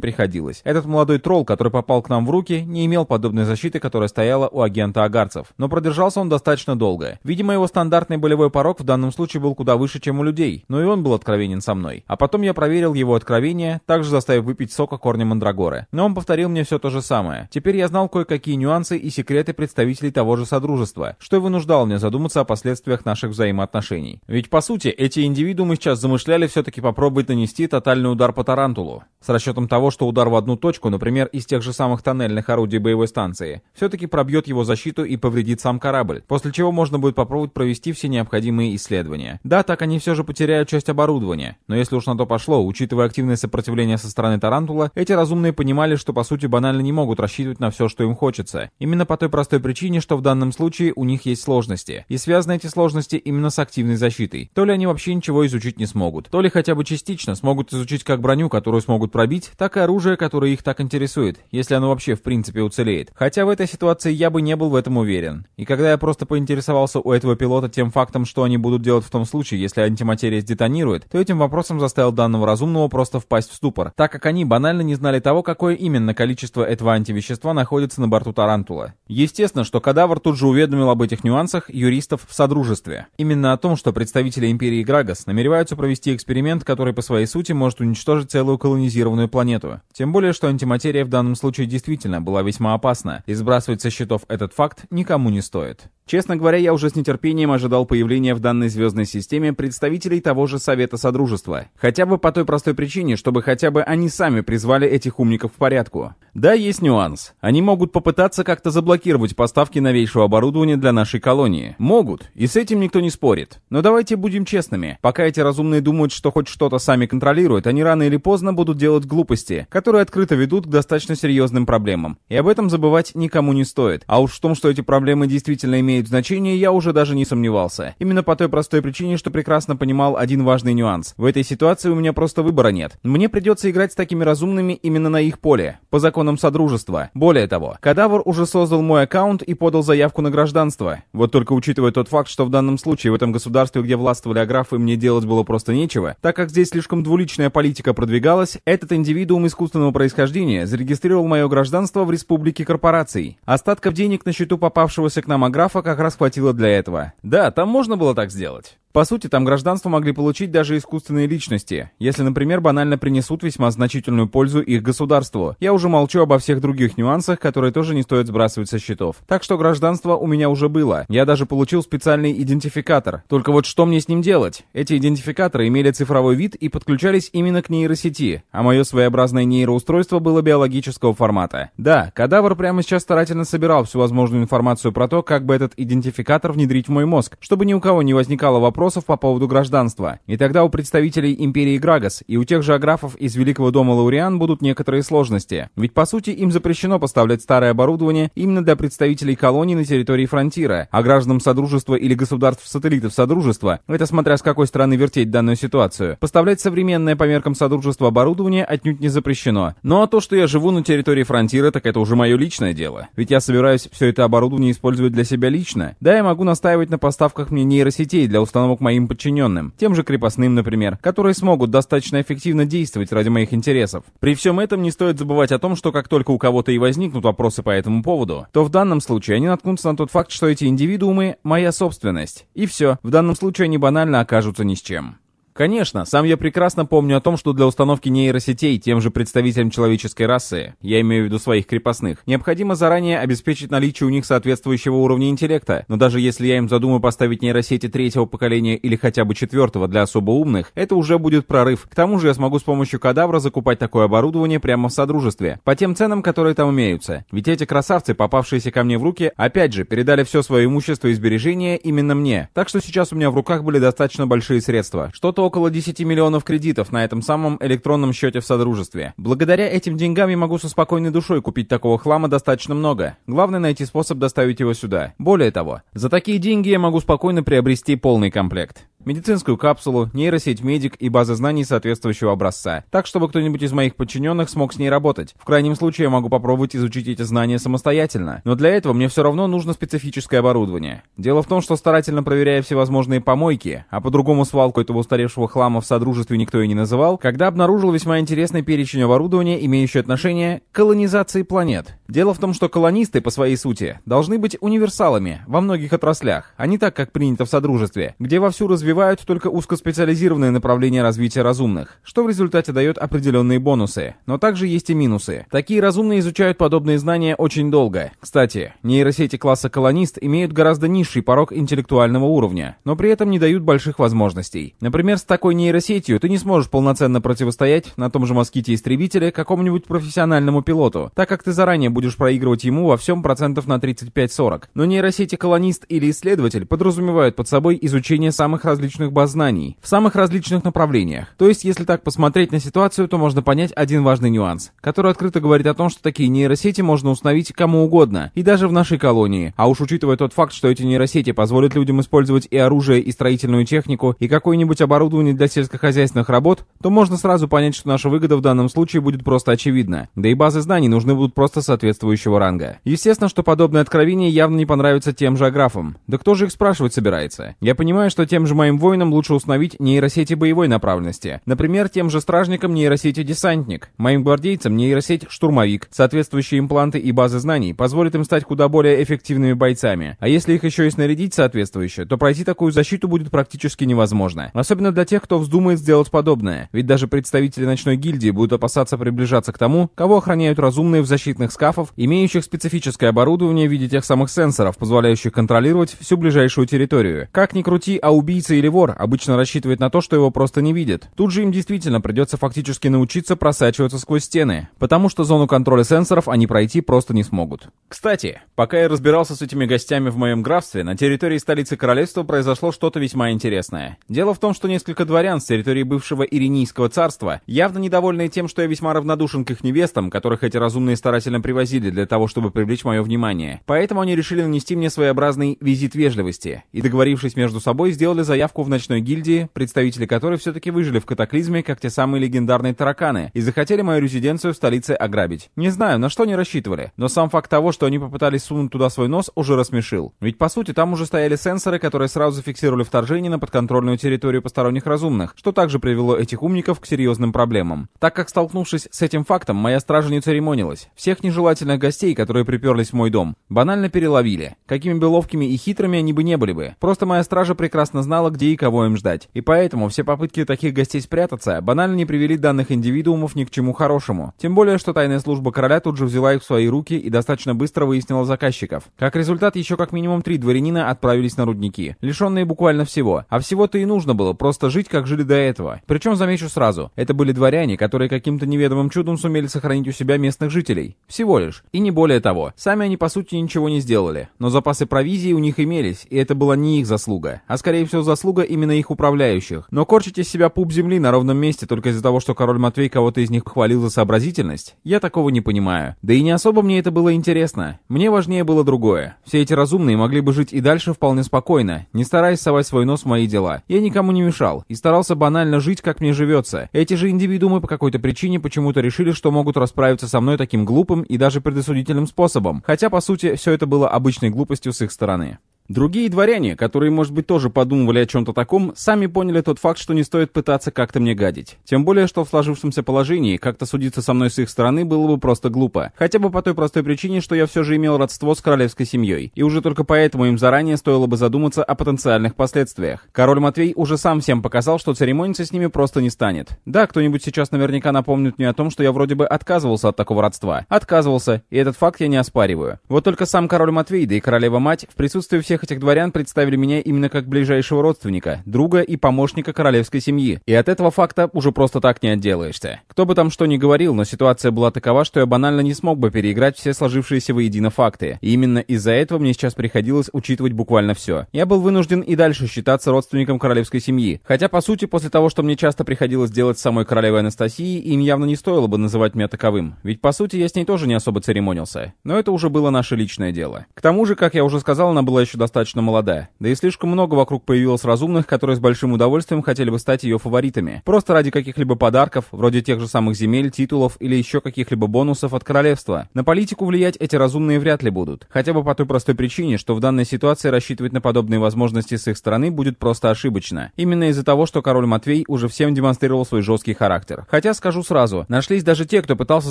приходилось. Этот молодой тролл, который попал к нам в руки, не имел подобной защиты, которая стояла у агента агарцев. Но продержался он достаточно долго. Видимо, его стандартный болевой порог в данном случае был куда выше, чем у людей, но и он был откровенен со мной. А потом я проверил его откровение, также заставив выпить сока корня мандрагоры. Но он повторил мне все то же самое. Теперь я знал кое-какие нюансы и секреты представителей того же Содружества, что и вынуждало меня задуматься о последствиях наших взаимоотношений. Ведь по сути, сути, эти индивидуумы сейчас замышляли все-таки попробовать нанести тотальный удар по Тарантулу. С расчетом того, что удар в одну точку, например, из тех же самых тоннельных орудий боевой станции, все-таки пробьет его защиту и повредит сам корабль, после чего можно будет попробовать провести все необходимые исследования. Да, так они все же потеряют часть оборудования, но если уж на то пошло, учитывая активное сопротивление со стороны Тарантула, эти разумные понимали, что по сути банально не могут рассчитывать на все, что им хочется. Именно по той простой причине, что в данном случае у них есть сложности. И связаны эти сложности именно с активной защитой. То ли ли они вообще ничего изучить не смогут, то ли хотя бы частично смогут изучить как броню, которую смогут пробить, так и оружие, которое их так интересует, если оно вообще в принципе уцелеет. Хотя в этой ситуации я бы не был в этом уверен. И когда я просто поинтересовался у этого пилота тем фактом, что они будут делать в том случае, если антиматерия сдетонирует, то этим вопросом заставил данного разумного просто впасть в ступор, так как они банально не знали того, какое именно количество этого антивещества находится на борту Тарантула. Естественно, что кадавр тут же уведомил об этих нюансах юристов в Содружестве. Именно о том, что представители Империи Грагас намереваются провести эксперимент, который по своей сути может уничтожить целую колонизированную планету. Тем более, что антиматерия в данном случае действительно была весьма опасна, и сбрасывать со счетов этот факт никому не стоит. Честно говоря, я уже с нетерпением ожидал появления в данной звездной системе представителей того же Совета Содружества. Хотя бы по той простой причине, чтобы хотя бы они сами призвали этих умников к порядку. Да, есть нюанс. Они могут попытаться как-то заблокировать поставки новейшего оборудования для нашей колонии. Могут, и с этим никто не спорит. Но давайте будем честными. Пока эти разумные думают, что хоть что-то сами контролируют, они рано или поздно будут делать глупости, которые открыто ведут к достаточно серьезным проблемам. И об этом забывать никому не стоит. А уж в том, что эти проблемы действительно имеют значение, я уже даже не сомневался. Именно по той простой причине, что прекрасно понимал один важный нюанс. В этой ситуации у меня просто выбора нет. Мне придется играть с такими разумными именно на их поле, по законам Содружества. Более того, Кадавр уже создал мой аккаунт и подал заявку на гражданство. Вот только учитывая тот факт, что в данном случае в этом государстве, где властвовали аграфы, мне делать было просто нечего, так как здесь слишком двуличная политика продвигалась, этот индивидуум искусственного происхождения зарегистрировал мое гражданство в республике корпораций. Остатков денег на счету попавшегося к нам аграфа как раз хватило для этого. Да, там можно было так сделать. По сути, там гражданство могли получить даже искусственные личности, если, например, банально принесут весьма значительную пользу их государству. Я уже молчу обо всех других нюансах, которые тоже не стоит сбрасывать со счетов. Так что гражданство у меня уже было. Я даже получил специальный идентификатор. Только вот что мне с ним делать? Эти идентификаторы имели цифровой вид и подключались именно к нейросети, а мое своеобразное нейроустройство было биологического формата. Да, кадавр прямо сейчас старательно собирал всю возможную информацию про то, как бы этот идентификатор внедрить в мой мозг, чтобы ни у кого не возникало вопросов вопросов по поводу гражданства. И тогда у представителей империи Грагас и у тех же аграфов из Великого дома Лауриан будут некоторые сложности. Ведь по сути им запрещено поставлять старое оборудование именно для представителей колоний на территории фронтира, а гражданам Содружества или государств-сателлитов Содружества, это смотря с какой стороны вертеть данную ситуацию, поставлять современное по меркам Содружества оборудование отнюдь не запрещено. Ну а то, что я живу на территории фронтира, так это уже мое личное дело. Ведь я собираюсь все это оборудование использовать для себя лично. Да, я могу настаивать на поставках мне нейросетей для установок к моим подчиненным, тем же крепостным, например, которые смогут достаточно эффективно действовать ради моих интересов. При всем этом не стоит забывать о том, что как только у кого-то и возникнут вопросы по этому поводу, то в данном случае они наткнутся на тот факт, что эти индивидуумы — моя собственность. И все, в данном случае они банально окажутся ни с чем. Конечно, сам я прекрасно помню о том, что для установки нейросетей тем же представителям человеческой расы, я имею в виду своих крепостных, необходимо заранее обеспечить наличие у них соответствующего уровня интеллекта, но даже если я им задумаю поставить нейросети третьего поколения или хотя бы четвертого для особо умных, это уже будет прорыв. К тому же я смогу с помощью кадавра закупать такое оборудование прямо в Содружестве, по тем ценам, которые там имеются. Ведь эти красавцы, попавшиеся ко мне в руки, опять же, передали все свое имущество и сбережения именно мне. Так что сейчас у меня в руках были достаточно большие средства. Что-то около 10 миллионов кредитов на этом самом электронном счете в Содружестве. Благодаря этим деньгам я могу со спокойной душой купить такого хлама достаточно много. Главное найти способ доставить его сюда. Более того, за такие деньги я могу спокойно приобрести полный комплект медицинскую капсулу, нейросеть медик и базы знаний соответствующего образца, так чтобы кто-нибудь из моих подчиненных смог с ней работать. В крайнем случае я могу попробовать изучить эти знания самостоятельно, но для этого мне все равно нужно специфическое оборудование. Дело в том, что старательно проверяя всевозможные помойки, а по-другому свалку этого устаревшего хлама в Содружестве никто и не называл, когда обнаружил весьма интересный перечень оборудования, имеющий отношение к колонизации планет. Дело в том, что колонисты, по своей сути, должны быть универсалами во многих отраслях, а не так, как принято в Содружестве, где вовсю развиваются развивают только узкоспециализированные направления развития разумных, что в результате дает определенные бонусы. Но также есть и минусы. Такие разумные изучают подобные знания очень долго. Кстати, нейросети класса колонист имеют гораздо низший порог интеллектуального уровня, но при этом не дают больших возможностей. Например, с такой нейросетью ты не сможешь полноценно противостоять на том же моските-истребителе какому-нибудь профессиональному пилоту, так как ты заранее будешь проигрывать ему во всем процентов на 35-40. Но нейросети колонист или исследователь подразумевают под собой изучение самых различных различных баз знаний, в самых различных направлениях. То есть, если так посмотреть на ситуацию, то можно понять один важный нюанс, который открыто говорит о том, что такие нейросети можно установить кому угодно, и даже в нашей колонии. А уж учитывая тот факт, что эти нейросети позволят людям использовать и оружие, и строительную технику, и какое-нибудь оборудование для сельскохозяйственных работ, то можно сразу понять, что наша выгода в данном случае будет просто очевидна. Да и базы знаний нужны будут просто соответствующего ранга. Естественно, что подобное откровение явно не понравится тем же аграфам. Да кто же их спрашивать собирается? Я понимаю, что тем же моим Моим воинам лучше установить нейросети боевой направленности. Например, тем же стражникам нейросети десантник, моим гвардейцам нейросеть штурмовик. Соответствующие импланты и базы знаний позволят им стать куда более эффективными бойцами. А если их еще и снарядить соответствующе, то пройти такую защиту будет практически невозможно. Особенно для тех, кто вздумает сделать подобное. Ведь даже представители ночной гильдии будут опасаться приближаться к тому, кого охраняют разумные в защитных скафов, имеющих специфическое оборудование в виде тех самых сенсоров, позволяющих контролировать всю ближайшую территорию. Как ни крути, а убийцы или вор обычно рассчитывает на то, что его просто не видят. Тут же им действительно придется фактически научиться просачиваться сквозь стены, потому что зону контроля сенсоров они пройти просто не смогут. Кстати, пока я разбирался с этими гостями в моем графстве, на территории столицы королевства произошло что-то весьма интересное. Дело в том, что несколько дворян с территории бывшего Иринийского царства, явно недовольные тем, что я весьма равнодушен к их невестам, которых эти разумные старательно привозили для того, чтобы привлечь мое внимание. Поэтому они решили нанести мне своеобразный визит вежливости, и договорившись между собой, сделали заявку в ночной гильдии, представители которой все-таки выжили в катаклизме, как те самые легендарные тараканы, и захотели мою резиденцию в столице ограбить. Не знаю, на что они рассчитывали, но сам факт того, что они попытались сунуть туда свой нос, уже рассмешил. Ведь по сути там уже стояли сенсоры, которые сразу зафиксировали вторжение на подконтрольную территорию посторонних разумных, что также привело этих умников к серьезным проблемам. Так как столкнувшись с этим фактом, моя стража не церемонилась. Всех нежелательных гостей, которые приперлись в мой дом, банально переловили. Какими бы ловкими и хитрыми они бы не были бы. Просто моя стража прекрасно знала, где и кого им ждать. И поэтому все попытки таких гостей спрятаться банально не привели данных индивидуумов ни к чему хорошему. Тем более, что тайная служба короля тут же взяла их в свои руки и достаточно быстро выяснила заказчиков. Как результат, еще как минимум три дворянина отправились на рудники, лишенные буквально всего. А всего-то и нужно было просто жить, как жили до этого. Причем, замечу сразу, это были дворяне, которые каким-то неведомым чудом сумели сохранить у себя местных жителей. Всего лишь. И не более того. Сами они, по сути, ничего не сделали. Но запасы провизии у них имелись, и это была не их заслуга, а скорее всего заслуга именно их управляющих. Но корчить из себя пуп земли на ровном месте только из-за того, что король Матвей кого-то из них хвалил за сообразительность, я такого не понимаю. Да и не особо мне это было интересно. Мне важнее было другое. Все эти разумные могли бы жить и дальше вполне спокойно, не стараясь совать свой нос в мои дела. Я никому не мешал и старался банально жить, как мне живется. Эти же индивидуумы по какой-то причине почему-то решили, что могут расправиться со мной таким глупым и даже предосудительным способом. Хотя, по сути, все это было обычной глупостью с их стороны. Другие дворяне, которые, может быть, тоже подумывали о чем-то таком, сами поняли тот факт, что не стоит пытаться как-то мне гадить. Тем более, что в сложившемся положении как-то судиться со мной с их стороны было бы просто глупо. Хотя бы по той простой причине, что я все же имел родство с королевской семьей. И уже только поэтому им заранее стоило бы задуматься о потенциальных последствиях. Король Матвей уже сам всем показал, что церемониться с ними просто не станет. Да, кто-нибудь сейчас наверняка напомнит мне о том, что я вроде бы отказывался от такого родства. Отказывался, и этот факт я не оспариваю. Вот только сам король Матвей, да и королева-мать в присутствии всех всех этих дворян представили меня именно как ближайшего родственника, друга и помощника королевской семьи. И от этого факта уже просто так не отделаешься. Кто бы там что ни говорил, но ситуация была такова, что я банально не смог бы переиграть все сложившиеся воедино факты. И именно из-за этого мне сейчас приходилось учитывать буквально все. Я был вынужден и дальше считаться родственником королевской семьи. Хотя, по сути, после того, что мне часто приходилось делать с самой королевой Анастасией, им явно не стоило бы называть меня таковым. Ведь, по сути, я с ней тоже не особо церемонился. Но это уже было наше личное дело. К тому же, как я уже сказал, она была еще достаточно молода. Да и слишком много вокруг появилось разумных, которые с большим удовольствием хотели бы стать ее фаворитами. Просто ради каких-либо подарков, вроде тех же самых земель, титулов или еще каких-либо бонусов от королевства. На политику влиять эти разумные вряд ли будут. Хотя бы по той простой причине, что в данной ситуации рассчитывать на подобные возможности с их стороны будет просто ошибочно. Именно из-за того, что король Матвей уже всем демонстрировал свой жесткий характер. Хотя, скажу сразу, нашлись даже те, кто пытался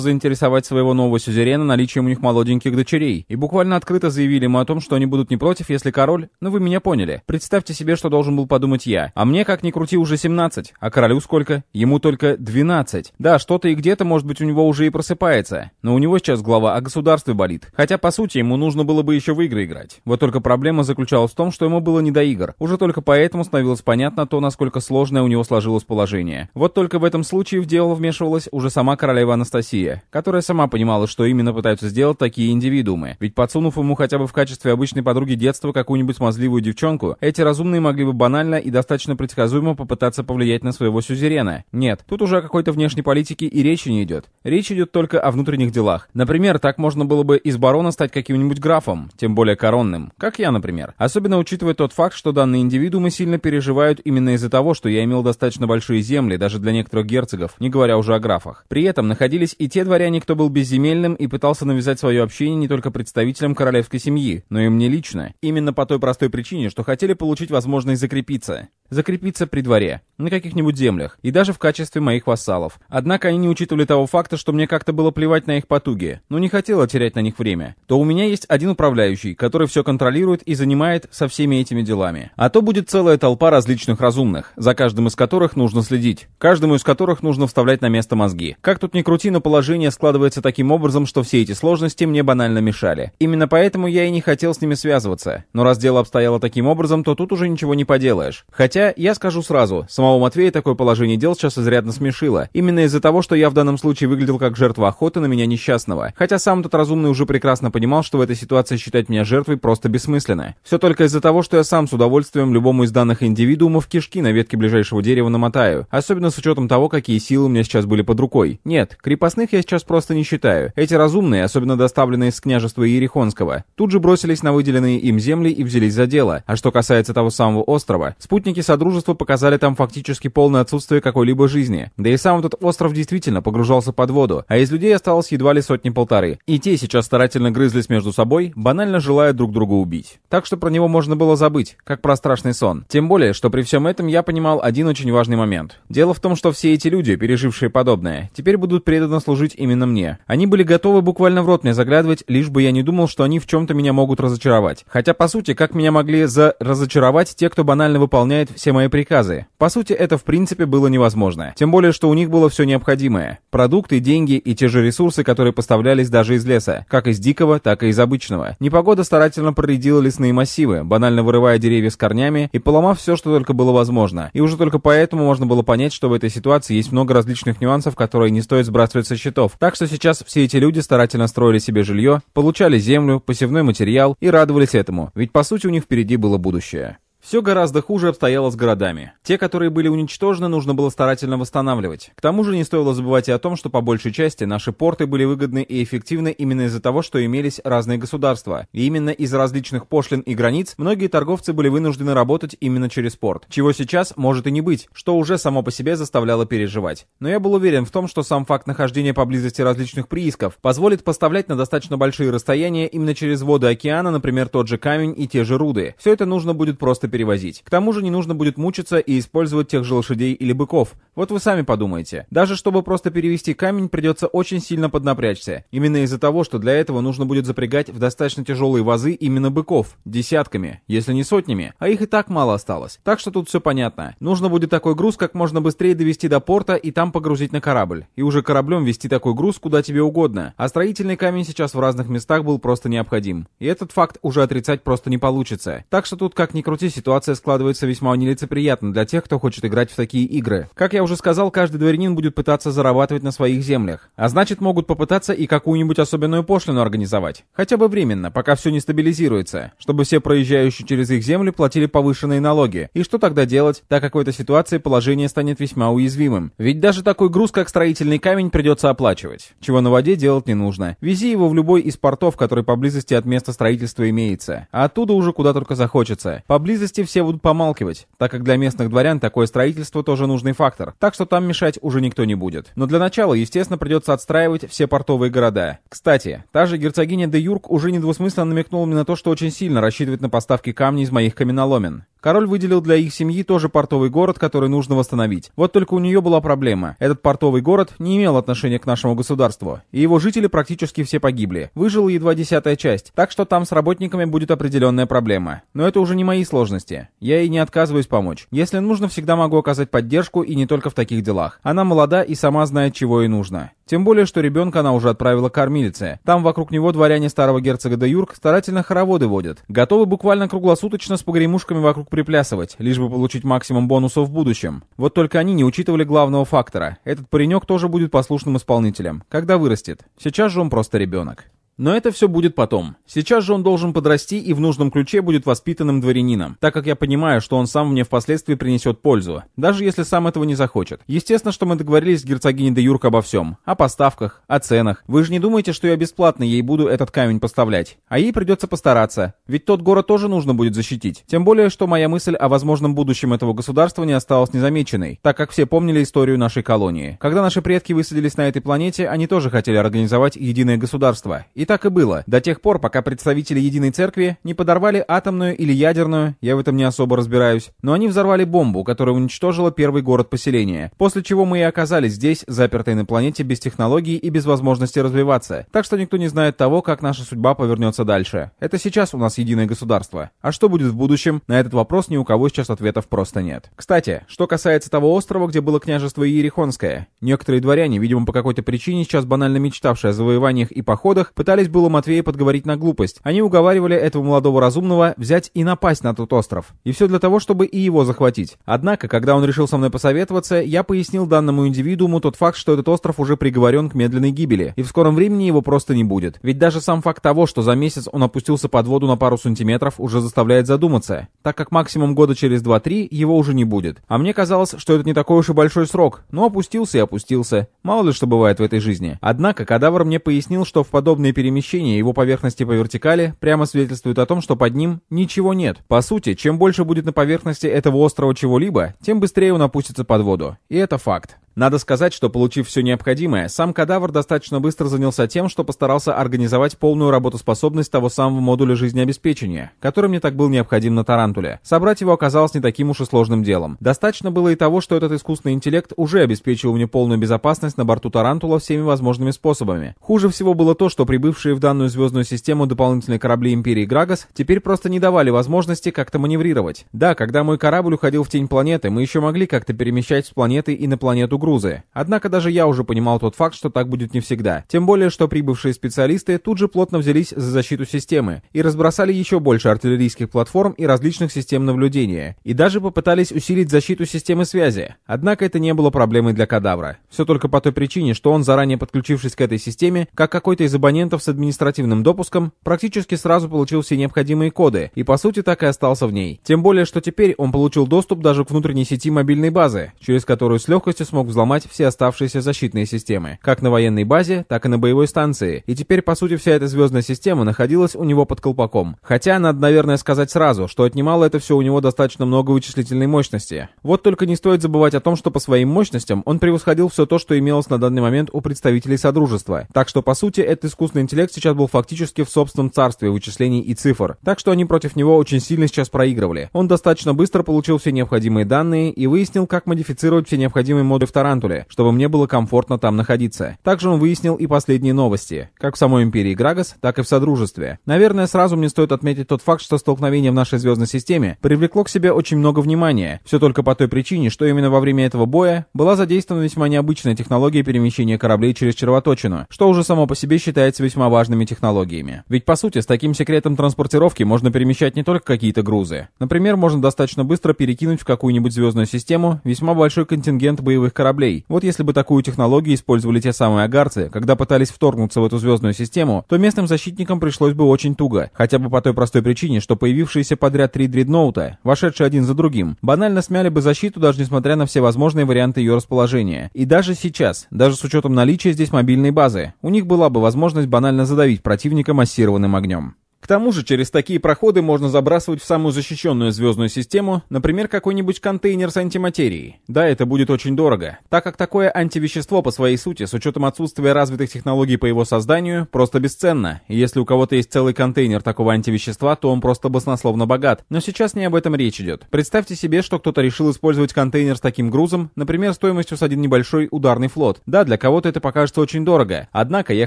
заинтересовать своего нового сюзерена наличием у них молоденьких дочерей. И буквально открыто заявили ему о том, что они будут не против, если король король, ну, вы меня поняли. Представьте себе, что должен был подумать я. А мне, как ни крути, уже 17. А королю сколько? Ему только 12. Да, что-то и где-то, может быть, у него уже и просыпается. Но у него сейчас глава о государстве болит. Хотя, по сути, ему нужно было бы еще в игры играть. Вот только проблема заключалась в том, что ему было не до игр. Уже только поэтому становилось понятно то, насколько сложное у него сложилось положение. Вот только в этом случае в дело вмешивалась уже сама королева Анастасия, которая сама понимала, что именно пытаются сделать такие индивидуумы. Ведь подсунув ему хотя бы в качестве обычной подруги детства какую-нибудь какую-нибудь смазливую девчонку, эти разумные могли бы банально и достаточно предсказуемо попытаться повлиять на своего сюзерена. Нет, тут уже о какой-то внешней политике и речи не идет. Речь идет только о внутренних делах. Например, так можно было бы из барона стать каким-нибудь графом, тем более коронным. Как я, например. Особенно учитывая тот факт, что данные индивидуумы сильно переживают именно из-за того, что я имел достаточно большие земли, даже для некоторых герцогов, не говоря уже о графах. При этом находились и те дворяне, кто был безземельным и пытался навязать свое общение не только представителям королевской семьи, но и мне лично. Именно по той простой причине, что хотели получить возможность закрепиться. Закрепиться при дворе, на каких-нибудь землях, и даже в качестве моих вассалов. Однако они не учитывали того факта, что мне как-то было плевать на их потуги, но не хотела терять на них время. То у меня есть один управляющий, который все контролирует и занимает со всеми этими делами. А то будет целая толпа различных разумных, за каждым из которых нужно следить, каждому из которых нужно вставлять на место мозги. Как тут ни крути, но положение складывается таким образом, что все эти сложности мне банально мешали. Именно поэтому я и не хотел с ними связываться. Но раз дело обстояло таким образом, то тут уже ничего не поделаешь. Хотя, я скажу сразу, самого Матвея такое положение дел сейчас изрядно смешило. Именно из-за того, что я в данном случае выглядел как жертва охоты на меня несчастного. Хотя сам тот разумный уже прекрасно понимал, что в этой ситуации считать меня жертвой просто бессмысленно. Все только из-за того, что я сам с удовольствием любому из данных индивидуумов кишки на ветке ближайшего дерева намотаю. Особенно с учетом того, какие силы у меня сейчас были под рукой. Нет, крепостных я сейчас просто не считаю. Эти разумные, особенно доставленные с княжества Иерихонского, тут же бросились на выделенные им земли и взялись за дело. А что касается того самого острова, спутники Содружества показали там фактически полное отсутствие какой-либо жизни. Да и сам этот остров действительно погружался под воду, а из людей осталось едва ли сотни-полторы. И те сейчас старательно грызлись между собой, банально желая друг друга убить. Так что про него можно было забыть, как про страшный сон. Тем более, что при всем этом я понимал один очень важный момент. Дело в том, что все эти люди, пережившие подобное, теперь будут преданно служить именно мне. Они были готовы буквально в рот мне заглядывать, лишь бы я не думал, что они в чем-то меня могут разочаровать. Хотя, по сути, как меня могли за разочаровать те, кто банально выполняет все мои приказы? По сути, это в принципе было невозможно. Тем более, что у них было все необходимое. Продукты, деньги и те же ресурсы, которые поставлялись даже из леса, как из дикого, так и из обычного. Непогода старательно проредила лесные массивы, банально вырывая деревья с корнями и поломав все, что только было возможно. И уже только поэтому можно было понять, что в этой ситуации есть много различных нюансов, которые не стоит сбрасывать со счетов. Так что сейчас все эти люди старательно строили себе жилье, получали землю, посевной материал и радовались этому, ведь по сути у них впереди было будущее. Все гораздо хуже обстояло с городами. Те, которые были уничтожены, нужно было старательно восстанавливать. К тому же не стоило забывать и о том, что по большей части наши порты были выгодны и эффективны именно из-за того, что имелись разные государства. И именно из различных пошлин и границ многие торговцы были вынуждены работать именно через порт. Чего сейчас может и не быть, что уже само по себе заставляло переживать. Но я был уверен в том, что сам факт нахождения поблизости различных приисков позволит поставлять на достаточно большие расстояния именно через воды океана, например, тот же камень и те же руды. Все это нужно будет просто перевозить. К тому же не нужно будет мучиться и использовать тех же лошадей или быков. Вот вы сами подумайте. Даже чтобы просто перевести камень, придется очень сильно поднапрячься. Именно из-за того, что для этого нужно будет запрягать в достаточно тяжелые вазы именно быков. Десятками, если не сотнями. А их и так мало осталось. Так что тут все понятно. Нужно будет такой груз как можно быстрее довести до порта и там погрузить на корабль. И уже кораблем вести такой груз куда тебе угодно. А строительный камень сейчас в разных местах был просто необходим. И этот факт уже отрицать просто не получится. Так что тут как ни крути, складывается весьма нелицеприятно для тех, кто хочет играть в такие игры. Как я уже сказал, каждый дворянин будет пытаться зарабатывать на своих землях. А значит, могут попытаться и какую-нибудь особенную пошлину организовать. Хотя бы временно, пока все не стабилизируется. Чтобы все проезжающие через их земли платили повышенные налоги. И что тогда делать, так как в этой ситуации положение станет весьма уязвимым. Ведь даже такой груз, как строительный камень, придется оплачивать. Чего на воде делать не нужно. Вези его в любой из портов, который поблизости от места строительства имеется. А оттуда уже куда только захочется. Поблизости все будут помалкивать, так как для местных дворян такое строительство тоже нужный фактор. Так что там мешать уже никто не будет. Но для начала, естественно, придется отстраивать все портовые города. Кстати, та же герцогиня де Юрк уже недвусмысленно намекнула мне на то, что очень сильно рассчитывает на поставки камней из моих каменоломен. Король выделил для их семьи тоже портовый город, который нужно восстановить. Вот только у нее была проблема. Этот портовый город не имел отношения к нашему государству, и его жители практически все погибли. Выжила едва десятая часть, так что там с работниками будет определенная проблема. Но это уже не мои сложности. Я ей не отказываюсь помочь. Если нужно, всегда могу оказать поддержку и не только в таких делах. Она молода и сама знает, чего ей нужно. Тем более, что ребенка она уже отправила к кормилице. Там вокруг него дворяне старого герцога де Юрк старательно хороводы водят. Готовы буквально круглосуточно с погремушками вокруг приплясывать, лишь бы получить максимум бонусов в будущем. Вот только они не учитывали главного фактора. Этот паренек тоже будет послушным исполнителем, когда вырастет. Сейчас же он просто ребенок. Но это все будет потом. Сейчас же он должен подрасти и в нужном ключе будет воспитанным дворянином, так как я понимаю, что он сам мне впоследствии принесет пользу, даже если сам этого не захочет. Естественно, что мы договорились с герцогиней де Юрк обо всем. О поставках, о ценах. Вы же не думаете, что я бесплатно ей буду этот камень поставлять? А ей придется постараться. Ведь тот город тоже нужно будет защитить. Тем более, что моя мысль о возможном будущем этого государства не осталась незамеченной, так как все помнили историю нашей колонии. Когда наши предки высадились на этой планете, они тоже хотели организовать единое государство. И так и было, до тех пор, пока представители Единой Церкви не подорвали атомную или ядерную, я в этом не особо разбираюсь, но они взорвали бомбу, которая уничтожила первый город поселения, после чего мы и оказались здесь, запертой на планете без технологий и без возможности развиваться, так что никто не знает того, как наша судьба повернется дальше. Это сейчас у нас единое государство. А что будет в будущем, на этот вопрос ни у кого сейчас ответов просто нет. Кстати, что касается того острова, где было княжество Иерихонское, некоторые дворяне, видимо по какой-то причине сейчас банально мечтавшие о завоеваниях и походах, пытались Пытались было Матвея подговорить на глупость. Они уговаривали этого молодого разумного взять и напасть на тот остров. И все для того, чтобы и его захватить. Однако, когда он решил со мной посоветоваться, я пояснил данному индивидууму тот факт, что этот остров уже приговорен к медленной гибели, и в скором времени его просто не будет. Ведь даже сам факт того, что за месяц он опустился под воду на пару сантиметров, уже заставляет задуматься, так как максимум года через 2-3 его уже не будет. А мне казалось, что это не такой уж и большой срок, но опустился и опустился. Мало ли что бывает в этой жизни. Однако кадавр мне пояснил, что в подобные перемещения его поверхности по вертикали прямо свидетельствуют о том, что под ним ничего нет. По сути, чем больше будет на поверхности этого острова чего-либо, тем быстрее он опустится под воду. И это факт. Надо сказать, что получив все необходимое, сам кадавр достаточно быстро занялся тем, что постарался организовать полную работоспособность того самого модуля жизнеобеспечения, который мне так был необходим на Тарантуле. Собрать его оказалось не таким уж и сложным делом. Достаточно было и того, что этот искусственный интеллект уже обеспечивал мне полную безопасность на борту Тарантула всеми возможными способами. Хуже всего было то, что прибывшие в данную звездную систему дополнительные корабли Империи Грагас теперь просто не давали возможности как-то маневрировать. Да, когда мой корабль уходил в тень планеты, мы еще могли как-то перемещать с планеты и на планету грузы. Однако даже я уже понимал тот факт, что так будет не всегда. Тем более, что прибывшие специалисты тут же плотно взялись за защиту системы и разбросали еще больше артиллерийских платформ и различных систем наблюдения. И даже попытались усилить защиту системы связи. Однако это не было проблемой для кадавра. Все только по той причине, что он, заранее подключившись к этой системе, как какой-то из абонентов с административным допуском, практически сразу получил все необходимые коды и по сути так и остался в ней. Тем более, что теперь он получил доступ даже к внутренней сети мобильной базы, через которую с легкостью смог взломать все оставшиеся защитные системы, как на военной базе, так и на боевой станции, и теперь, по сути, вся эта звездная система находилась у него под колпаком. Хотя, надо, наверное, сказать сразу, что отнимало это все у него достаточно много вычислительной мощности. Вот только не стоит забывать о том, что по своим мощностям он превосходил все то, что имелось на данный момент у представителей Содружества. Так что, по сути, этот искусственный интеллект сейчас был фактически в собственном царстве вычислений и цифр. Так что они против него очень сильно сейчас проигрывали. Он достаточно быстро получил все необходимые данные и выяснил, как модифицировать все необходимые моды в Тарантуле, чтобы мне было комфортно там находиться. Также он выяснил и последние новости, как в самой Империи Грагас, так и в Содружестве. Наверное, сразу мне стоит отметить тот факт, что столкновение в нашей звездной системе привлекло к себе очень много внимания. Все только по той причине, что именно во время этого боя была задействована весьма необычная технология перемещения кораблей через червоточину, что уже само по себе считается весьма важными технологиями. Ведь по сути, с таким секретом транспортировки можно перемещать не только какие-то грузы. Например, можно достаточно быстро перекинуть в какую-нибудь звездную систему весьма большой контингент боевых кораблей, вот если бы такую технологию использовали те самые агарцы, когда пытались вторгнуться в эту звездную систему, то местным защитникам пришлось бы очень туго. Хотя бы по той простой причине, что появившиеся подряд три дредноута, вошедшие один за другим, банально смяли бы защиту, даже несмотря на все возможные варианты ее расположения. И даже сейчас, даже с учетом наличия здесь мобильной базы, у них была бы возможность банально задавить противника массированным огнем. К тому же, через такие проходы можно забрасывать в самую защищенную звездную систему, например, какой-нибудь контейнер с антиматерией. Да, это будет очень дорого, так как такое антивещество по своей сути, с учетом отсутствия развитых технологий по его созданию, просто бесценно. И если у кого-то есть целый контейнер такого антивещества, то он просто баснословно богат. Но сейчас не об этом речь идет. Представьте себе, что кто-то решил использовать контейнер с таким грузом, например, стоимостью с один небольшой ударный флот. Да, для кого-то это покажется очень дорого. Однако, я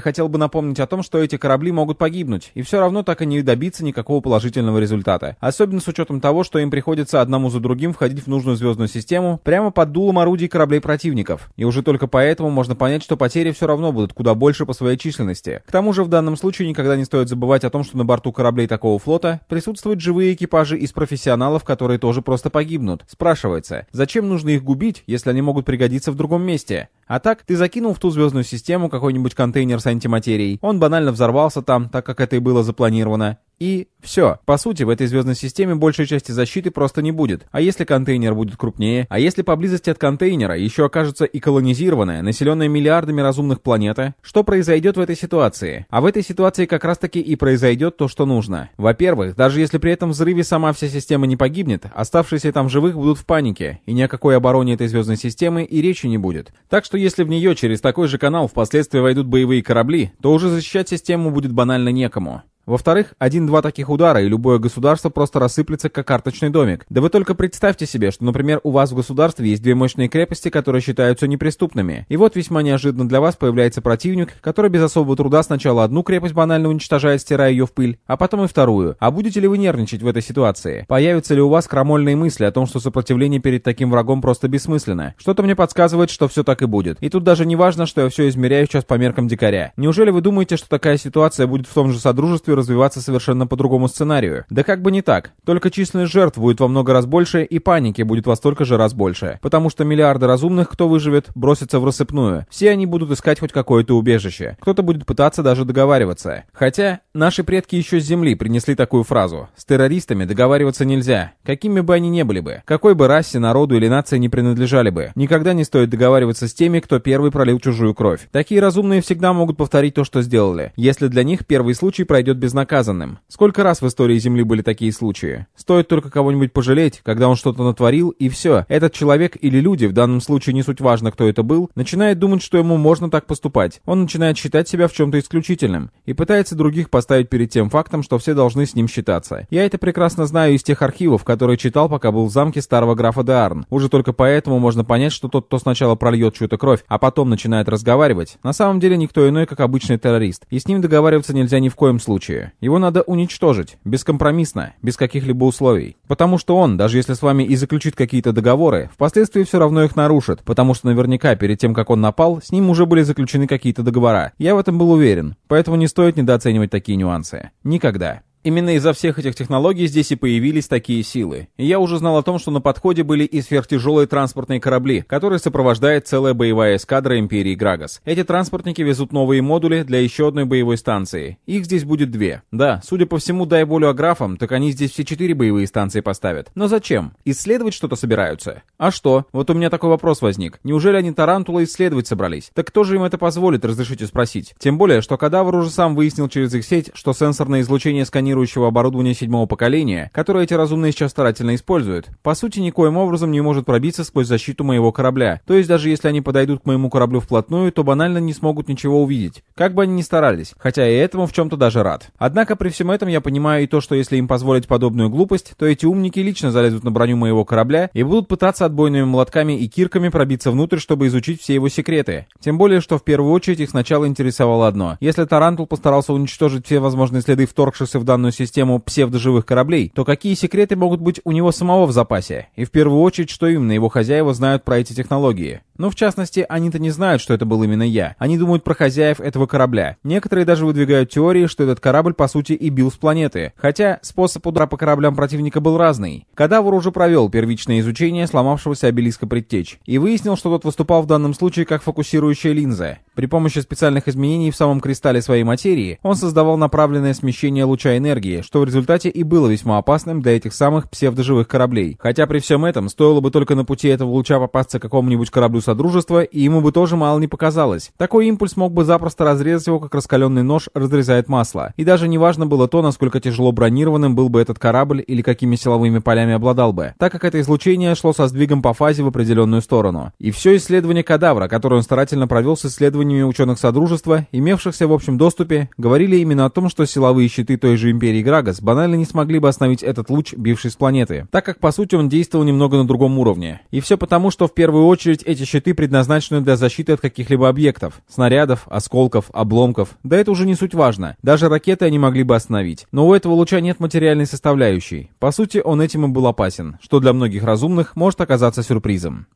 хотел бы напомнить о том, что эти корабли могут погибнуть, и все равно так и не добиться никакого положительного результата. Особенно с учетом того, что им приходится одному за другим входить в нужную звездную систему прямо под дулом орудий кораблей противников. И уже только поэтому можно понять, что потери все равно будут куда больше по своей численности. К тому же в данном случае никогда не стоит забывать о том, что на борту кораблей такого флота присутствуют живые экипажи из профессионалов, которые тоже просто погибнут. Спрашивается, зачем нужно их губить, если они могут пригодиться в другом месте? А так, ты закинул в ту звездную систему какой-нибудь контейнер с антиматерией, он банально взорвался там, так как это и было запланировано, и все. По сути, в этой звездной системе большей части защиты просто не будет. А если контейнер будет крупнее? А если поблизости от контейнера еще окажется и колонизированная, населенная миллиардами разумных планета? Что произойдет в этой ситуации? А в этой ситуации как раз таки и произойдет то, что нужно. Во-первых, даже если при этом взрыве сама вся система не погибнет, оставшиеся там живых будут в панике, и ни о какой обороне этой звездной системы и речи не будет. Так что если в нее через такой же канал впоследствии войдут боевые корабли, то уже защищать систему будет банально некому. Во-вторых, один-два таких удара, и любое государство просто рассыплется, как карточный домик. Да вы только представьте себе, что, например, у вас в государстве есть две мощные крепости, которые считаются неприступными. И вот весьма неожиданно для вас появляется противник, который без особого труда сначала одну крепость банально уничтожает, стирая ее в пыль, а потом и вторую. А будете ли вы нервничать в этой ситуации? Появятся ли у вас крамольные мысли о том, что сопротивление перед таким врагом просто бессмысленно? Что-то мне подсказывает, что все так и будет. И тут даже не важно, что я все измеряю сейчас по меркам дикаря. Неужели вы думаете, что такая ситуация будет в том же Содружестве развиваться совершенно по другому сценарию? Да как бы не так. Только численность жертв будет во много раз больше, и паники будет во столько же раз больше. Потому что миллиарды разумных, кто выживет, бросятся в рассыпную. Все они будут искать хоть какое-то убежище. Кто-то будет пытаться даже договариваться. Хотя, наши предки еще с Земли принесли такую фразу. С террористами договариваться нельзя. Какими бы они ни были бы. Какой бы расе, народу или нации не принадлежали бы. Никогда не стоит договариваться с теми, кто первый пролил чужую кровь. Такие разумные всегда могут повторить то, что сделали, если для них первый случай пройдет безнаказанным. Сколько раз в истории Земли были такие случаи? Стоит только кого-нибудь пожалеть, когда он что-то натворил, и все. Этот человек или люди, в данном случае не суть важно, кто это был, начинает думать, что ему можно так поступать. Он начинает считать себя в чем-то исключительным и пытается других поставить перед тем фактом, что все должны с ним считаться. Я это прекрасно знаю из тех архивов, которые читал, пока был в замке старого графа Деарн. Уже только поэтому можно понять, что тот, кто сначала прольет чью-то кровь, а потом начинает разговаривать, на самом деле никто иной, как обычный террорист. И с ним договариваться нельзя ни в коем случае. Его надо уничтожить, бескомпромиссно, без каких-либо условий. Потому что он, даже если с вами и заключит какие-то договоры, впоследствии все равно их нарушит, потому что наверняка перед тем, как он напал, с ним уже были заключены какие-то договора. Я в этом был уверен. Поэтому не стоит недооценивать такие нюансы. Никогда. Именно из-за всех этих технологий здесь и появились такие силы. Я уже знал о том, что на подходе были и сверхтяжелые транспортные корабли, которые сопровождает целая боевая эскадра Империи Грагас. Эти транспортники везут новые модули для еще одной боевой станции. Их здесь будет две. Да, судя по всему, дай волю аграфам, так они здесь все четыре боевые станции поставят. Но зачем? Исследовать что-то собираются? А что? Вот у меня такой вопрос возник. Неужели они Тарантула исследовать собрались? Так кто же им это позволит, разрешите спросить? Тем более, что Кадавр уже сам выяснил через их сеть, что сенсорное излучение сканирует сканирующего оборудования седьмого поколения, которое эти разумные сейчас старательно используют, по сути никоим образом не может пробиться сквозь защиту моего корабля. То есть даже если они подойдут к моему кораблю вплотную, то банально не смогут ничего увидеть. Как бы они ни старались, хотя я этому в чем-то даже рад. Однако при всем этом я понимаю и то, что если им позволить подобную глупость, то эти умники лично залезут на броню моего корабля и будут пытаться отбойными молотками и кирками пробиться внутрь, чтобы изучить все его секреты. Тем более, что в первую очередь их сначала интересовало одно. Если Тарантул постарался уничтожить все возможные следы вторгшихся в данную данную систему псевдоживых кораблей, то какие секреты могут быть у него самого в запасе? И в первую очередь, что именно его хозяева знают про эти технологии? Ну, в частности, они-то не знают, что это был именно я. Они думают про хозяев этого корабля. Некоторые даже выдвигают теории, что этот корабль, по сути, и бил с планеты. Хотя способ удара по кораблям противника был разный. Кадавр уже провел первичное изучение сломавшегося обелиска предтеч и выяснил, что тот выступал в данном случае как фокусирующая линза. При помощи специальных изменений в самом кристалле своей материи он создавал направленное смещение луча энергии, что в результате и было весьма опасным для этих самых псевдоживых кораблей. Хотя при всем этом стоило бы только на пути этого луча попасться какому-нибудь кораблю Содружества, и ему бы тоже мало не показалось. Такой импульс мог бы запросто разрезать его, как раскаленный нож разрезает масло. И даже не важно было то, насколько тяжело бронированным был бы этот корабль или какими силовыми полями обладал бы, так как это излучение шло со сдвигом по фазе в определенную сторону. И все исследование кадавра, которое он старательно провел с исследованиями ученых Содружества, имевшихся в общем доступе, говорили именно о том, что силовые щиты той же империи Грагас банально не смогли бы остановить этот луч, бивший с планеты, так как по сути он действовал немного на другом уровне. И все потому, что в первую очередь эти щиты предназначены для защиты от каких-либо объектов, снарядов, осколков, обломков. Да это уже не суть важно. Даже ракеты они могли бы остановить. Но у этого луча нет материальной составляющей. По сути, он этим и был опасен, что для многих разумных может оказаться сюрпризом.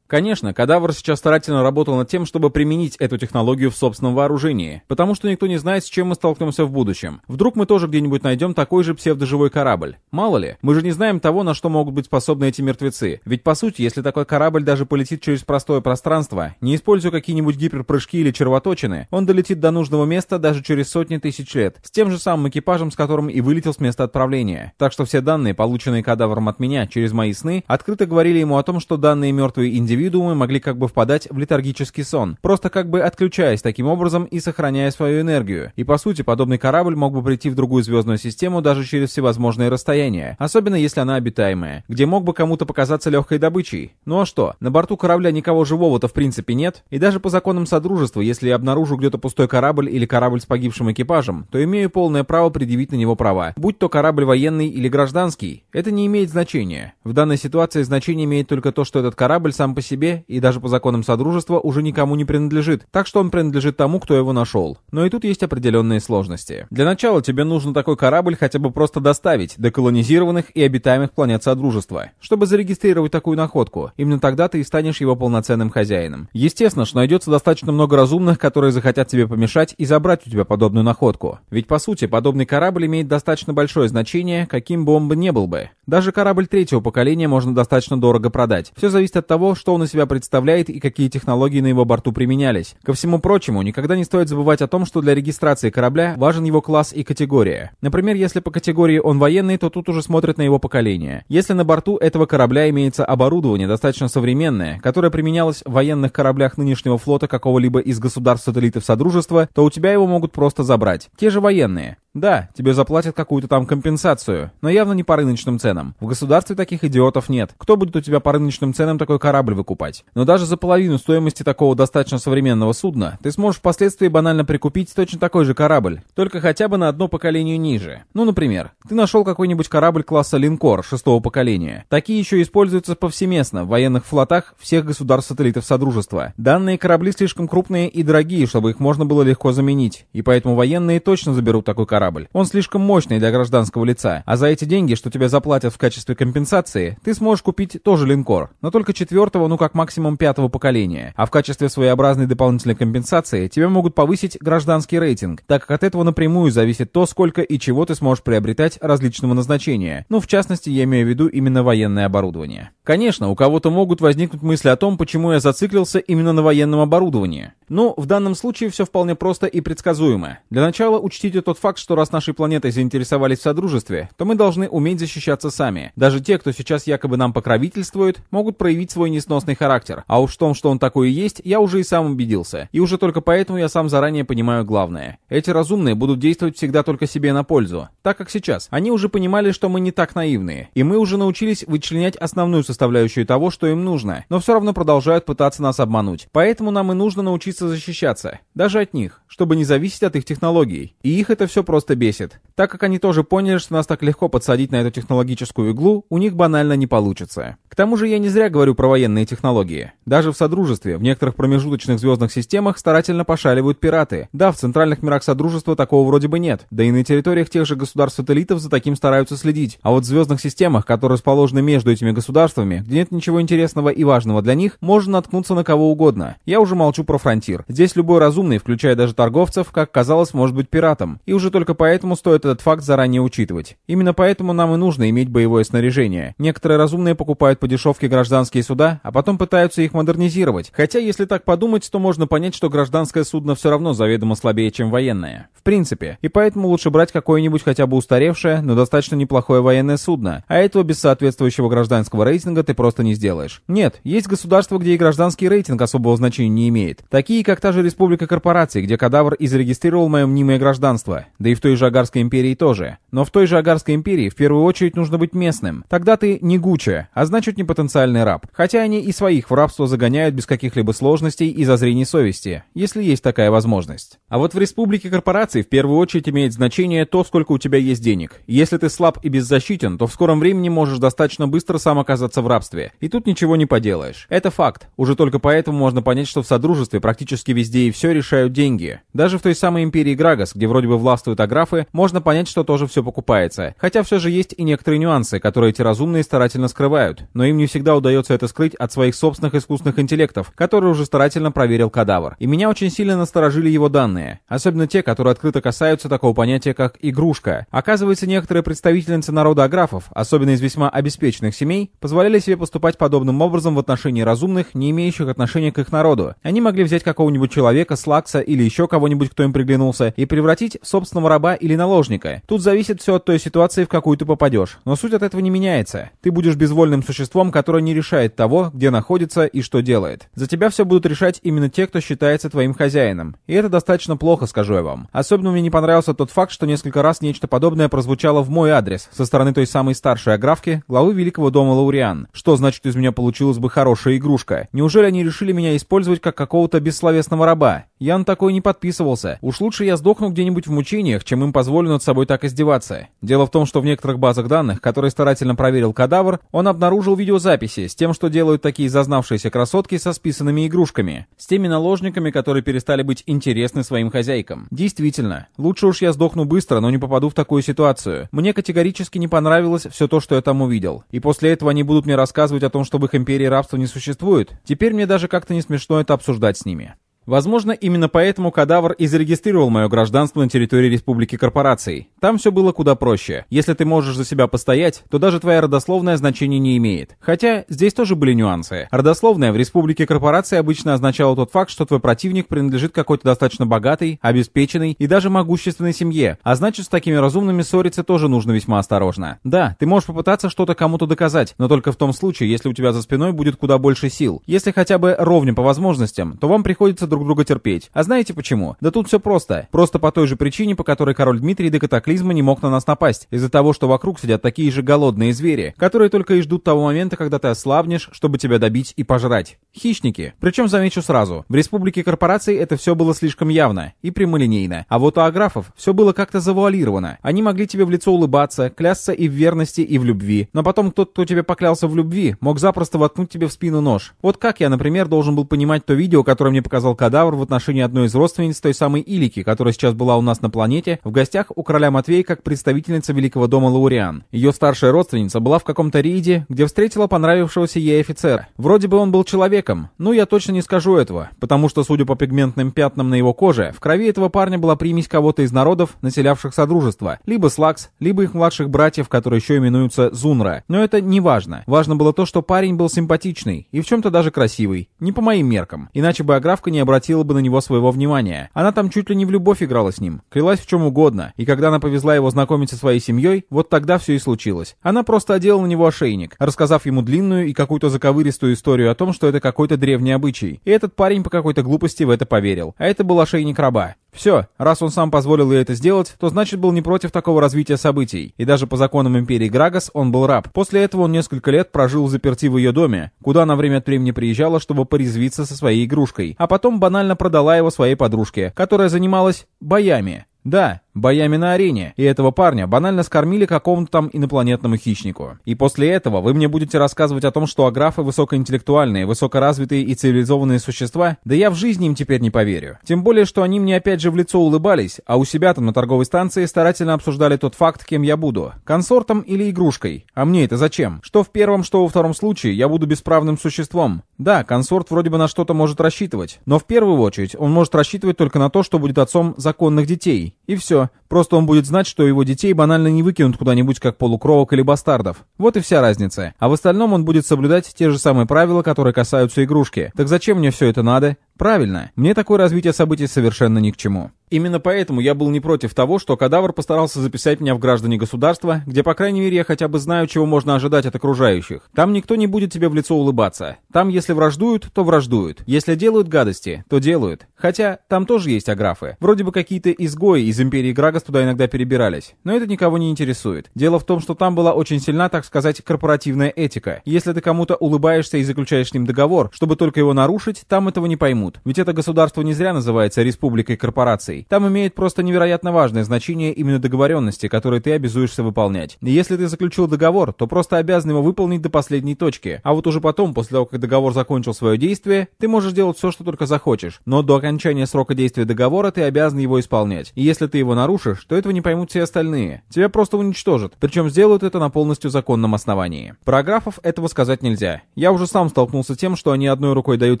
Конечно, Кадавр сейчас старательно работал над тем, чтобы применить эту технологию в собственном вооружении, потому что никто не знает, с чем мы столкнемся в будущем. Вдруг мы тоже где-нибудь найдем такой же псевдоживой корабль. Мало ли, мы же не знаем того, на что могут быть способны эти мертвецы. Ведь по сути, если такой корабль даже полетит через простое пространство, не используя какие-нибудь гиперпрыжки или червоточины, он долетит до нужного места даже через сотни тысяч лет, с тем же самым экипажем, с которым и вылетел с места отправления. Так что все данные, полученные Кадавром от меня через мои сны, открыто говорили ему о том, что данные мертвые индивиды индивидуумы могли как бы впадать в летаргический сон, просто как бы отключаясь таким образом и сохраняя свою энергию. И по сути, подобный корабль мог бы прийти в другую звездную систему даже через всевозможные расстояния, особенно если она обитаемая, где мог бы кому-то показаться легкой добычей. Ну а что, на борту корабля никого живого-то в принципе нет, и даже по законам Содружества, если я обнаружу где-то пустой корабль или корабль с погибшим экипажем, то имею полное право предъявить на него права, будь то корабль военный или гражданский. Это не имеет значения. В данной ситуации значение имеет только то, что этот корабль сам по себе и даже по законам Содружества уже никому не принадлежит, так что он принадлежит тому, кто его нашел. Но и тут есть определенные сложности. Для начала тебе нужно такой корабль хотя бы просто доставить до колонизированных и обитаемых планет Содружества, чтобы зарегистрировать такую находку. Именно тогда ты и станешь его полноценным хозяином. Естественно, что найдется достаточно много разумных, которые захотят тебе помешать и забрать у тебя подобную находку. Ведь по сути, подобный корабль имеет достаточно большое значение, каким бы он не был бы. Даже корабль третьего поколения можно достаточно дорого продать. Все зависит от того, что он из себя представляет и какие технологии на его борту применялись. Ко всему прочему, никогда не стоит забывать о том, что для регистрации корабля важен его класс и категория. Например, если по категории он военный, то тут уже смотрят на его поколение. Если на борту этого корабля имеется оборудование достаточно современное, которое применялось в военных кораблях нынешнего флота какого-либо из государств-сателлитов Содружества, то у тебя его могут просто забрать. Те же военные. Да, тебе заплатят какую-то там компенсацию, но явно не по рыночным ценам. В государстве таких идиотов нет. Кто будет у тебя по рыночным ценам такой корабль выкупать? Но даже за половину стоимости такого достаточно современного судна ты сможешь впоследствии банально прикупить точно такой же корабль, только хотя бы на одно поколение ниже. Ну, например, ты нашел какой-нибудь корабль класса линкор шестого поколения. Такие еще используются повсеместно в военных флотах всех государств-сателлитов Содружества. Данные корабли слишком крупные и дорогие, чтобы их можно было легко заменить, и поэтому военные точно заберут такой корабль корабль. Он слишком мощный для гражданского лица, а за эти деньги, что тебе заплатят в качестве компенсации, ты сможешь купить тоже линкор, но только четвертого, ну как максимум пятого поколения. А в качестве своеобразной дополнительной компенсации тебе могут повысить гражданский рейтинг, так как от этого напрямую зависит то, сколько и чего ты сможешь приобретать различного назначения. Ну, в частности, я имею в виду именно военное оборудование. Конечно, у кого-то могут возникнуть мысли о том, почему я зациклился именно на военном оборудовании. Ну, в данном случае все вполне просто и предсказуемо. Для начала учтите тот факт, что раз нашей планетой заинтересовались в Содружестве, то мы должны уметь защищаться сами. Даже те, кто сейчас якобы нам покровительствует, могут проявить свой несносный характер. А уж в том, что он такой и есть, я уже и сам убедился. И уже только поэтому я сам заранее понимаю главное. Эти разумные будут действовать всегда только себе на пользу. Так как сейчас. Они уже понимали, что мы не так наивные. И мы уже научились вычленять основную составляющую того, что им нужно. Но все равно продолжают пытаться нас обмануть. Поэтому нам и нужно научиться защищаться, даже от них, чтобы не зависеть от их технологий. И их это все просто бесит. Так как они тоже поняли, что нас так легко подсадить на эту технологическую иглу, у них банально не получится. К тому же я не зря говорю про военные технологии. Даже в Содружестве, в некоторых промежуточных звездных системах старательно пошаливают пираты. Да, в центральных мирах Содружества такого вроде бы нет. Да и на территориях тех же государств-сателлитов за таким стараются следить. А вот в звездных системах, которые расположены между этими государствами, где нет ничего интересного и важного для них, можно наткнуться на кого угодно. Я уже молчу про фронтир. Здесь любой разумный, включая даже торговцев, как казалось, может быть пиратом. И уже только поэтому стоит этот факт заранее учитывать. Именно поэтому нам и нужно иметь боевое снаряжение. Некоторые разумные покупают по дешевке гражданские суда, а потом пытаются их модернизировать. Хотя, если так подумать, то можно понять, что гражданское судно все равно заведомо слабее, чем военное. В принципе. И поэтому лучше брать какое-нибудь хотя бы устаревшее, но достаточно неплохое военное судно. А этого без соответствующего гражданского рейтинга ты просто не сделаешь. Нет, есть государства, где и гражданский рейтинг особого значения не имеет. Такие, как та же Республика Корпораций, где кадавр и зарегистрировал мое мнимое гражданство. Да и в той же Агарской империи тоже. Но в той же Агарской империи в первую очередь нужно быть местным. Тогда ты не гуча, а значит не потенциальный раб. Хотя они и своих в рабство загоняют без каких-либо сложностей и зазрений совести, если есть такая возможность. А вот в Республике Корпораций в первую очередь имеет значение то, сколько у тебя есть денег. Если ты слаб и беззащитен, то в скором времени можешь достаточно быстро сам оказаться в рабстве. И тут ничего не поделаешь. Это факт. Уже только поэтому можно понять, что в Содружестве практически везде и все решают деньги. Даже в той самой империи Грагас, где вроде бы властвуют аграфы, можно понять, что тоже все покупается. Хотя все же есть и некоторые нюансы, которые эти разумные старательно скрывают. Но им не всегда удается это скрыть от своих собственных искусственных интеллектов, которые уже старательно проверил кадавр. И меня очень сильно насторожили его данные. Особенно те, которые открыто касаются такого понятия, как игрушка. Оказывается, некоторые представительницы народа аграфов, особенно из весьма обеспеченных семей, позволяли себе поступать подобным образом в отношении разумных, не имеющих отношения к их народу. Они могли взять какого-нибудь человека, Слакса или еще кого-нибудь, кто им приглянулся, и превратить в собственного раба или наложника. Тут зависит все от той ситуации, в какую ты попадешь. Но суть от этого не меняется. Ты будешь безвольным существом которое не решает того, где находится и что делает. За тебя все будут решать именно те, кто считается твоим хозяином. И это достаточно плохо, скажу я вам. Особенно мне не понравился тот факт, что несколько раз нечто подобное прозвучало в мой адрес со стороны той самой старшей аграфки, главы Великого дома Лауриан. Что значит из меня получилась бы хорошая игрушка? Неужели они решили меня использовать как какого-то бессловесного раба? Я на такое не подписывался. Уж лучше я сдохну где-нибудь в мучениях, чем им позволю над собой так издеваться. Дело в том, что в некоторых базах данных, которые старательно проверил кадавр, он обнаружил видеозаписи с тем, что делают такие зазнавшиеся красотки со списанными игрушками. С теми наложниками, которые перестали быть интересны своим хозяйкам. Действительно, лучше уж я сдохну быстро, но не попаду в такую ситуацию. Мне категорически не понравилось все то, что я там увидел. И после этого они будут мне рассказывать о том, что в их империи рабства не существует. Теперь мне даже как-то не смешно это обсуждать с ними. Возможно, именно поэтому кадавр и зарегистрировал мое гражданство на территории Республики Корпораций. Там все было куда проще. Если ты можешь за себя постоять, то даже твоя родословная значения не имеет. Хотя здесь тоже были нюансы. Родословная в Республике Корпораций обычно означала тот факт, что твой противник принадлежит какой-то достаточно богатой, обеспеченной и даже могущественной семье. А значит, с такими разумными ссориться тоже нужно весьма осторожно. Да, ты можешь попытаться что-то кому-то доказать, но только в том случае, если у тебя за спиной будет куда больше сил. Если хотя бы ровня по возможностям, то вам приходится друг друга терпеть. А знаете почему? Да тут все просто. Просто по той же причине, по которой король Дмитрий до катаклизма не мог на нас напасть. Из-за того, что вокруг сидят такие же голодные звери, которые только и ждут того момента, когда ты ослабнешь, чтобы тебя добить и пожрать. Хищники. Причем замечу сразу, в республике корпораций это все было слишком явно и прямолинейно. А вот у аграфов все было как-то завуалировано. Они могли тебе в лицо улыбаться, клясться и в верности, и в любви. Но потом тот, кто тебе поклялся в любви, мог запросто воткнуть тебе в спину нож. Вот как я, например, должен был понимать то видео, которое мне показал кадавр в отношении одной из родственниц той самой Илики, которая сейчас была у нас на планете, в гостях у короля Матвея как представительница Великого дома Лауриан. Ее старшая родственница была в каком-то рейде, где встретила понравившегося ей офицера. Вроде бы он был человеком, но я точно не скажу этого, потому что, судя по пигментным пятнам на его коже, в крови этого парня была примесь кого-то из народов, населявших Содружество, либо Слакс, либо их младших братьев, которые еще именуются Зунра. Но это не важно. Важно было то, что парень был симпатичный и в чем-то даже красивый. Не по моим меркам. Иначе бы Аграфка не обратила бы на него своего внимания. Она там чуть ли не в любовь играла с ним, клялась в чем угодно, и когда она повезла его знакомить со своей семьей, вот тогда все и случилось. Она просто одела на него ошейник, рассказав ему длинную и какую-то заковыристую историю о том, что это какой-то древний обычай. И этот парень по какой-то глупости в это поверил. А это был ошейник раба. Все, раз он сам позволил ей это сделать, то значит был не против такого развития событий. И даже по законам империи Грагас он был раб. После этого он несколько лет прожил заперти в ее доме, куда она время от времени приезжала, чтобы порезвиться со своей игрушкой. А потом банально продала его своей подружке, которая занималась боями. Да, боями на арене, и этого парня банально скормили какому-то там инопланетному хищнику. И после этого вы мне будете рассказывать о том, что аграфы высокоинтеллектуальные, высокоразвитые и цивилизованные существа? Да я в жизни им теперь не поверю. Тем более, что они мне опять же в лицо улыбались, а у себя там на торговой станции старательно обсуждали тот факт, кем я буду. Консортом или игрушкой. А мне это зачем? Что в первом, что во втором случае я буду бесправным существом. Да, консорт вроде бы на что-то может рассчитывать, но в первую очередь он может рассчитывать только на то, что будет отцом законных детей. И все. Просто он будет знать, что его детей банально не выкинут куда-нибудь как полукровок или бастардов. Вот и вся разница. А в остальном он будет соблюдать те же самые правила, которые касаются игрушки. Так зачем мне все это надо? Правильно, мне такое развитие событий совершенно ни к чему. Именно поэтому я был не против того, что кадавр постарался записать меня в граждане государства, где, по крайней мере, я хотя бы знаю, чего можно ожидать от окружающих. Там никто не будет тебе в лицо улыбаться. Там, если враждуют, то враждуют. Если делают гадости, то делают. Хотя, там тоже есть аграфы. Вроде бы какие-то изгои из Империи Грагас туда иногда перебирались. Но это никого не интересует. Дело в том, что там была очень сильна, так сказать, корпоративная этика. Если ты кому-то улыбаешься и заключаешь с ним договор, чтобы только его нарушить, там этого не поймут. Ведь это государство не зря называется республикой корпораций. Там имеет просто невероятно важное значение именно договоренности, которые ты обязуешься выполнять. Если ты заключил договор, то просто обязан его выполнить до последней точки. А вот уже потом, после того, как договор закончил свое действие, ты можешь делать все, что только захочешь. Но до окончания срока действия договора ты обязан его исполнять. И если ты его нарушишь, то этого не поймут все остальные. Тебя просто уничтожат. Причем сделают это на полностью законном основании. Параграфов этого сказать нельзя. Я уже сам столкнулся с тем, что они одной рукой дают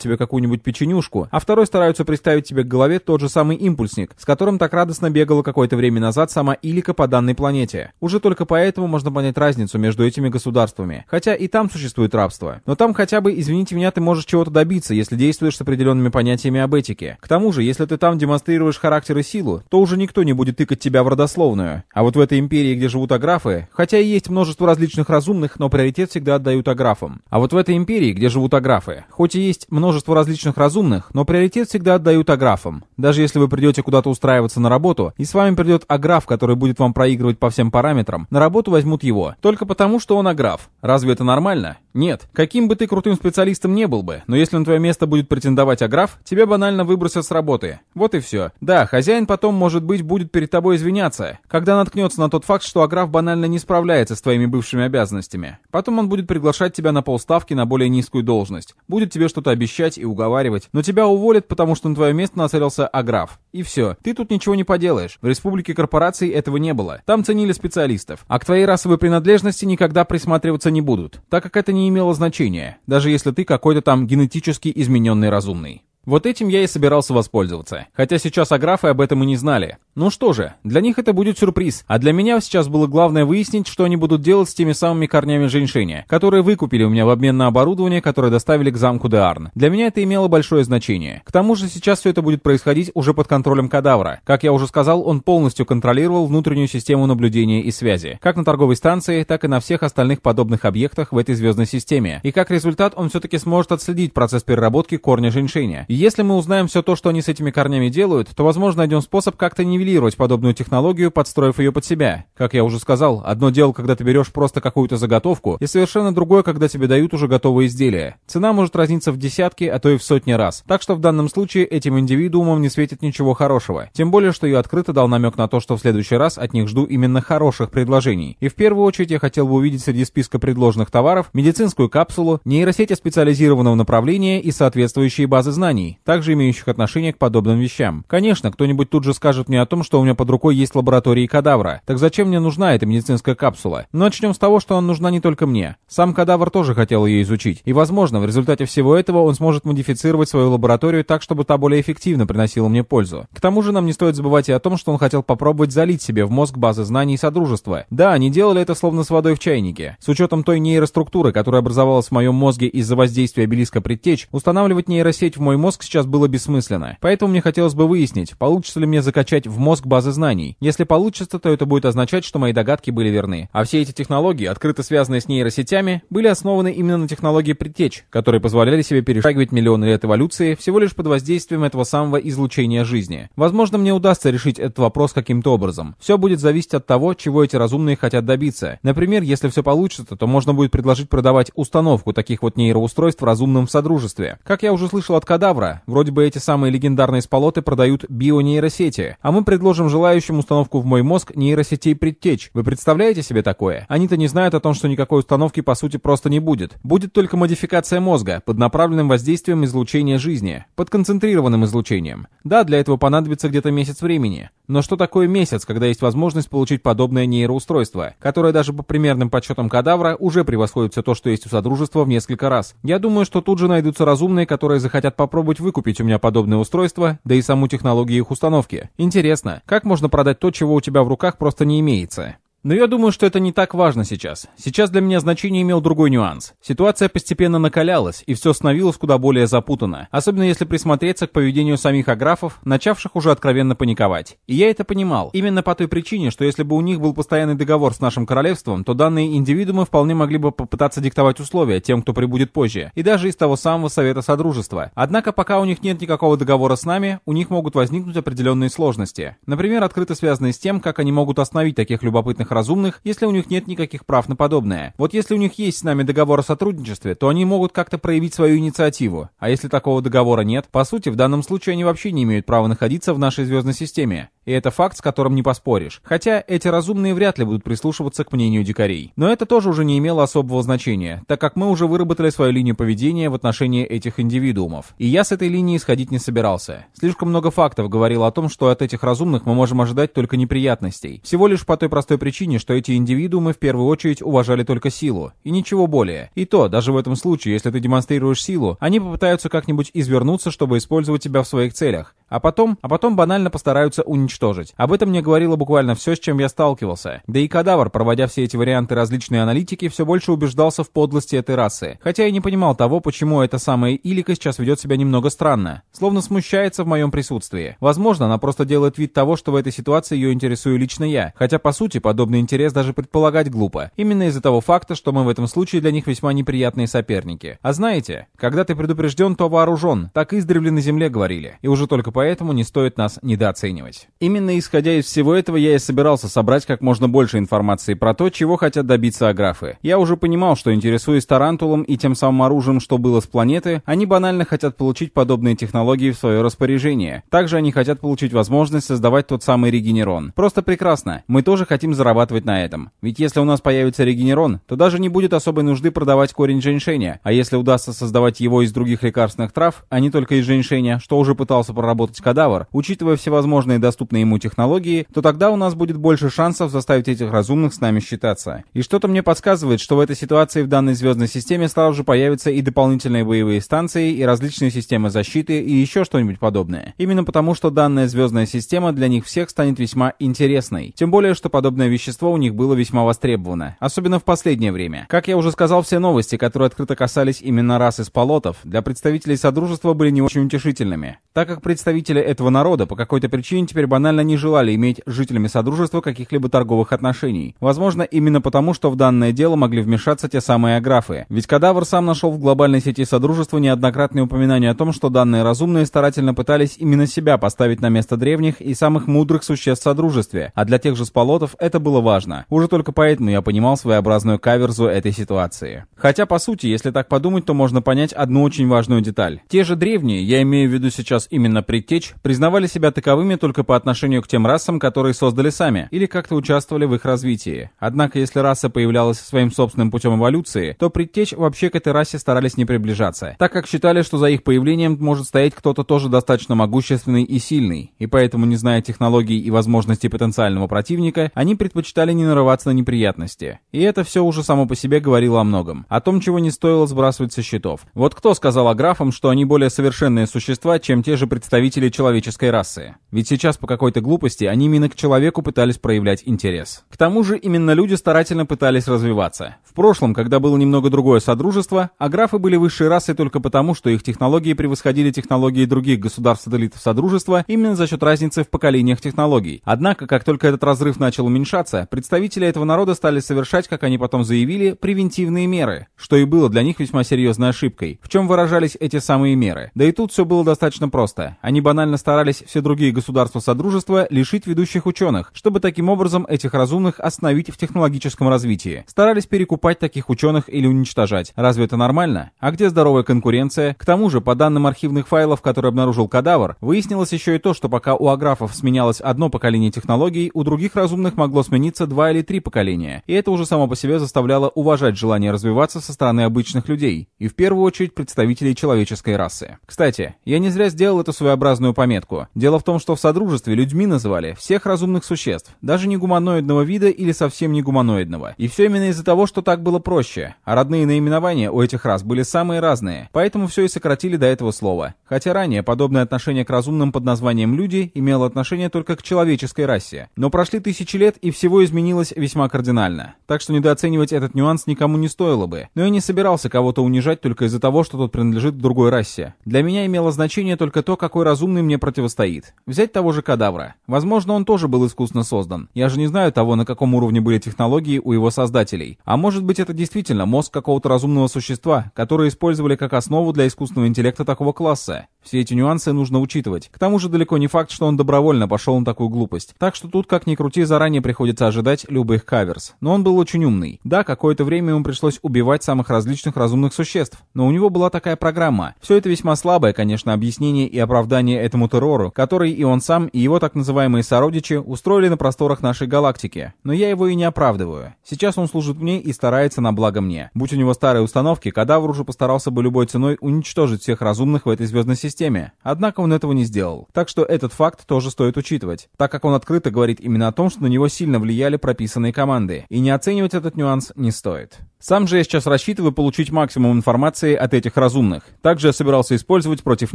тебе какую-нибудь печенюшку, а второй стараются представить тебе к голове тот же самый импульсник, с которым так радостно бегала какое-то время назад сама Илика по данной планете. Уже только поэтому можно понять разницу между этими государствами. Хотя и там существует рабство. Но там хотя бы, извините меня, ты можешь чего-то добиться, если действуешь с определенными понятиями об этике. К тому же, если ты там демонстрируешь характер и силу, то уже никто не будет тыкать тыкать тебя в родословную. А вот в этой империи, где живут аграфы, хотя и есть множество различных разумных, но приоритет всегда отдают аграфам. А вот в этой империи, где живут аграфы, хоть и есть множество различных разумных, но приоритет всегда отдают аграфам. Даже если вы придете куда-то устраиваться на работу, и с вами придет аграф, который будет вам проигрывать по всем параметрам, на работу возьмут его. Только потому, что он аграф. Разве это нормально? Нет. Каким бы ты крутым специалистом не был бы, но если на твое место будет претендовать аграф, тебя банально выбросят с работы. Вот и все. Да, хозяин потом, может быть, будет перед тобой извиняться, когда наткнется на тот факт, что аграф банально не справляется с твоими бывшими обязанностями. Потом он будет приглашать тебя на полставки на более низкую должность. Будет тебе что-то обещать и уговаривать, но тебя уволят, потому что на твое место нацелился аграф. И все. Ты тут ничего не поделаешь. В республике корпораций этого не было. Там ценили специалистов. А к твоей расовой принадлежности никогда присматриваться не будут, так как это не имело значения, даже если ты какой-то там генетически измененный разумный. Вот этим я и собирался воспользоваться. Хотя сейчас аграфы об этом и не знали. Ну что же, для них это будет сюрприз. А для меня сейчас было главное выяснить, что они будут делать с теми самыми корнями женьшеня, которые выкупили у меня в обмен на оборудование, которое доставили к замку Деарн. Для меня это имело большое значение. К тому же сейчас все это будет происходить уже под контролем кадавра. Как я уже сказал, он полностью контролировал внутреннюю систему наблюдения и связи. Как на торговой станции, так и на всех остальных подобных объектах в этой звездной системе. И как результат, он все-таки сможет отследить процесс переработки корня женьшеня. Если мы узнаем все то, что они с этими корнями делают, то, возможно, найдем способ как-то нивелировать подобную технологию, подстроив ее под себя. Как я уже сказал, одно дело, когда ты берешь просто какую-то заготовку, и совершенно другое, когда тебе дают уже готовые изделия. Цена может разниться в десятки, а то и в сотни раз. Так что в данном случае этим индивидуумам не светит ничего хорошего. Тем более, что я открыто дал намек на то, что в следующий раз от них жду именно хороших предложений. И в первую очередь я хотел бы увидеть среди списка предложенных товаров медицинскую капсулу, нейросети специализированного направления и соответствующие базы знаний, также имеющих отношение к подобным вещам. Конечно, кто-нибудь тут же скажет мне о том, том, что у меня под рукой есть лаборатории кадавра. Так зачем мне нужна эта медицинская капсула? Но начнем с того, что она нужна не только мне. Сам кадавр тоже хотел ее изучить. И, возможно, в результате всего этого он сможет модифицировать свою лабораторию так, чтобы та более эффективно приносила мне пользу. К тому же нам не стоит забывать и о том, что он хотел попробовать залить себе в мозг базы знаний и Содружества. Да, они делали это словно с водой в чайнике. С учетом той нейроструктуры, которая образовалась в моем мозге из-за воздействия обелиска предтеч, устанавливать нейросеть в мой мозг сейчас было бессмысленно. Поэтому мне хотелось бы выяснить, получится ли мне закачать в мозг базы знаний. Если получится, то это будет означать, что мои догадки были верны. А все эти технологии, открыто связанные с нейросетями, были основаны именно на технологии предтеч, которые позволяли себе перешагивать миллионы лет эволюции всего лишь под воздействием этого самого излучения жизни. Возможно, мне удастся решить этот вопрос каким-то образом. Все будет зависеть от того, чего эти разумные хотят добиться. Например, если все получится, то можно будет предложить продавать установку таких вот нейроустройств разумным в содружестве. Как я уже слышал от кадавра, вроде бы эти самые легендарные сполоты продают бионейросети, а мы предложим желающим установку в мой мозг нейросетей предтеч. Вы представляете себе такое? Они-то не знают о том, что никакой установки по сути просто не будет. Будет только модификация мозга под направленным воздействием излучения жизни, под концентрированным излучением. Да, для этого понадобится где-то месяц времени. Но что такое месяц, когда есть возможность получить подобное нейроустройство, которое даже по примерным подсчетам кадавра уже превосходит все то, что есть у Содружества в несколько раз? Я думаю, что тут же найдутся разумные, которые захотят попробовать выкупить у меня подобное устройство, да и саму технологию их установки. Интересно, как можно продать то, чего у тебя в руках просто не имеется? Но я думаю, что это не так важно сейчас. Сейчас для меня значение имел другой нюанс. Ситуация постепенно накалялась, и все становилось куда более запутанно. Особенно если присмотреться к поведению самих аграфов, начавших уже откровенно паниковать. И я это понимал. Именно по той причине, что если бы у них был постоянный договор с нашим королевством, то данные индивидуумы вполне могли бы попытаться диктовать условия тем, кто прибудет позже. И даже из того самого Совета Содружества. Однако пока у них нет никакого договора с нами, у них могут возникнуть определенные сложности. Например, открыто связанные с тем, как они могут остановить таких любопытных разумных, если у них нет никаких прав на подобное. Вот если у них есть с нами договор о сотрудничестве, то они могут как-то проявить свою инициативу. А если такого договора нет, по сути, в данном случае они вообще не имеют права находиться в нашей звездной системе. И это факт, с которым не поспоришь. Хотя эти разумные вряд ли будут прислушиваться к мнению дикарей. Но это тоже уже не имело особого значения, так как мы уже выработали свою линию поведения в отношении этих индивидуумов. И я с этой линии исходить не собирался. Слишком много фактов говорило о том, что от этих разумных мы можем ожидать только неприятностей. Всего лишь по той простой причине, причине, что эти индивидуумы в первую очередь уважали только силу, и ничего более. И то, даже в этом случае, если ты демонстрируешь силу, они попытаются как-нибудь извернуться, чтобы использовать тебя в своих целях. А потом, а потом банально постараются уничтожить. Об этом мне говорило буквально все, с чем я сталкивался. Да и Кадавр, проводя все эти варианты различной аналитики, все больше убеждался в подлости этой расы. Хотя я не понимал того, почему эта самая Илика сейчас ведет себя немного странно. Словно смущается в моем присутствии. Возможно, она просто делает вид того, что в этой ситуации ее интересую лично я. Хотя, по сути, подобный интерес даже предполагать глупо. Именно из-за того факта, что мы в этом случае для них весьма неприятные соперники. А знаете, когда ты предупрежден, то вооружен. Так издревле на земле говорили. И уже только поэтому не стоит нас недооценивать. Именно исходя из всего этого я и собирался собрать как можно больше информации про то, чего хотят добиться аграфы. Я уже понимал, что интересуясь Тарантулом и тем самым оружием, что было с планеты, они банально хотят получить подобные технологии в свое распоряжение. Также они хотят получить возможность создавать тот самый регенерон. Просто прекрасно. Мы тоже хотим зарабатывать на этом. Ведь если у нас появится регенерон, то даже не будет особой нужды продавать корень женьшеня. А если удастся создавать его из других лекарственных трав, а не только из женьшеня, что уже пытался проработать кадавр, учитывая всевозможные доступные ему технологии, то тогда у нас будет больше шансов заставить этих разумных с нами считаться. И что-то мне подсказывает, что в этой ситуации в данной звездной системе сразу же появятся и дополнительные боевые станции, и различные системы защиты, и еще что-нибудь подобное. Именно потому, что данная звездная система для них всех станет весьма интересной. Тем более, что подобное вещество у них было весьма востребовано. Особенно в последнее время. Как я уже сказал, все новости, которые открыто касались именно расы сполотов, для представителей Содружества были не очень утешительными. Так как представители этого народа по какой-то причине теперь банально не желали иметь с жителями Содружества каких-либо торговых отношений. Возможно, именно потому, что в данное дело могли вмешаться те самые аграфы. Ведь Кадавр сам нашел в глобальной сети Содружества неоднократные упоминания о том, что данные разумные старательно пытались именно себя поставить на место древних и самых мудрых существ в Содружестве, а для тех же сполотов это было важно. Уже только поэтому я понимал своеобразную каверзу этой ситуации. Хотя, по сути, если так подумать, то можно понять одну очень важную деталь. Те же древние, я имею в виду сейчас именно предтеч, признавали себя таковыми только по отношению к тем расам, которые создали сами, или как-то участвовали в их развитии. Однако, если раса появлялась своим собственным путем эволюции, то предтеч вообще к этой расе старались не приближаться, так как считали, что за их появлением может стоять кто-то тоже достаточно могущественный и сильный, и поэтому, не зная технологий и возможностей потенциального противника, они предпочитали не нарываться на неприятности. И это все уже само по себе говорило о многом, о том, чего не стоило сбрасывать со счетов. Вот кто сказал аграфам, что они более совершенные существа, чем те же представители человеческой расы? Ведь сейчас по какой-то глупости они именно к человеку пытались проявлять интерес. К тому же именно люди старательно пытались развиваться. В прошлом, когда было немного другое содружество, аграфы были высшей расой только потому, что их технологии превосходили технологии других государств-сателлитов Содружества именно за счет разницы в поколениях технологий. Однако, как только этот разрыв начал уменьшаться, представители этого народа стали совершать, как они потом заявили, превентивные меры, что и было для них весьма серьезной ошибкой. В чем выражались эти самые меры? Да и тут все было достаточно просто. Они банально старались все другие государства Содружества лишить ведущих ученых, чтобы таким образом этих разумных остановить в технологическом развитии. Старались перекупать таких ученых или уничтожать. Разве это нормально? А где здоровая конкуренция? К тому же, по данным архивных файлов, которые обнаружил кадавр, выяснилось еще и то, что пока у аграфов сменялось одно поколение технологий, у других разумных могло смениться два или три поколения. И это уже само по себе заставляло уважать желание развиваться со стороны обычных людей, и в первую очередь представителей человеческой расы. Кстати, я не зря сделал эту своеобразную пометку. Дело в том, что в Содружестве людьми называли всех разумных существ, даже не гуманоидного вида или совсем не гуманоидного. И все именно из-за того, что так было проще, а родные наименования у этих рас были самые разные, поэтому все и сократили до этого слова. Хотя ранее подобное отношение к разумным под названием «люди» имело отношение только к человеческой расе. Но прошли тысячи лет, и всего изменилось весьма кардинально. Так что недооценивать этот нюанс никому не стоило бы. Но я не собирался кого-то унижать только из-за того, что тот принадлежит другой расе. Для меня имело значение только то, какой разумный мне противостоит. Взять того же кадавра. Возможно, он тоже был искусно создан. Я же не знаю того, на каком уровне были технологии у его создателей. А может быть, это действительно мозг какого-то разумного существа, который использовали как основу для искусственного интеллекта такого класса. Все эти нюансы нужно учитывать. К тому же далеко не факт, что он добровольно пошел на такую глупость. Так что тут, как ни крути, заранее приходится ожидать любых каверс. Но он был очень умный. Да, какое-то время ему пришлось убивать самых различных разумных существ. Но у него была такая программа. Все это весьма слабое, конечно, объяснение и оправдание этому террору, который и он сам, и его так называемые сородичи устроили на просторах нашей галактики. Но я его и не оправдываю. Сейчас он служит мне и старается на благо мне. Будь у него старые установки, кадавр уже постарался бы любой ценой уничтожить всех разумных в этой звездной системе, однако он этого не сделал. Так что этот факт тоже стоит учитывать, так как он открыто говорит именно о том, что на него сильно влияли прописанные команды, и не оценивать этот нюанс не стоит. Сам же я сейчас рассчитываю получить максимум информации от этих разумных. Также я собирался использовать против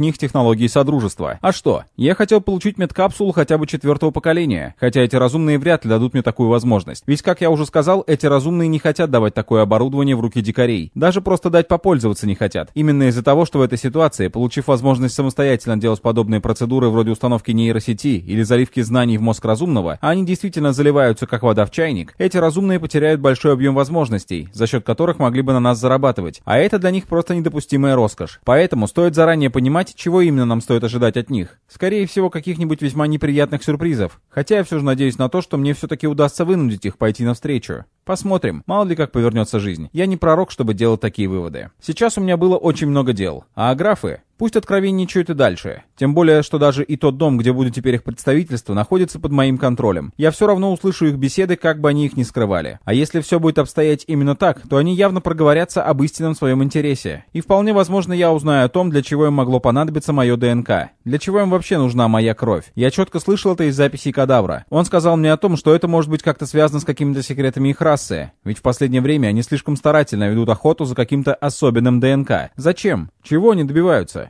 них технологии Содружества. А что? Я хотел получить медкапсулу хотя бы четвертого поколения, хотя эти разумные вряд ли дадут мне такую возможность. Ведь, как я уже сказал, эти разумные не хотят давать такое оборудование в руки дикарей. Даже просто дать попользоваться не хотят. Именно из-за того, что в этой ситуации, получив возможность самостоятельно делать подобные процедуры вроде установки нейросети или заливки знаний в мозг разумного, а они действительно заливаются как вода в чайник, эти разумные потеряют большой объем возможностей, за счет которых могли бы на нас зарабатывать. А это для них просто недопустимая роскошь. Поэтому стоит заранее понимать, чего именно нам стоит ожидать от них. Скорее всего, каких-нибудь весьма неприятных сюрпризов. Хотя я все же надеюсь на то, что мне все-таки удастся вынудить их пойти навстречу. Посмотрим, мало ли как повернется жизнь. Я не пророк, чтобы делать такие выводы. Сейчас у меня было очень много дел. А графы? Пусть откровенничают и дальше. Тем более, что даже и тот дом, где будет теперь их представительство, находится под моим контролем. Я все равно услышу их беседы, как бы они их ни скрывали. А если все будет обстоять именно так, то они явно проговорятся об истинном своем интересе. И вполне возможно, я узнаю о том, для чего им могло понадобиться мое ДНК. Для чего им вообще нужна моя кровь. Я четко слышал это из записей кадавра. Он сказал мне о том, что это может быть как-то связано с какими-то секретами их расы. Ведь в последнее время они слишком старательно ведут охоту за каким-то особенным ДНК. Зачем? Чего они добиваются?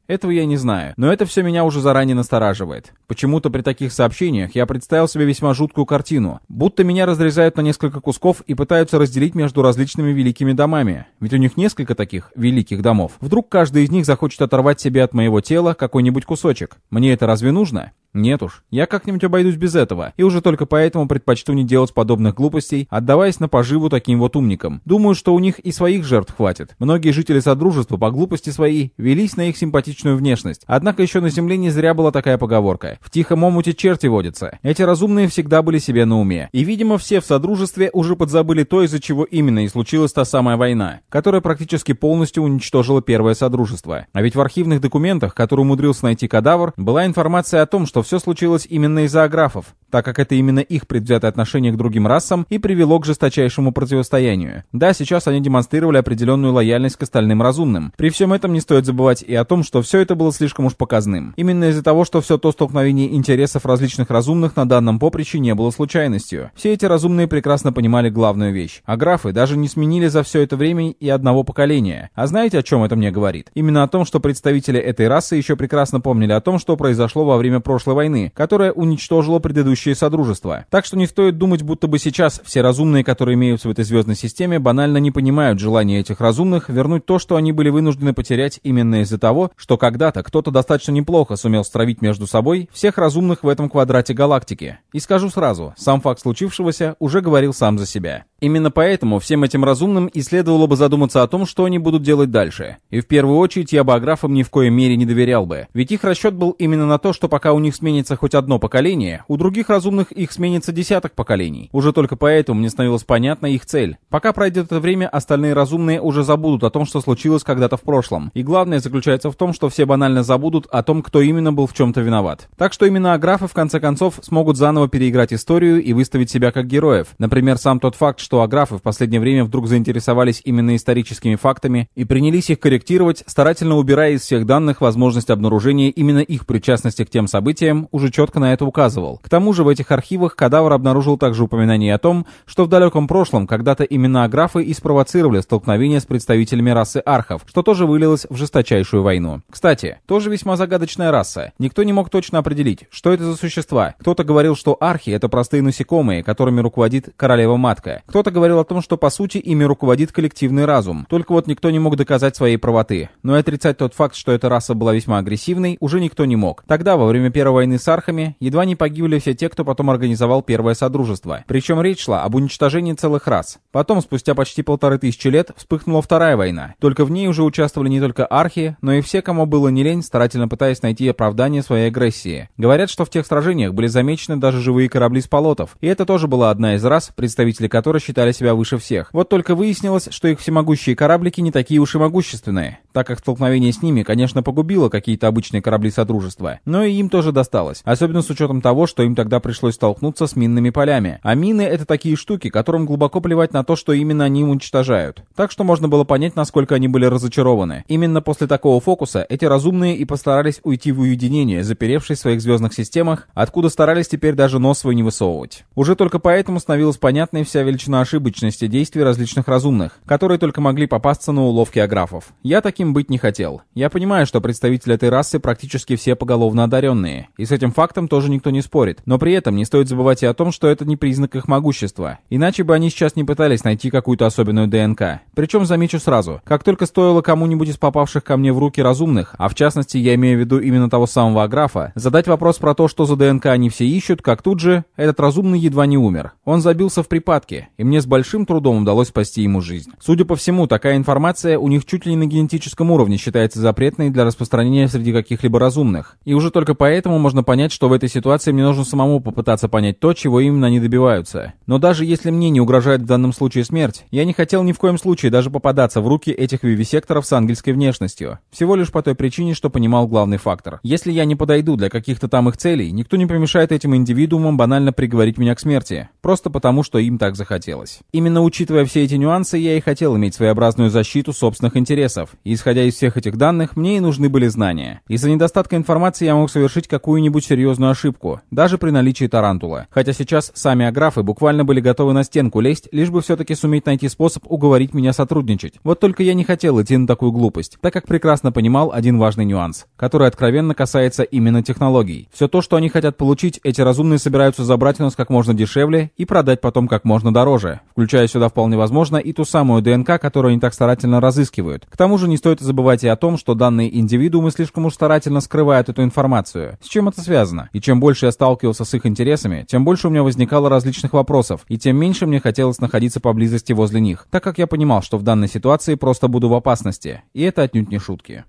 Этого я не знаю, но это все меня уже заранее настораживает. Почему-то при таких сообщениях я представил себе весьма жуткую картину. Будто меня разрезают на несколько кусков и пытаются разделить между различными великими домами. Ведь у них несколько таких великих домов. Вдруг каждый из них захочет оторвать себе от моего тела какой-нибудь кусочек. Мне это разве нужно? Нет уж, я как-нибудь обойдусь без этого, и уже только поэтому предпочту не делать подобных глупостей, отдаваясь на поживу таким вот умникам. Думаю, что у них и своих жертв хватит. Многие жители Содружества по глупости своей велись на их симпатичную внешность. Однако еще на Земле не зря была такая поговорка. В тихом омуте черти водятся. Эти разумные всегда были себе на уме. И, видимо, все в Содружестве уже подзабыли то, из-за чего именно и случилась та самая война, которая практически полностью уничтожила Первое Содружество. А ведь в архивных документах, которые умудрился найти кадавр, была информация о том, что все случилось именно из-за аграфов, так как это именно их предвзятое отношение к другим расам и привело к жесточайшему противостоянию. Да, сейчас они демонстрировали определенную лояльность к остальным разумным. При всем этом не стоит забывать и о том, что все это было слишком уж показным. Именно из-за того, что все то столкновение интересов различных разумных на данном поприще не было случайностью. Все эти разумные прекрасно понимали главную вещь. Аграфы даже не сменили за все это время и одного поколения. А знаете, о чем это мне говорит? Именно о том, что представители этой расы еще прекрасно помнили о том, что произошло во время прошлой войны, которая уничтожила предыдущее Содружество. Так что не стоит думать, будто бы сейчас все разумные, которые имеются в этой звездной системе, банально не понимают желания этих разумных вернуть то, что они были вынуждены потерять именно из-за того, что когда-то кто-то достаточно неплохо сумел стравить между собой всех разумных в этом квадрате галактики. И скажу сразу, сам факт случившегося уже говорил сам за себя. Именно поэтому всем этим разумным и следовало бы задуматься о том, что они будут делать дальше. И в первую очередь я бы аграфам ни в коей мере не доверял бы. Ведь их расчет был именно на то, что пока у них сменится хоть одно поколение, у других разумных их сменится десяток поколений. Уже только поэтому мне становилась понятна их цель. Пока пройдет это время, остальные разумные уже забудут о том, что случилось когда-то в прошлом. И главное заключается в том, что все банально забудут о том, кто именно был в чем-то виноват. Так что именно аграфы в конце концов смогут заново переиграть историю и выставить себя как героев. Например, сам тот факт, что что аграфы в последнее время вдруг заинтересовались именно историческими фактами и принялись их корректировать, старательно убирая из всех данных возможность обнаружения именно их причастности к тем событиям, уже четко на это указывал. К тому же в этих архивах кадавр обнаружил также упоминание о том, что в далеком прошлом когда-то именно аграфы и спровоцировали столкновение с представителями расы архов, что тоже вылилось в жесточайшую войну. Кстати, тоже весьма загадочная раса. Никто не мог точно определить, что это за существа. Кто-то говорил, что архи — это простые насекомые, которыми руководит королева-матка. Кто кто-то говорил о том, что по сути ими руководит коллективный разум. Только вот никто не мог доказать своей правоты. Но и отрицать тот факт, что эта раса была весьма агрессивной, уже никто не мог. Тогда, во время Первой войны с архами, едва не погибли все те, кто потом организовал Первое Содружество. Причем речь шла об уничтожении целых рас. Потом, спустя почти полторы тысячи лет, вспыхнула Вторая война. Только в ней уже участвовали не только архи, но и все, кому было не лень, старательно пытаясь найти оправдание своей агрессии. Говорят, что в тех сражениях были замечены даже живые корабли с полотов. И это тоже была одна из рас, представители которой считали себя выше всех. Вот только выяснилось, что их всемогущие кораблики не такие уж и могущественные, так как столкновение с ними, конечно, погубило какие-то обычные корабли Содружества, но и им тоже досталось, особенно с учетом того, что им тогда пришлось столкнуться с минными полями. А мины — это такие штуки, которым глубоко плевать на то, что именно они уничтожают. Так что можно было понять, насколько они были разочарованы. Именно после такого фокуса эти разумные и постарались уйти в уединение, заперевшись в своих звездных системах, откуда старались теперь даже нос свой не высовывать. Уже только поэтому становилась понятной вся величина ошибочности действий различных разумных, которые только могли попасться на уловки аграфов. Я таким быть не хотел. Я понимаю, что представители этой расы практически все поголовно одаренные, и с этим фактом тоже никто не спорит, но при этом не стоит забывать и о том, что это не признак их могущества. Иначе бы они сейчас не пытались найти какую-то особенную ДНК. Причем замечу сразу, как только стоило кому-нибудь из попавших ко мне в руки разумных, а в частности я имею в виду именно того самого аграфа, задать вопрос про то, что за ДНК они все ищут, как тут же этот разумный едва не умер. Он забился в припадке, и мне с большим трудом удалось спасти ему жизнь. Судя по всему, такая информация у них чуть ли не на генетическом уровне считается запретной для распространения среди каких-либо разумных. И уже только поэтому можно понять, что в этой ситуации мне нужно самому попытаться понять то, чего именно они добиваются. Но даже если мне не угрожает в данном случае смерть, я не хотел ни в коем случае даже попадаться в руки этих вивисекторов с ангельской внешностью. Всего лишь по той причине, что понимал главный фактор. Если я не подойду для каких-то там их целей, никто не помешает этим индивидуумам банально приговорить меня к смерти. Просто потому, что им так захотелось. Именно учитывая все эти нюансы, я и хотел иметь своеобразную защиту собственных интересов. И исходя из всех этих данных, мне и нужны были знания. Из-за недостатка информации я мог совершить какую-нибудь серьезную ошибку, даже при наличии тарантула. Хотя сейчас сами аграфы буквально были готовы на стенку лезть, лишь бы все-таки суметь найти способ уговорить меня сотрудничать. Вот только я не хотел идти на такую глупость, так как прекрасно понимал один важный нюанс, который откровенно касается именно технологий. Все то, что они хотят получить, эти разумные собираются забрать у нас как можно дешевле и продать потом как можно дороже, включая сюда вполне возможно и ту самую ДНК, которую они так старательно разыскивают. К тому же не стоит забывать и о том, что данные индивидуумы слишком уж старательно скрывают эту информацию. С чем это связано? И чем больше я сталкивался с их интересами, тем больше у меня возникало различных вопросов, и тем меньше мне хотелось находиться поблизости возле них, так как я понимал, что в данной ситуации просто буду в опасности, и это отнюдь не шутки.